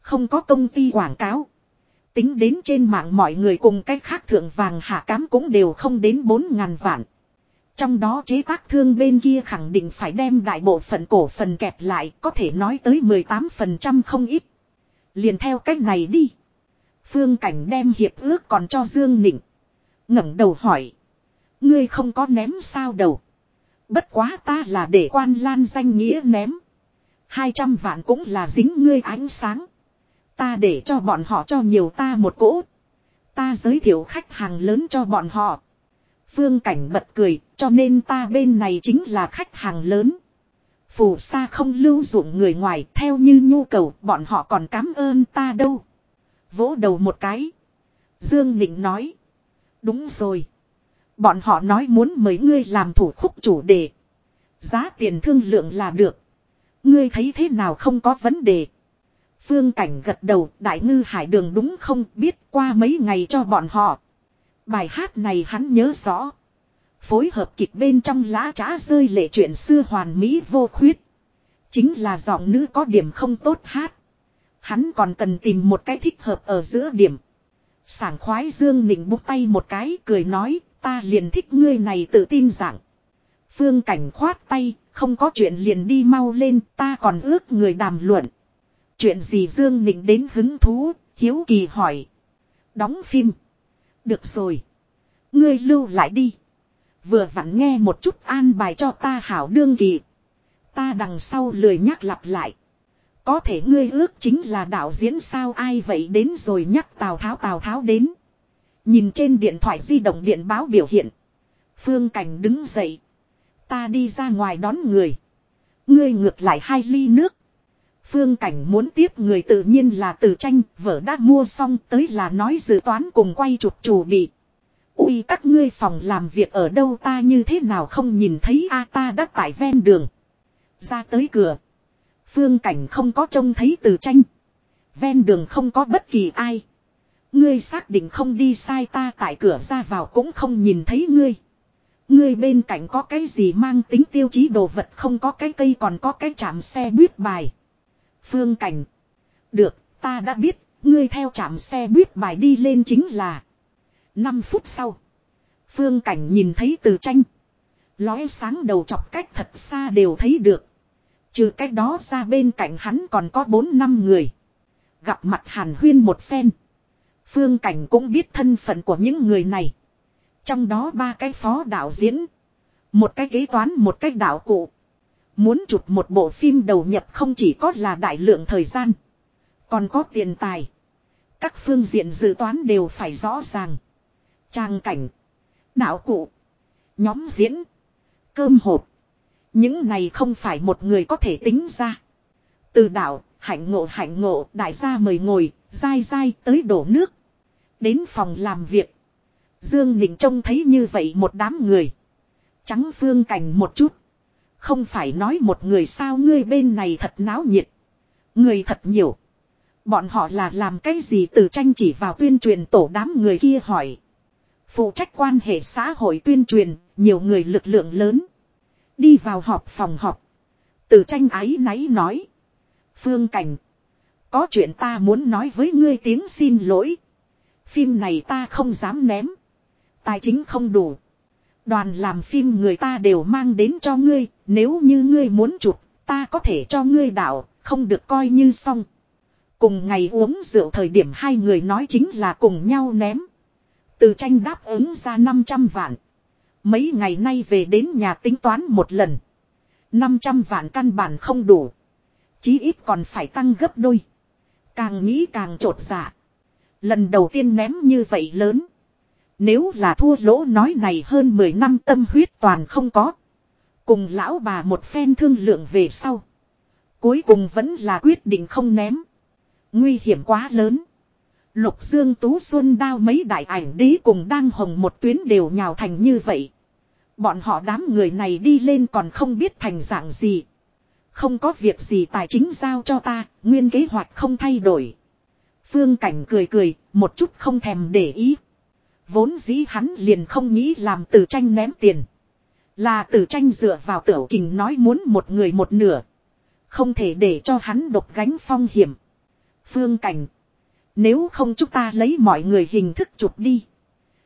Không có công ty quảng cáo. Tính đến trên mạng mọi người cùng cách khác thượng vàng hạ cám cũng đều không đến 4.000 vạn. Trong đó chế tác thương bên kia khẳng định phải đem đại bộ phận cổ phần kẹp lại, có thể nói tới 18% không ít. Liền theo cách này đi. Phương Cảnh đem hiệp ước còn cho Dương Nịnh ngẩng đầu hỏi. Ngươi không có ném sao đầu. Bất quá ta là để quan lan danh nghĩa ném. hai trăm vạn cũng là dính ngươi ánh sáng. Ta để cho bọn họ cho nhiều ta một cỗ. ta giới thiệu khách hàng lớn cho bọn họ. Phương Cảnh bật cười, cho nên ta bên này chính là khách hàng lớn. Phù sa không lưu dụng người ngoài theo như nhu cầu, bọn họ còn cảm ơn ta đâu. Vỗ đầu một cái. Dương Nịnh nói. Đúng rồi. Bọn họ nói muốn mời ngươi làm thủ khúc chủ đề. Giá tiền thương lượng là được. Ngươi thấy thế nào không có vấn đề. Phương Cảnh gật đầu, Đại Ngư Hải Đường đúng không biết qua mấy ngày cho bọn họ. Bài hát này hắn nhớ rõ. Phối hợp kịch bên trong lá trá rơi lệ chuyện xưa hoàn mỹ vô khuyết. Chính là giọng nữ có điểm không tốt hát. Hắn còn cần tìm một cái thích hợp ở giữa điểm. Sảng khoái Dương Nịnh bút tay một cái cười nói ta liền thích ngươi này tự tin dạng. Phương cảnh khoát tay, không có chuyện liền đi mau lên ta còn ước người đàm luận. Chuyện gì Dương Nịnh đến hứng thú, hiếu kỳ hỏi. Đóng phim. Được rồi. Ngươi lưu lại đi. Vừa vặn nghe một chút an bài cho ta hảo đương kỳ. Ta đằng sau lười nhắc lặp lại. Có thể ngươi ước chính là đạo diễn sao ai vậy đến rồi nhắc Tào Tháo Tào Tháo đến. Nhìn trên điện thoại di động điện báo biểu hiện. Phương Cảnh đứng dậy. Ta đi ra ngoài đón người. Ngươi ngược lại hai ly nước. Phương Cảnh muốn tiếp người tự nhiên là từ tranh, vợ đã mua xong tới là nói dự toán cùng quay chụp chủ bị. Ui các ngươi phòng làm việc ở đâu ta như thế nào không nhìn thấy a ta đã tại ven đường. Ra tới cửa. Phương Cảnh không có trông thấy từ tranh. Ven đường không có bất kỳ ai. Ngươi xác định không đi sai ta tại cửa ra vào cũng không nhìn thấy ngươi. Ngươi bên cạnh có cái gì mang tính tiêu chí đồ vật không có cái cây còn có cái chạm xe buýt bài. Phương cảnh. Được, ta đã biết, ngươi theo chạm xe buýt bài đi lên chính là. 5 phút sau. Phương cảnh nhìn thấy từ tranh. Lóe sáng đầu chọc cách thật xa đều thấy được. Trừ cách đó ra bên cạnh hắn còn có 4 năm người. Gặp mặt hàn huyên một phen. Phương Cảnh cũng biết thân phận của những người này. Trong đó ba cái phó đạo diễn. Một cái kế toán một cái đạo cụ. Muốn chụp một bộ phim đầu nhập không chỉ có là đại lượng thời gian. Còn có tiền tài. Các phương diện dự toán đều phải rõ ràng. Trang cảnh. Đạo cụ. Nhóm diễn. Cơm hộp. Những này không phải một người có thể tính ra. Từ đạo, hạnh ngộ hạnh ngộ, đại gia mời ngồi, dai dai tới đổ nước, Đến phòng làm việc. Dương Nịnh trông thấy như vậy một đám người. Trắng phương cảnh một chút. Không phải nói một người sao ngươi bên này thật náo nhiệt. Người thật nhiều. Bọn họ là làm cái gì từ tranh chỉ vào tuyên truyền tổ đám người kia hỏi. Phụ trách quan hệ xã hội tuyên truyền, nhiều người lực lượng lớn. Đi vào họp phòng họp. Từ tranh ái náy nói. Phương Cảnh. Có chuyện ta muốn nói với ngươi tiếng xin lỗi. Phim này ta không dám ném. Tài chính không đủ. Đoàn làm phim người ta đều mang đến cho ngươi, nếu như ngươi muốn chụp, ta có thể cho ngươi đạo, không được coi như xong. Cùng ngày uống rượu thời điểm hai người nói chính là cùng nhau ném. Từ tranh đáp ứng ra 500 vạn. Mấy ngày nay về đến nhà tính toán một lần. 500 vạn căn bản không đủ. Chí ít còn phải tăng gấp đôi. Càng nghĩ càng trột dạ. Lần đầu tiên ném như vậy lớn. Nếu là thua lỗ nói này hơn 10 năm tâm huyết toàn không có. Cùng lão bà một phen thương lượng về sau. Cuối cùng vẫn là quyết định không ném. Nguy hiểm quá lớn. Lục Dương Tú Xuân đao mấy đại ảnh đế cùng đang hồng một tuyến đều nhào thành như vậy. Bọn họ đám người này đi lên còn không biết thành dạng gì. Không có việc gì tài chính giao cho ta, nguyên kế hoạch không thay đổi. Phương Cảnh cười cười, một chút không thèm để ý. Vốn dĩ hắn liền không nghĩ làm tử tranh ném tiền. Là tử tranh dựa vào tiểu kình nói muốn một người một nửa. Không thể để cho hắn độc gánh phong hiểm. Phương Cảnh. Nếu không chúng ta lấy mọi người hình thức chụp đi.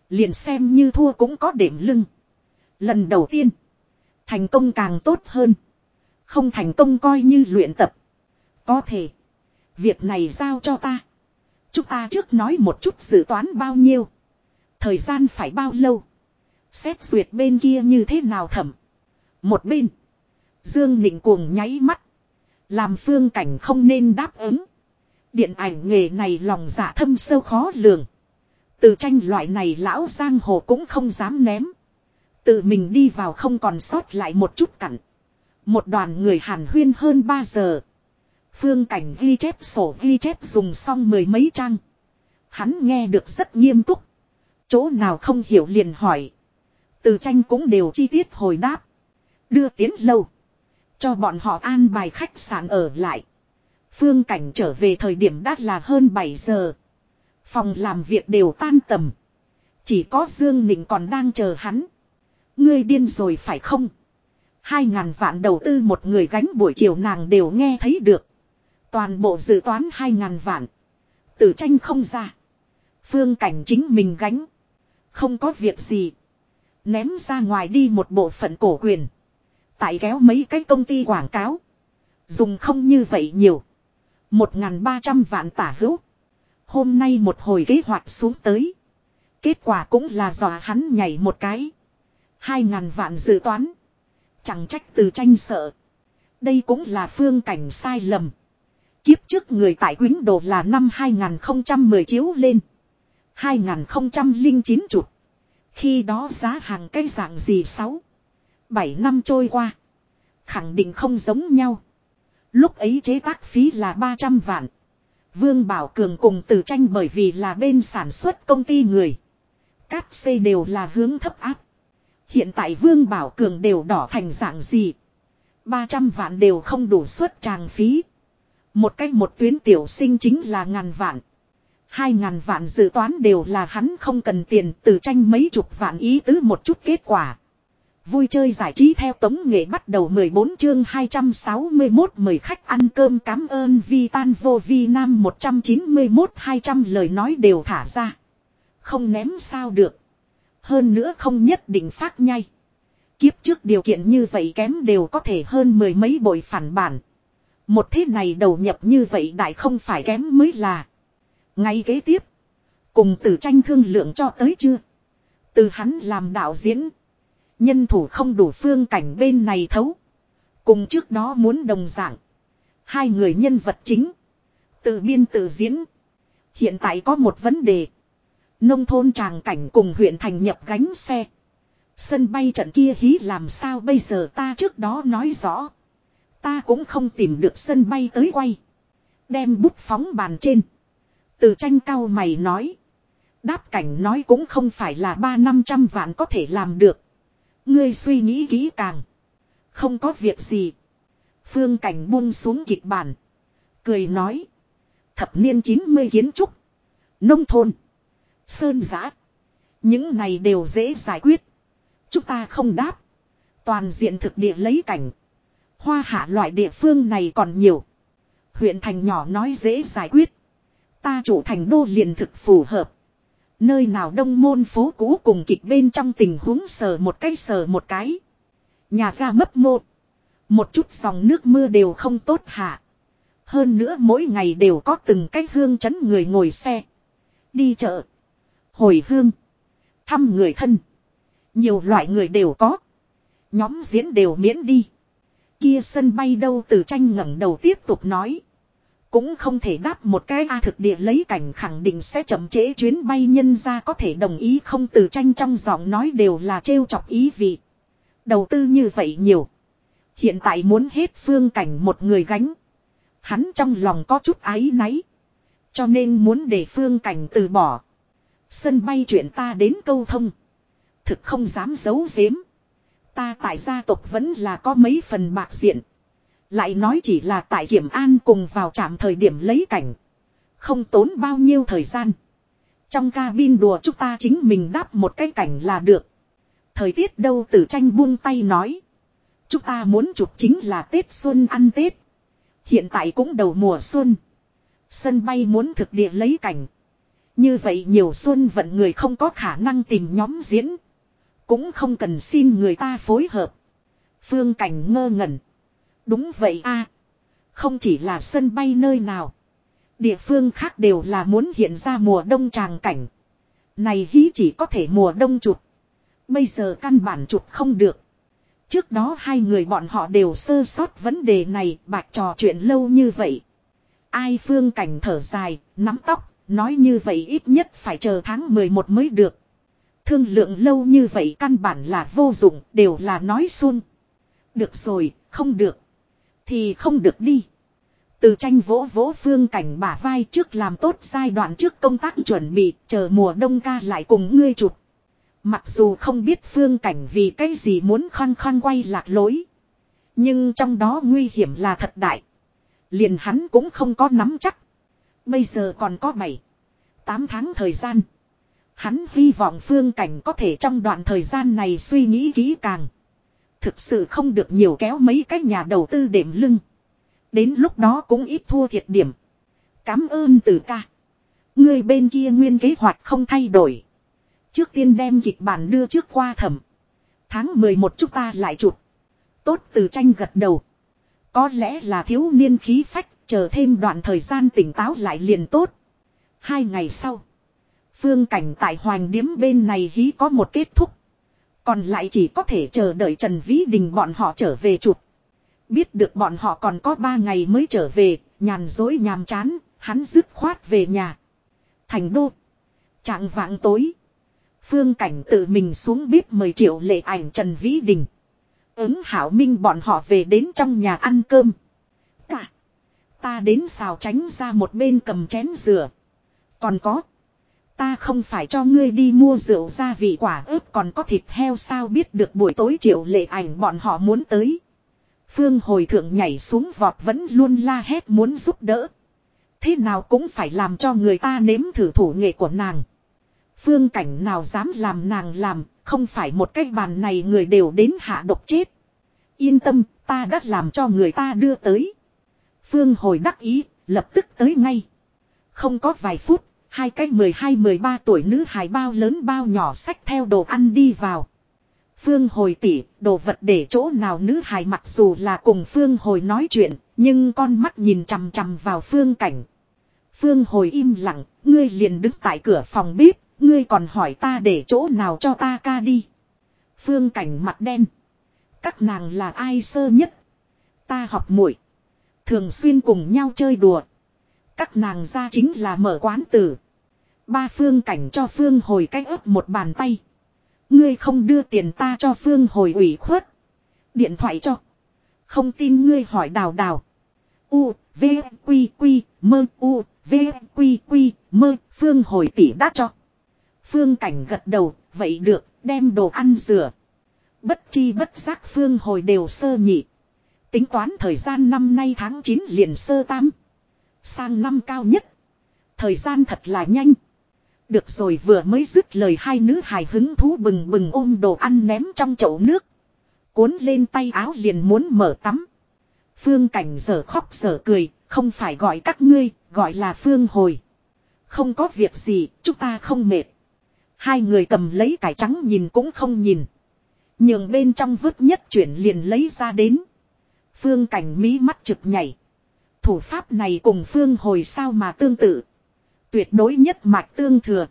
Liền xem như thua cũng có điểm lưng. Lần đầu tiên. Thành công càng tốt hơn. Không thành công coi như luyện tập. Có thể. Việc này giao cho ta. Chúng ta trước nói một chút dự toán bao nhiêu. Thời gian phải bao lâu. Xét duyệt bên kia như thế nào thẩm. Một bên. Dương Nịnh cuồng nháy mắt. Làm phương cảnh không nên đáp ứng. Điện ảnh nghề này lòng dạ thâm sâu khó lường. Từ tranh loại này lão giang hồ cũng không dám ném. Tự mình đi vào không còn sót lại một chút cặn. Một đoàn người hàn huyên hơn 3 giờ. Phương cảnh ghi chép sổ ghi chép dùng xong mười mấy trang. Hắn nghe được rất nghiêm túc. Chỗ nào không hiểu liền hỏi. Từ tranh cũng đều chi tiết hồi đáp. Đưa tiến lâu. Cho bọn họ an bài khách sạn ở lại. Phương cảnh trở về thời điểm đã là hơn 7 giờ. Phòng làm việc đều tan tầm. Chỉ có Dương Nịnh còn đang chờ hắn. Ngươi điên rồi phải không? Hai ngàn vạn đầu tư một người gánh buổi chiều nàng đều nghe thấy được. Toàn bộ dự toán hai ngàn vạn. Tử tranh không ra. Phương cảnh chính mình gánh. Không có việc gì. Ném ra ngoài đi một bộ phận cổ quyền. Tại kéo mấy cái công ty quảng cáo. Dùng không như vậy nhiều. Một ngàn ba trăm vạn tả hữu. Hôm nay một hồi kế hoạch xuống tới. Kết quả cũng là dò hắn nhảy một cái. Hai ngàn vạn dự toán. Chẳng trách từ tranh sợ. Đây cũng là phương cảnh sai lầm. Kiếp trước người tại quýnh đồ là năm 2010 chiếu lên. 2009 chụp. Khi đó giá hàng cái dạng gì 6. 7 năm trôi qua. Khẳng định không giống nhau. Lúc ấy chế tác phí là 300 vạn. Vương Bảo Cường cùng từ tranh bởi vì là bên sản xuất công ty người. Cát xây đều là hướng thấp áp. Hiện tại Vương Bảo Cường đều đỏ thành dạng gì. 300 vạn đều không đủ suất tràng phí. Một cách một tuyến tiểu sinh chính là ngàn vạn. Hai ngàn vạn dự toán đều là hắn không cần tiền từ tranh mấy chục vạn ý tứ một chút kết quả. Vui chơi giải trí theo tống nghệ bắt đầu 14 chương 261 mời khách ăn cơm cảm ơn vi tan vô vi nam 191 200 lời nói đều thả ra. Không ném sao được. Hơn nữa không nhất định phát nhai. Kiếp trước điều kiện như vậy kém đều có thể hơn mười mấy bội phản bản. Một thế này đầu nhập như vậy đại không phải kém mới là. Ngay kế tiếp. Cùng tử tranh thương lượng cho tới chưa. Từ hắn làm đạo diễn. Nhân thủ không đủ phương cảnh bên này thấu. Cùng trước đó muốn đồng dạng. Hai người nhân vật chính. Tự biên tự diễn. Hiện tại có một vấn đề. Nông thôn tràng cảnh cùng huyện thành nhập gánh xe. Sân bay trận kia hí làm sao bây giờ ta trước đó nói rõ. Ta cũng không tìm được sân bay tới quay. Đem bút phóng bàn trên. Từ tranh cao mày nói. Đáp cảnh nói cũng không phải là ba năm trăm vạn có thể làm được. Ngươi suy nghĩ kỹ càng. Không có việc gì. Phương cảnh buông xuống kịch bản. Cười nói. Thập niên 90 kiến trúc. Nông thôn. Sơn giã. Những này đều dễ giải quyết. Chúng ta không đáp. Toàn diện thực địa lấy cảnh. Hoa hạ loại địa phương này còn nhiều. Huyện thành nhỏ nói dễ giải quyết. Ta chủ thành đô liền thực phù hợp. Nơi nào đông môn phố cũ cùng kịch bên trong tình huống sờ một cái sờ một cái. Nhà ga mấp một. Một chút dòng nước mưa đều không tốt hạ. Hơn nữa mỗi ngày đều có từng cái hương chấn người ngồi xe. Đi chợ. Hồi hương. Thăm người thân. Nhiều loại người đều có. Nhóm diễn đều miễn đi. Kia sân bay đâu từ tranh ngẩng đầu tiếp tục nói. Cũng không thể đáp một cái A thực địa lấy cảnh khẳng định sẽ chậm trễ chuyến bay nhân ra có thể đồng ý không từ tranh trong giọng nói đều là trêu chọc ý vị. Đầu tư như vậy nhiều. Hiện tại muốn hết phương cảnh một người gánh. Hắn trong lòng có chút áy náy. Cho nên muốn để phương cảnh từ bỏ. Sân bay chuyện ta đến câu thông. Thực không dám giấu giếm. Ta tại gia tộc vẫn là có mấy phần bạc diện. Lại nói chỉ là tại kiểm an cùng vào trạm thời điểm lấy cảnh. Không tốn bao nhiêu thời gian. Trong cabin đùa chúng ta chính mình đáp một cái cảnh là được. Thời tiết đâu tử tranh buông tay nói. Chúng ta muốn chụp chính là Tết Xuân ăn Tết. Hiện tại cũng đầu mùa xuân. Sân bay muốn thực địa lấy cảnh. Như vậy nhiều xuân vận người không có khả năng tìm nhóm diễn. Cũng không cần xin người ta phối hợp. Phương cảnh ngơ ngẩn. Đúng vậy a Không chỉ là sân bay nơi nào. Địa phương khác đều là muốn hiện ra mùa đông tràng cảnh. Này hí chỉ có thể mùa đông chụp. Bây giờ căn bản chụp không được. Trước đó hai người bọn họ đều sơ sót vấn đề này bạc trò chuyện lâu như vậy. Ai phương cảnh thở dài, nắm tóc, nói như vậy ít nhất phải chờ tháng 11 mới được. Thương lượng lâu như vậy căn bản là vô dụng, đều là nói xuông. Được rồi, không được. Thì không được đi. Từ tranh vỗ vỗ phương cảnh bả vai trước làm tốt giai đoạn trước công tác chuẩn bị, chờ mùa đông ca lại cùng ngươi chụp. Mặc dù không biết phương cảnh vì cái gì muốn khăng khăng quay lạc lối. Nhưng trong đó nguy hiểm là thật đại. Liền hắn cũng không có nắm chắc. Bây giờ còn có 7, 8 tháng thời gian. Hắn hy vọng phương cảnh có thể trong đoạn thời gian này suy nghĩ kỹ càng. Thực sự không được nhiều kéo mấy cái nhà đầu tư đệm lưng. Đến lúc đó cũng ít thua thiệt điểm. Cám ơn từ ca. Người bên kia nguyên kế hoạch không thay đổi. Trước tiên đem kịch bản đưa trước qua thẩm. Tháng 11 chúng ta lại chụp. Tốt từ tranh gật đầu. Có lẽ là thiếu niên khí phách, chờ thêm đoạn thời gian tỉnh táo lại liền tốt. Hai ngày sau. Phương cảnh tại Hoàng Điếm bên này hí có một kết thúc. Còn lại chỉ có thể chờ đợi Trần Vĩ Đình bọn họ trở về chụp. Biết được bọn họ còn có ba ngày mới trở về, nhàn dối nhàm chán, hắn dứt khoát về nhà. Thành đô. Trạng vạng tối. Phương cảnh tự mình xuống bếp mời triệu lệ ảnh Trần Vĩ Đình. Ứng hảo minh bọn họ về đến trong nhà ăn cơm. Cả. Ta đến xào tránh ra một bên cầm chén dừa. Còn có. Ta không phải cho ngươi đi mua rượu gia vị quả ớt còn có thịt heo sao biết được buổi tối triệu lệ ảnh bọn họ muốn tới. Phương hồi thượng nhảy xuống vọt vẫn luôn la hét muốn giúp đỡ. Thế nào cũng phải làm cho người ta nếm thử thủ nghệ của nàng. Phương cảnh nào dám làm nàng làm, không phải một cái bàn này người đều đến hạ độc chết. Yên tâm, ta đã làm cho người ta đưa tới. Phương hồi đắc ý, lập tức tới ngay. Không có vài phút, hai cái 12-13 tuổi nữ hài bao lớn bao nhỏ sách theo đồ ăn đi vào. Phương hồi tỉ, đồ vật để chỗ nào nữ hài mặc dù là cùng Phương hồi nói chuyện, nhưng con mắt nhìn chằm chằm vào Phương cảnh. Phương hồi im lặng, ngươi liền đứng tại cửa phòng bếp, ngươi còn hỏi ta để chỗ nào cho ta ca đi. Phương cảnh mặt đen. Các nàng là ai sơ nhất? Ta học muội Thường xuyên cùng nhau chơi đùa. Các nàng ra chính là mở quán tử. Ba phương cảnh cho phương hồi cách ấp một bàn tay. Ngươi không đưa tiền ta cho phương hồi ủy khuất. Điện thoại cho. Không tin ngươi hỏi đào đào. U, V, Quy, Quy, Mơ, U, V, Quy, Quy, Mơ, phương hồi tỷ đã cho. Phương cảnh gật đầu, vậy được, đem đồ ăn rửa. Bất chi bất giác phương hồi đều sơ nhị. Tính toán thời gian năm nay tháng 9 liền sơ tam. Sang năm cao nhất. Thời gian thật là nhanh. Được rồi vừa mới dứt lời hai nữ hài hứng thú bừng bừng ôm đồ ăn ném trong chậu nước. Cuốn lên tay áo liền muốn mở tắm. Phương cảnh giờ khóc giờ cười, không phải gọi các ngươi, gọi là phương hồi. Không có việc gì, chúng ta không mệt. Hai người cầm lấy cải trắng nhìn cũng không nhìn. Nhường bên trong vứt nhất chuyển liền lấy ra đến. Phương cảnh mí mắt trực nhảy. Thủ pháp này cùng phương hồi sao mà tương tự. Tuyệt đối nhất mạch tương thừa.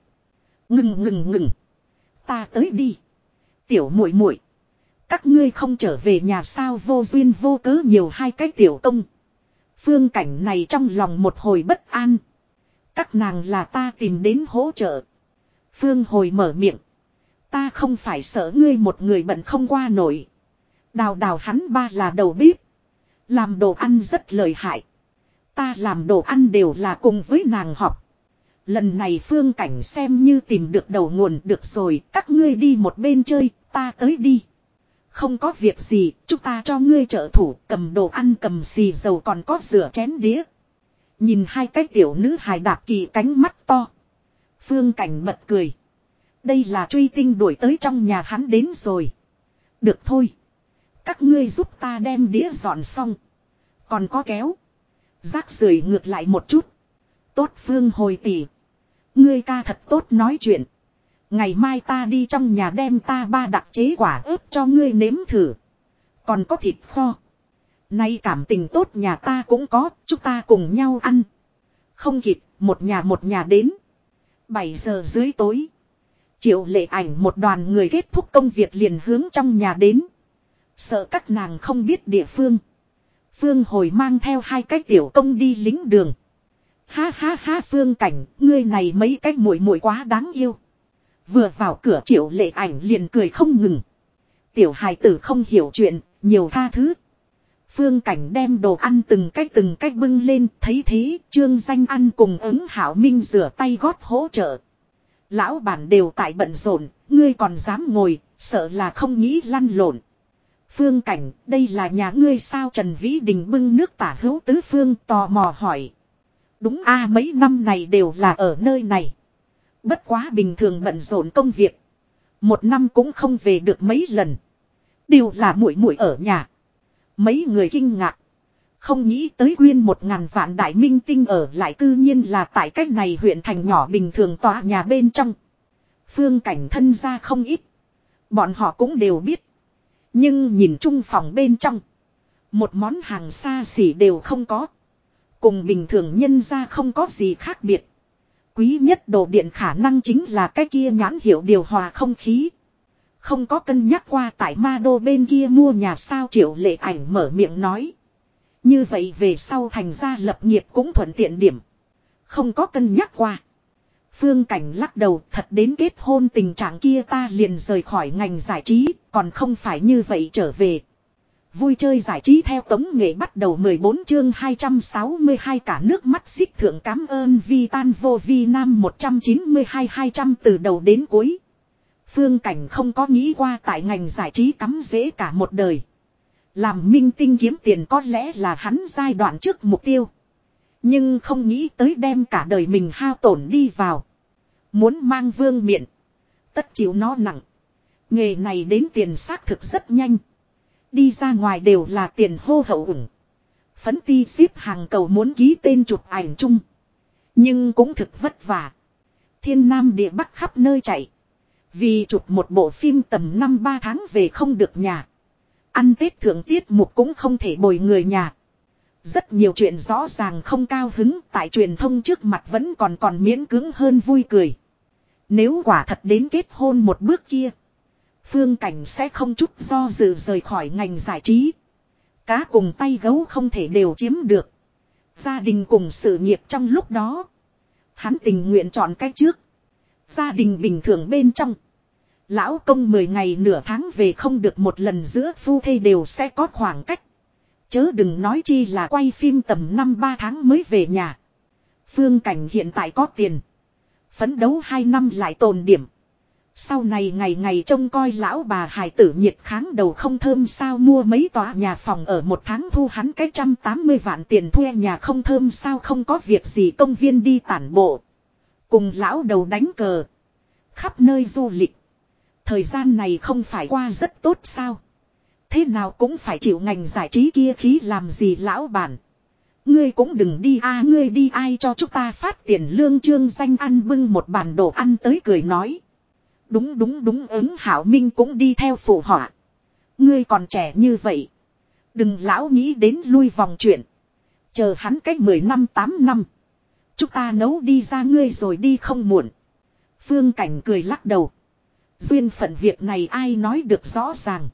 Ngừng ngừng ngừng. Ta tới đi. Tiểu muội muội, Các ngươi không trở về nhà sao vô duyên vô cớ nhiều hai cái tiểu công. Phương cảnh này trong lòng một hồi bất an. Các nàng là ta tìm đến hỗ trợ. Phương hồi mở miệng. Ta không phải sợ ngươi một người bận không qua nổi. Đào đào hắn ba là đầu bếp. Làm đồ ăn rất lợi hại. Ta làm đồ ăn đều là cùng với nàng học. Lần này phương cảnh xem như tìm được đầu nguồn được rồi, các ngươi đi một bên chơi, ta tới đi. Không có việc gì, chúng ta cho ngươi trợ thủ, cầm đồ ăn cầm xì dầu còn có rửa chén đĩa. Nhìn hai cái tiểu nữ hài đạp kỳ cánh mắt to. Phương cảnh bật cười. Đây là truy tinh đuổi tới trong nhà hắn đến rồi. Được thôi. Các ngươi giúp ta đem đĩa dọn xong. Còn có kéo. Rác rưởi ngược lại một chút. Tốt phương hồi tỉ. Ngươi ca thật tốt nói chuyện. Ngày mai ta đi trong nhà đem ta ba đặc chế quả ớt cho ngươi nếm thử. Còn có thịt kho. Nay cảm tình tốt nhà ta cũng có, chúng ta cùng nhau ăn. Không kịp, một nhà một nhà đến. 7 giờ dưới tối. Triệu lệ ảnh một đoàn người kết thúc công việc liền hướng trong nhà đến. Sợ các nàng không biết địa phương. Phương hồi mang theo hai cái tiểu công đi lính đường. Ha ha ha phương cảnh, ngươi này mấy cái muội muội quá đáng yêu. Vừa vào cửa triệu lệ ảnh liền cười không ngừng. Tiểu hài tử không hiểu chuyện, nhiều tha thứ. Phương cảnh đem đồ ăn từng cách từng cách bưng lên, thấy thế, trương danh ăn cùng ứng hảo minh rửa tay gót hỗ trợ. Lão bản đều tại bận rộn, ngươi còn dám ngồi, sợ là không nghĩ lăn lộn. Phương cảnh, đây là nhà ngươi sao Trần Vĩ Đình bưng nước tả hữu tứ phương tò mò hỏi. Đúng a, mấy năm này đều là ở nơi này. Bất quá bình thường bận rộn công việc. Một năm cũng không về được mấy lần. Đều là muội muội ở nhà. Mấy người kinh ngạc. Không nghĩ tới quyên một ngàn vạn đại minh tinh ở lại cư nhiên là tại cách này huyện thành nhỏ bình thường tòa nhà bên trong. Phương cảnh thân ra không ít. Bọn họ cũng đều biết. Nhưng nhìn chung phòng bên trong. Một món hàng xa xỉ đều không có. Cùng bình thường nhân ra không có gì khác biệt. Quý nhất đồ điện khả năng chính là cái kia nhãn hiệu điều hòa không khí. Không có cân nhắc qua tại ma đô bên kia mua nhà sao triệu lệ ảnh mở miệng nói. Như vậy về sau thành ra lập nghiệp cũng thuận tiện điểm. Không có cân nhắc qua. Phương Cảnh lắc đầu thật đến kết hôn tình trạng kia ta liền rời khỏi ngành giải trí, còn không phải như vậy trở về. Vui chơi giải trí theo tống nghệ bắt đầu 14 chương 262 cả nước mắt xích thượng cảm ơn vi tan vô vi nam 192-200 từ đầu đến cuối. Phương Cảnh không có nghĩ qua tại ngành giải trí cắm dễ cả một đời. Làm minh tinh kiếm tiền có lẽ là hắn giai đoạn trước mục tiêu. Nhưng không nghĩ tới đem cả đời mình hao tổn đi vào. Muốn mang vương miện. Tất chịu nó nặng. Nghề này đến tiền xác thực rất nhanh. Đi ra ngoài đều là tiền hô hậu ủng. Phấn ti xếp hàng cầu muốn ký tên chụp ảnh chung. Nhưng cũng thực vất vả. Thiên Nam địa Bắc khắp nơi chạy. Vì chụp một bộ phim tầm năm ba tháng về không được nhà. Ăn Tết thưởng tiết mục cũng không thể bồi người nhà. Rất nhiều chuyện rõ ràng không cao hứng tại truyền thông trước mặt vẫn còn còn miễn cứng hơn vui cười. Nếu quả thật đến kết hôn một bước kia. Phương Cảnh sẽ không chút do dự rời khỏi ngành giải trí. Cá cùng tay gấu không thể đều chiếm được. Gia đình cùng sự nghiệp trong lúc đó. Hắn tình nguyện chọn cách trước. Gia đình bình thường bên trong. Lão công 10 ngày nửa tháng về không được một lần giữa phu thê đều sẽ có khoảng cách. Chớ đừng nói chi là quay phim tầm năm ba tháng mới về nhà. Phương cảnh hiện tại có tiền. Phấn đấu 2 năm lại tồn điểm. Sau này ngày ngày trông coi lão bà hải tử nhiệt kháng đầu không thơm sao mua mấy tòa nhà phòng ở một tháng thu hắn cái trăm tám mươi vạn tiền thuê nhà không thơm sao không có việc gì công viên đi tản bộ. Cùng lão đầu đánh cờ. Khắp nơi du lịch. Thời gian này không phải qua rất tốt sao. Thế nào cũng phải chịu ngành giải trí kia khí làm gì lão bản. Ngươi cũng đừng đi a, ngươi đi ai cho chúng ta phát tiền lương trương danh ăn bưng một bàn đồ ăn tới cười nói. Đúng đúng đúng, ứng hảo minh cũng đi theo phụ họa. Ngươi còn trẻ như vậy. Đừng lão nghĩ đến lui vòng chuyện. Chờ hắn cách 10 năm 8 năm. Chúng ta nấu đi ra ngươi rồi đi không muộn. Phương Cảnh cười lắc đầu. Duyên phận việc này ai nói được rõ ràng.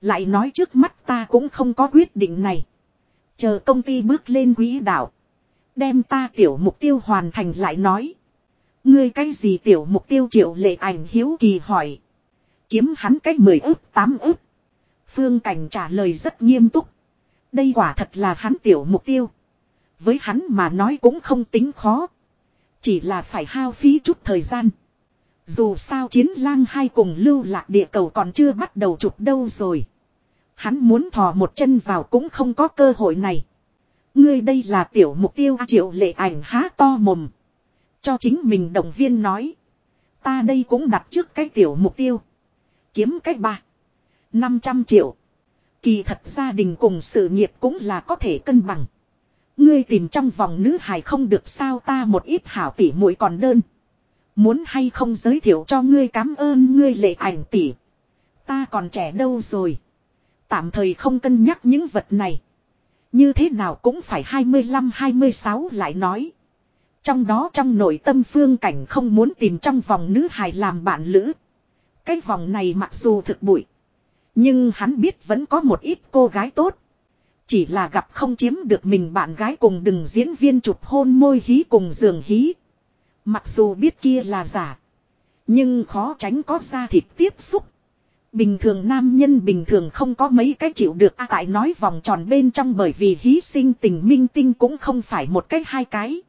Lại nói trước mắt ta cũng không có quyết định này. Chờ công ty bước lên quỹ đạo. Đem ta tiểu mục tiêu hoàn thành lại nói. Ngươi cái gì tiểu mục tiêu triệu lệ ảnh hiếu kỳ hỏi. Kiếm hắn cách mười ức tám ức. Phương Cảnh trả lời rất nghiêm túc. Đây quả thật là hắn tiểu mục tiêu. Với hắn mà nói cũng không tính khó. Chỉ là phải hao phí chút thời gian. Dù sao chiến lang hai cùng lưu lạc địa cầu còn chưa bắt đầu chụp đâu rồi. Hắn muốn thò một chân vào cũng không có cơ hội này. Ngươi đây là tiểu mục tiêu, triệu lệ ảnh há to mồm. Cho chính mình động viên nói. Ta đây cũng đặt trước cái tiểu mục tiêu. Kiếm cách ba. 500 triệu. Kỳ thật gia đình cùng sự nghiệp cũng là có thể cân bằng. Ngươi tìm trong vòng nữ hài không được sao ta một ít hảo tỉ muội còn đơn. Muốn hay không giới thiệu cho ngươi cảm ơn ngươi lệ ảnh tỉ. Ta còn trẻ đâu rồi. Tạm thời không cân nhắc những vật này. Như thế nào cũng phải 25-26 lại nói. Trong đó trong nội tâm phương cảnh không muốn tìm trong vòng nữ hài làm bạn lữ. Cái vòng này mặc dù thực bụi. Nhưng hắn biết vẫn có một ít cô gái tốt. Chỉ là gặp không chiếm được mình bạn gái cùng đừng diễn viên chụp hôn môi hí cùng giường hí. Mặc dù biết kia là giả. Nhưng khó tránh có da thịt tiếp xúc. Bình thường nam nhân bình thường không có mấy cái chịu được a tại nói vòng tròn bên trong bởi vì hí sinh tình minh tinh cũng không phải một cái hai cái.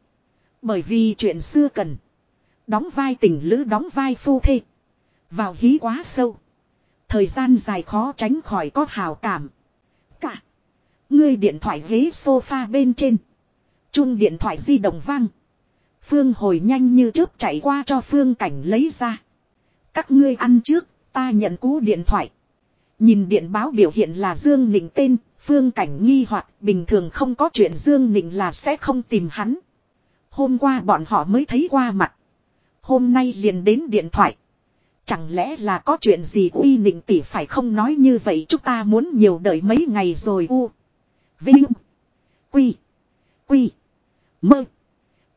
Bởi vì chuyện xưa cần. Đóng vai tình lữ đóng vai phu thê. Vào hí quá sâu. Thời gian dài khó tránh khỏi có hào cảm. Cả. Ngươi điện thoại ghế sofa bên trên. Chung điện thoại di động vang. Phương hồi nhanh như chớp chạy qua cho Phương cảnh lấy ra. Các ngươi ăn trước, ta nhận cú điện thoại. Nhìn điện báo biểu hiện là Dương Nịnh tên, Phương cảnh nghi hoặc bình thường không có chuyện Dương Nịnh là sẽ không tìm hắn. Hôm qua bọn họ mới thấy qua mặt. Hôm nay liền đến điện thoại. Chẳng lẽ là có chuyện gì uy nịnh tỷ phải không nói như vậy chúng ta muốn nhiều đợi mấy ngày rồi u. Vinh. Quy. Quy. Mơ.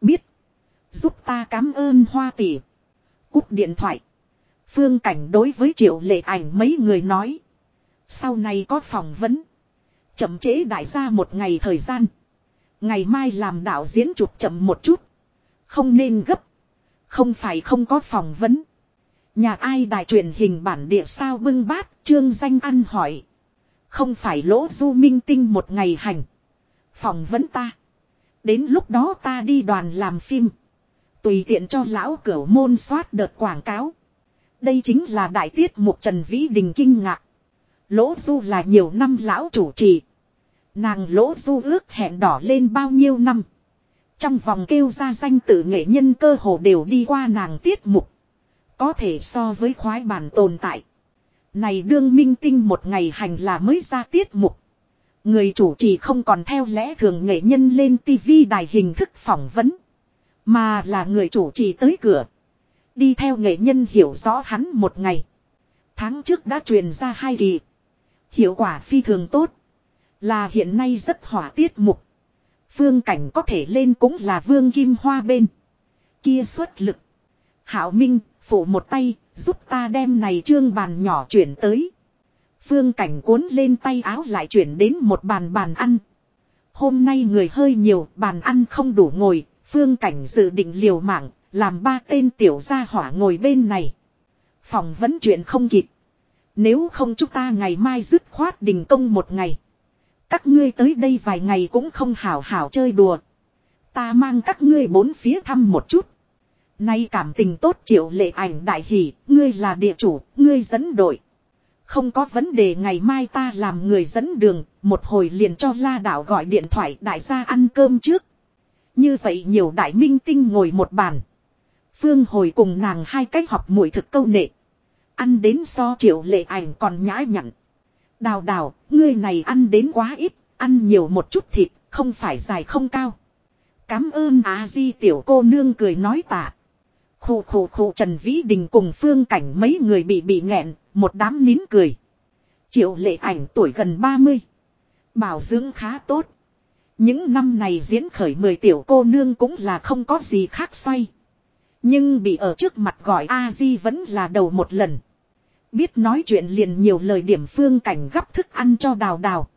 Biết. Giúp ta cảm ơn hoa tỷ. Cúp điện thoại. Phương cảnh đối với triệu lệ ảnh mấy người nói. Sau này có phỏng vấn. Chậm trễ đại gia một ngày thời gian. Ngày mai làm đạo diễn chụp chậm một chút. Không nên gấp. Không phải không có phỏng vấn. Nhà ai đài truyền hình bản địa sao bưng bát, trương danh ăn hỏi. Không phải lỗ du minh tinh một ngày hành. Phỏng vấn ta. Đến lúc đó ta đi đoàn làm phim. Tùy tiện cho lão cửu môn soát đợt quảng cáo. Đây chính là đại tiết mục Trần Vĩ Đình kinh ngạc. Lỗ du là nhiều năm lão chủ trì. Nàng lỗ du ước hẹn đỏ lên bao nhiêu năm. Trong vòng kêu ra danh tự nghệ nhân cơ hồ đều đi qua nàng tiết mục. Có thể so với khoái bản tồn tại. Này đương minh tinh một ngày hành là mới ra tiết mục. Người chủ trì không còn theo lẽ thường nghệ nhân lên tivi đài hình thức phỏng vấn. Mà là người chủ trì tới cửa. Đi theo nghệ nhân hiểu rõ hắn một ngày. Tháng trước đã truyền ra hai kỳ. Hiệu quả phi thường tốt. Là hiện nay rất hỏa tiết mục. Phương cảnh có thể lên cũng là vương kim hoa bên. Kia xuất lực. Hảo Minh, phụ một tay, giúp ta đem này trương bàn nhỏ chuyển tới. Phương cảnh cuốn lên tay áo lại chuyển đến một bàn bàn ăn. Hôm nay người hơi nhiều, bàn ăn không đủ ngồi, phương cảnh dự định liều mạng, làm ba tên tiểu gia hỏa ngồi bên này. Phòng vẫn chuyện không kịp. Nếu không chúng ta ngày mai dứt khoát đình công một ngày. Các ngươi tới đây vài ngày cũng không hảo hảo chơi đùa. Ta mang các ngươi bốn phía thăm một chút. Nay cảm tình tốt triệu lệ ảnh đại hỷ, ngươi là địa chủ, ngươi dẫn đội. Không có vấn đề ngày mai ta làm người dẫn đường, một hồi liền cho la đảo gọi điện thoại đại gia ăn cơm trước. Như vậy nhiều đại minh tinh ngồi một bàn. Phương hồi cùng nàng hai cách học mùi thực câu nệ. Ăn đến so triệu lệ ảnh còn nhã nhặn. Đào đào, ngươi này ăn đến quá ít, ăn nhiều một chút thịt, không phải dài không cao. Cám ơn á di tiểu cô nương cười nói tạ. Khụ khụ khụ, Trần Vĩ Đình cùng phương cảnh mấy người bị bị nghẹn, một đám nín cười. Triệu lệ ảnh tuổi gần 30. Bảo dưỡng khá tốt. Những năm này diễn khởi 10 tiểu cô nương cũng là không có gì khác xoay. Nhưng bị ở trước mặt gọi A-di vẫn là đầu một lần. Biết nói chuyện liền nhiều lời điểm phương cảnh gấp thức ăn cho đào đào.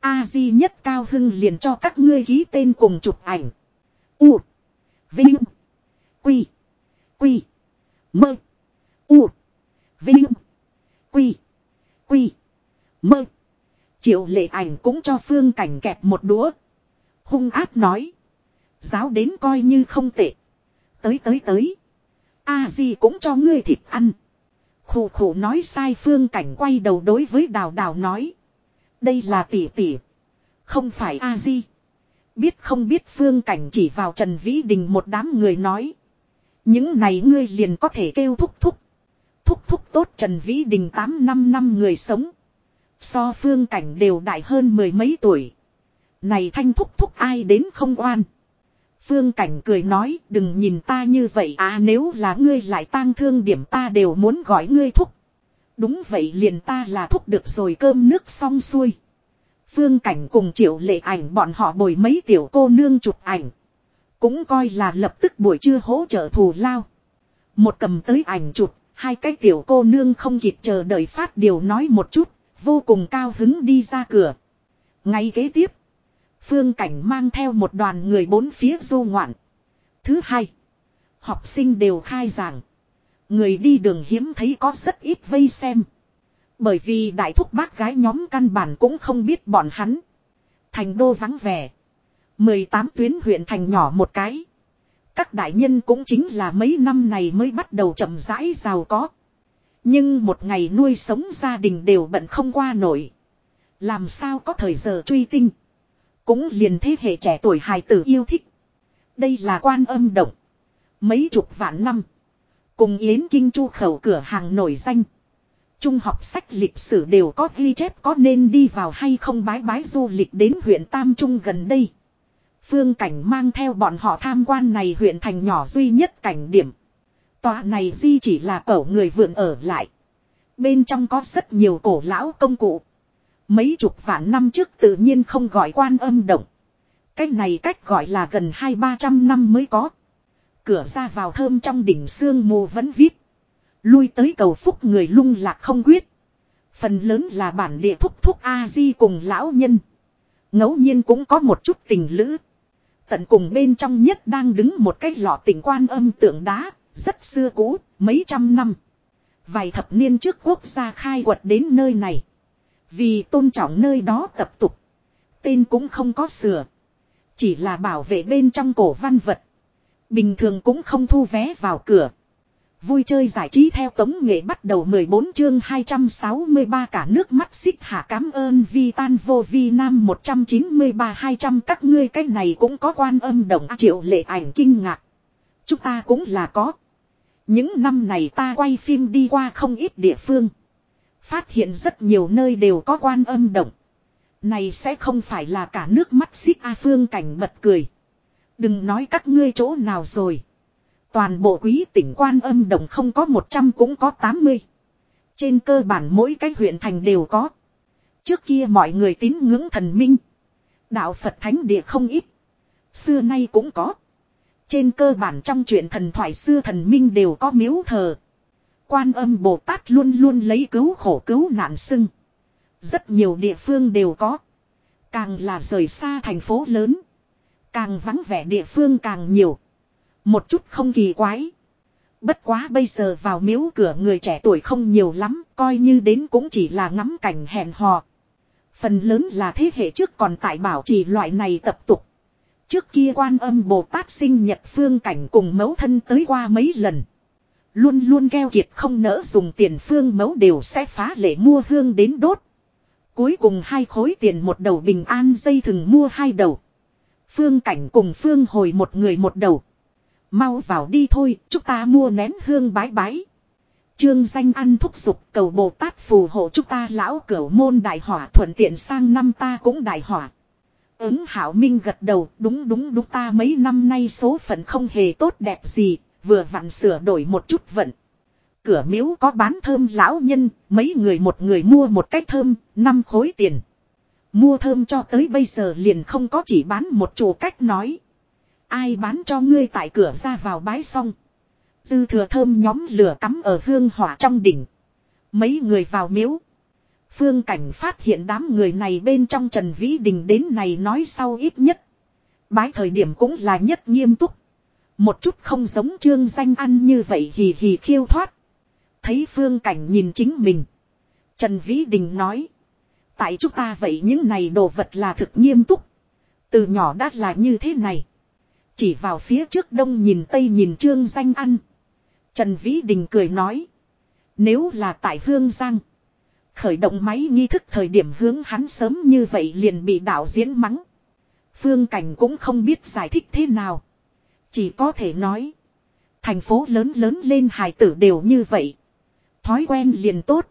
A-di nhất cao hưng liền cho các ngươi ký tên cùng chụp ảnh. U. Vinh. Quy. Quy. Mơ. U. Vinh. Quy. Quy. Mơ. Triệu lệ ảnh cũng cho phương cảnh kẹp một đũa. Hung ác nói. Giáo đến coi như không tệ. Tới tới tới. A di cũng cho ngươi thịt ăn. Khủ khủ nói sai phương cảnh quay đầu đối với đào đào nói. Đây là tỷ tỷ. Không phải A di. Biết không biết phương cảnh chỉ vào Trần Vĩ Đình một đám người nói. Những này ngươi liền có thể kêu thúc thúc. Thúc thúc tốt Trần Vĩ Đình 8 năm năm người sống. So phương cảnh đều đại hơn mười mấy tuổi. Này thanh thúc thúc ai đến không oan. Phương Cảnh cười nói đừng nhìn ta như vậy à nếu là ngươi lại tang thương điểm ta đều muốn gọi ngươi thúc. Đúng vậy liền ta là thúc được rồi cơm nước xong xuôi. Phương Cảnh cùng triệu lệ ảnh bọn họ bồi mấy tiểu cô nương chụp ảnh. Cũng coi là lập tức buổi trưa hỗ trợ thù lao. Một cầm tới ảnh chụp, hai cái tiểu cô nương không kịp chờ đợi phát điều nói một chút, vô cùng cao hứng đi ra cửa. Ngay kế tiếp. Phương Cảnh mang theo một đoàn người bốn phía du ngoạn. Thứ hai. Học sinh đều khai giảng. Người đi đường hiếm thấy có rất ít vây xem. Bởi vì đại thúc bác gái nhóm căn bản cũng không biết bọn hắn. Thành đô vắng vẻ. 18 tuyến huyện thành nhỏ một cái. Các đại nhân cũng chính là mấy năm này mới bắt đầu chậm rãi giàu có. Nhưng một ngày nuôi sống gia đình đều bận không qua nổi. Làm sao có thời giờ truy tinh. Cũng liền thế hệ trẻ tuổi hài tử yêu thích. Đây là quan âm động. Mấy chục vạn năm. Cùng Yến Kinh Chu khẩu cửa hàng nổi danh. Trung học sách lịch sử đều có ghi chép có nên đi vào hay không bái bái du lịch đến huyện Tam Trung gần đây. Phương Cảnh mang theo bọn họ tham quan này huyện thành nhỏ duy nhất cảnh điểm. Tòa này duy chỉ là cẩu người vượn ở lại. Bên trong có rất nhiều cổ lão công cụ. Mấy chục vạn năm trước tự nhiên không gọi quan âm động. Cách này cách gọi là gần hai ba trăm năm mới có. Cửa ra vào thơm trong đỉnh sương mù vẫn viết. Lui tới cầu phúc người lung lạc không quyết. Phần lớn là bản địa thúc thúc A-di cùng lão nhân. ngẫu nhiên cũng có một chút tình lữ. Tận cùng bên trong nhất đang đứng một cái lọ tình quan âm tượng đá, rất xưa cũ, mấy trăm năm. Vài thập niên trước quốc gia khai quật đến nơi này. Vì tôn trọng nơi đó tập tục. Tên cũng không có sửa. Chỉ là bảo vệ bên trong cổ văn vật. Bình thường cũng không thu vé vào cửa. Vui chơi giải trí theo tống nghệ bắt đầu 14 chương 263 cả nước mắt xích hạ cảm ơn vi tan vô vi nam 193-200 các ngươi cái này cũng có quan âm đồng triệu lệ ảnh kinh ngạc. Chúng ta cũng là có. Những năm này ta quay phim đi qua không ít địa phương. Phát hiện rất nhiều nơi đều có quan âm động. Này sẽ không phải là cả nước mắt xích A Phương cảnh bật cười. Đừng nói các ngươi chỗ nào rồi. Toàn bộ quý tỉnh quan âm đồng không có 100 cũng có 80. Trên cơ bản mỗi cái huyện thành đều có. Trước kia mọi người tín ngưỡng thần minh. Đạo Phật Thánh Địa không ít. Xưa nay cũng có. Trên cơ bản trong chuyện thần thoại xưa thần minh đều có miếu thờ. Quan âm Bồ Tát luôn luôn lấy cứu khổ cứu nạn xưng. Rất nhiều địa phương đều có. Càng là rời xa thành phố lớn. Càng vắng vẻ địa phương càng nhiều. Một chút không kỳ quái. Bất quá bây giờ vào miếu cửa người trẻ tuổi không nhiều lắm, coi như đến cũng chỉ là ngắm cảnh hẹn hò. Phần lớn là thế hệ trước còn tại bảo trì loại này tập tục. Trước kia quan âm Bồ Tát sinh nhật phương cảnh cùng mẫu thân tới qua mấy lần. Luôn luôn keo kiệt không nỡ dùng tiền phương mẫu đều sẽ phá lệ mua hương đến đốt. Cuối cùng hai khối tiền một đầu bình an dây thừng mua hai đầu. Phương cảnh cùng phương hồi một người một đầu. Mau vào đi thôi, chúng ta mua nén hương bái bái. Trương danh ăn thúc giục cầu Bồ Tát phù hộ chúng ta lão cửu môn đại hỏa thuận tiện sang năm ta cũng đại hỏa. Ứng hảo minh gật đầu đúng đúng đúng ta mấy năm nay số phận không hề tốt đẹp gì, vừa vặn sửa đổi một chút vận. Cửa miếu có bán thơm lão nhân, mấy người một người mua một cách thơm, năm khối tiền. Mua thơm cho tới bây giờ liền không có chỉ bán một chủ cách nói. Ai bán cho ngươi tại cửa ra vào bái xong. Dư thừa thơm nhóm lửa cắm ở hương hỏa trong đỉnh. Mấy người vào miếu. Phương cảnh phát hiện đám người này bên trong Trần Vĩ Đình đến này nói sau ít nhất. Bái thời điểm cũng là nhất nghiêm túc. Một chút không giống trương danh ăn như vậy hì hì khiêu thoát. Thấy phương cảnh nhìn chính mình. Trần Vĩ Đình nói. Tại chúng ta vậy những này đồ vật là thực nghiêm túc. Từ nhỏ đã là như thế này. Chỉ vào phía trước đông nhìn tây nhìn trương danh ăn. Trần Vĩ Đình cười nói. Nếu là tại Hương Giang. Khởi động máy nghi thức thời điểm hướng hắn sớm như vậy liền bị đạo diễn mắng. Phương Cảnh cũng không biết giải thích thế nào. Chỉ có thể nói. Thành phố lớn lớn lên hài tử đều như vậy. Thói quen liền tốt.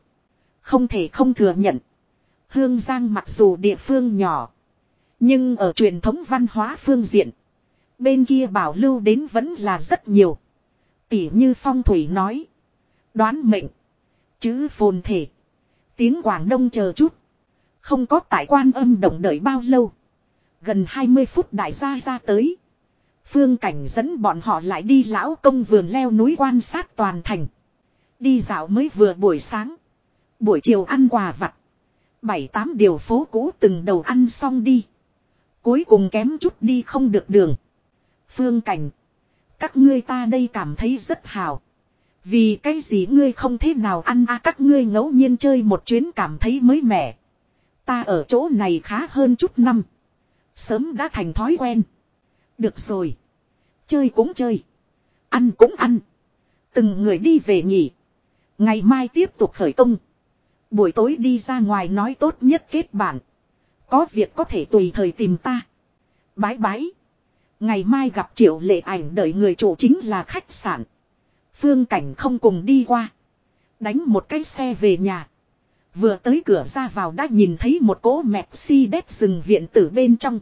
Không thể không thừa nhận. Hương Giang mặc dù địa phương nhỏ. Nhưng ở truyền thống văn hóa phương diện. Bên kia bảo lưu đến vẫn là rất nhiều. Tỉ như phong thủy nói. Đoán mệnh. Chữ phồn thể. Tiếng Quảng Đông chờ chút. Không có tại quan âm động đợi bao lâu. Gần 20 phút đại gia ra tới. Phương cảnh dẫn bọn họ lại đi lão công vườn leo núi quan sát toàn thành. Đi dạo mới vừa buổi sáng. Buổi chiều ăn quà vặt. Bảy tám điều phố cũ từng đầu ăn xong đi. Cuối cùng kém chút đi không được đường. Phương cảnh. Các ngươi ta đây cảm thấy rất hào. Vì cái gì ngươi không thế nào ăn à các ngươi ngẫu nhiên chơi một chuyến cảm thấy mới mẻ. Ta ở chỗ này khá hơn chút năm. Sớm đã thành thói quen. Được rồi. Chơi cũng chơi. Ăn cũng ăn. Từng người đi về nghỉ. Ngày mai tiếp tục khởi công. Buổi tối đi ra ngoài nói tốt nhất kết bạn. Có việc có thể tùy thời tìm ta. Bái bái. Ngày mai gặp triệu lệ ảnh đợi người chủ chính là khách sạn. Phương cảnh không cùng đi qua. Đánh một cái xe về nhà. Vừa tới cửa ra vào đã nhìn thấy một cỗ Mercedes dừng viện tử bên trong.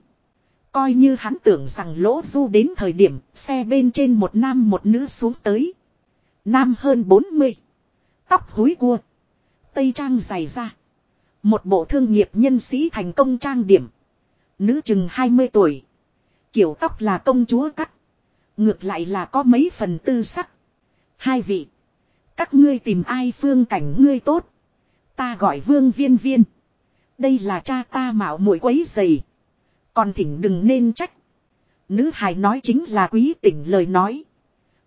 Coi như hắn tưởng rằng lỗ du đến thời điểm, xe bên trên một nam một nữ xuống tới. Nam hơn 40. Tóc húi cua. Tây trang dày ra. Một bộ thương nghiệp nhân sĩ thành công trang điểm. Nữ chừng 20 tuổi. Kiểu tóc là công chúa cắt. Ngược lại là có mấy phần tư sắc. Hai vị. Các ngươi tìm ai phương cảnh ngươi tốt. Ta gọi vương viên viên. Đây là cha ta mạo muội quấy dày. Còn thỉnh đừng nên trách. Nữ hài nói chính là quý tỉnh lời nói.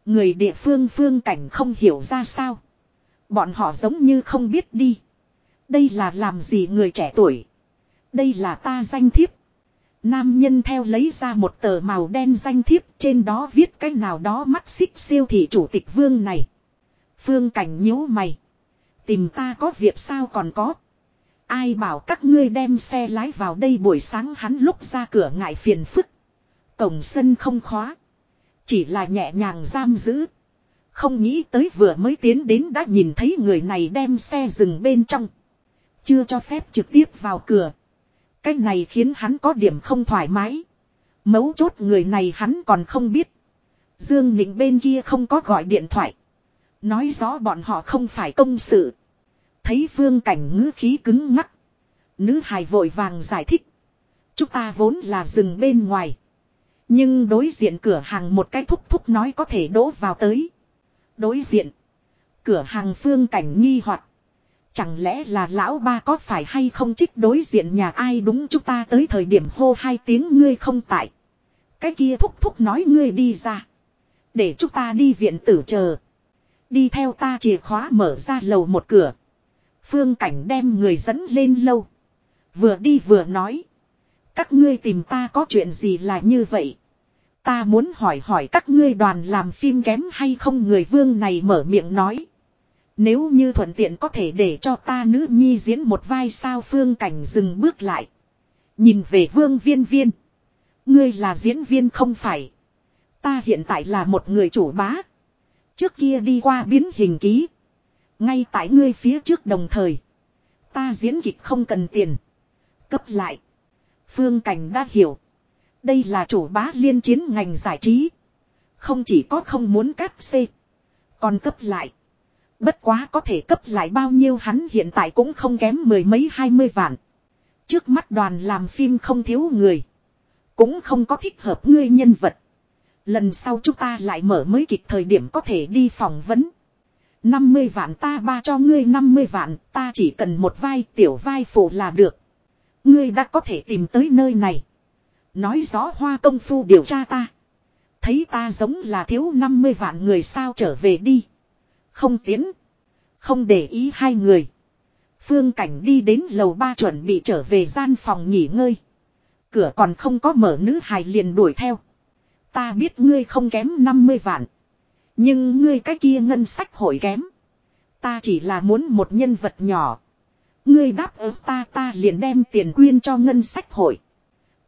Người địa phương phương cảnh không hiểu ra sao. Bọn họ giống như không biết đi. Đây là làm gì người trẻ tuổi. Đây là ta danh thiếp. Nam nhân theo lấy ra một tờ màu đen danh thiếp, trên đó viết cái nào đó mắt xích siêu thị chủ tịch vương này. Phương cảnh nhíu mày. Tìm ta có việc sao còn có. Ai bảo các ngươi đem xe lái vào đây buổi sáng hắn lúc ra cửa ngại phiền phức. Cổng sân không khóa. Chỉ là nhẹ nhàng giam giữ. Không nghĩ tới vừa mới tiến đến đã nhìn thấy người này đem xe dừng bên trong. Chưa cho phép trực tiếp vào cửa. Cái này khiến hắn có điểm không thoải mái. Mấu chốt người này hắn còn không biết. Dương Nịnh bên kia không có gọi điện thoại. Nói rõ bọn họ không phải công sự. Thấy phương cảnh ngữ khí cứng ngắc. Nữ hài vội vàng giải thích. Chúng ta vốn là rừng bên ngoài. Nhưng đối diện cửa hàng một cái thúc thúc nói có thể đỗ vào tới. Đối diện. Cửa hàng phương cảnh nghi hoặc Chẳng lẽ là lão ba có phải hay không trích đối diện nhà ai đúng chúng ta tới thời điểm hô hai tiếng ngươi không tại. Cái kia thúc thúc nói ngươi đi ra. Để chúng ta đi viện tử chờ. Đi theo ta chìa khóa mở ra lầu một cửa. Phương cảnh đem người dẫn lên lâu. Vừa đi vừa nói. Các ngươi tìm ta có chuyện gì là như vậy. Ta muốn hỏi hỏi các ngươi đoàn làm phim kém hay không người vương này mở miệng nói. Nếu như thuận tiện có thể để cho ta nữ nhi diễn một vai sao phương cảnh dừng bước lại. Nhìn về vương viên viên. Ngươi là diễn viên không phải. Ta hiện tại là một người chủ bá. Trước kia đi qua biến hình ký. Ngay tại ngươi phía trước đồng thời. Ta diễn kịch không cần tiền. Cấp lại. Phương Cảnh đã hiểu. Đây là chủ bá liên chiến ngành giải trí. Không chỉ có không muốn cắt xê. Còn cấp lại. Bất quá có thể cấp lại bao nhiêu hắn hiện tại cũng không kém mười mấy hai mươi vạn. Trước mắt đoàn làm phim không thiếu người. Cũng không có thích hợp ngươi nhân vật. Lần sau chúng ta lại mở mới kịch thời điểm có thể đi phỏng vấn. 50 vạn ta ba cho ngươi 50 vạn, ta chỉ cần một vai tiểu vai phụ là được. Ngươi đã có thể tìm tới nơi này. Nói rõ hoa công phu điều tra ta. Thấy ta giống là thiếu 50 vạn người sao trở về đi. Không tiến. Không để ý hai người. Phương Cảnh đi đến lầu ba chuẩn bị trở về gian phòng nghỉ ngơi. Cửa còn không có mở nữ hài liền đuổi theo. Ta biết ngươi không kém 50 vạn. Nhưng ngươi cái kia ngân sách hội kém. Ta chỉ là muốn một nhân vật nhỏ. Ngươi đáp ứng ta ta liền đem tiền quyên cho ngân sách hội.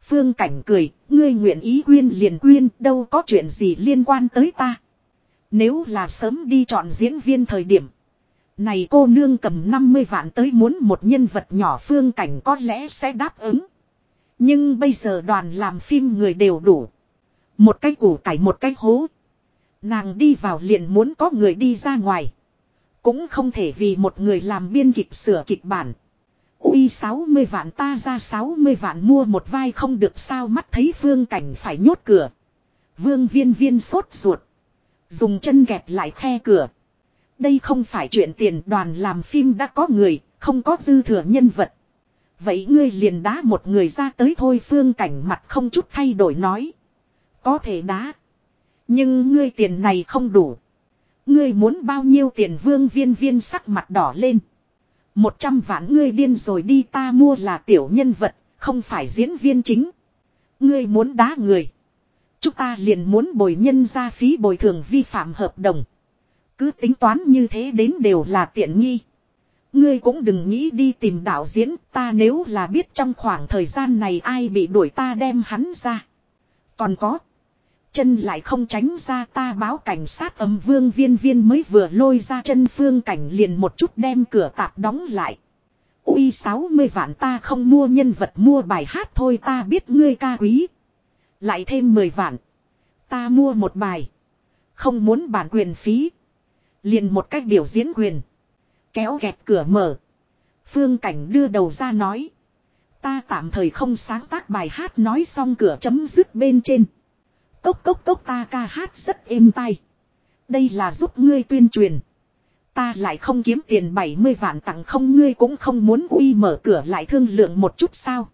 Phương Cảnh cười, ngươi nguyện ý quyên liền quyên, đâu có chuyện gì liên quan tới ta. Nếu là sớm đi chọn diễn viên thời điểm. Này cô nương cầm 50 vạn tới muốn một nhân vật nhỏ Phương Cảnh có lẽ sẽ đáp ứng. Nhưng bây giờ đoàn làm phim người đều đủ. Một cái củ cải một cái hố. Nàng đi vào liền muốn có người đi ra ngoài. Cũng không thể vì một người làm biên kịch sửa kịch bản. Ui 60 vạn ta ra 60 vạn mua một vai không được sao mắt thấy phương cảnh phải nhốt cửa. Vương viên viên sốt ruột. Dùng chân gẹp lại khe cửa. Đây không phải chuyện tiền đoàn làm phim đã có người, không có dư thừa nhân vật. Vậy ngươi liền đá một người ra tới thôi phương cảnh mặt không chút thay đổi nói. Có thể đá. Nhưng ngươi tiền này không đủ. Ngươi muốn bao nhiêu tiền vương viên viên sắc mặt đỏ lên. Một trăm vạn ngươi điên rồi đi ta mua là tiểu nhân vật, không phải diễn viên chính. Ngươi muốn đá người. Chúng ta liền muốn bồi nhân ra phí bồi thường vi phạm hợp đồng. Cứ tính toán như thế đến đều là tiện nghi. Ngươi cũng đừng nghĩ đi tìm đạo diễn ta nếu là biết trong khoảng thời gian này ai bị đuổi ta đem hắn ra. Còn có. Chân lại không tránh ra ta báo cảnh sát ấm vương viên viên mới vừa lôi ra chân phương cảnh liền một chút đem cửa tạp đóng lại. Ui 60 vạn ta không mua nhân vật mua bài hát thôi, ta biết ngươi ca quý. Lại thêm 10 vạn. Ta mua một bài. Không muốn bản quyền phí. Liền một cách biểu diễn quyền. Kéo gẹt cửa mở. Phương Cảnh đưa đầu ra nói. Ta tạm thời không sáng tác bài hát, nói xong cửa chấm dứt bên trên. Cốc cốc cốc ta ca hát rất êm tai. Đây là giúp ngươi tuyên truyền. Ta lại không kiếm tiền 70 vạn tặng không, ngươi cũng không muốn uy mở cửa lại thương lượng một chút sao.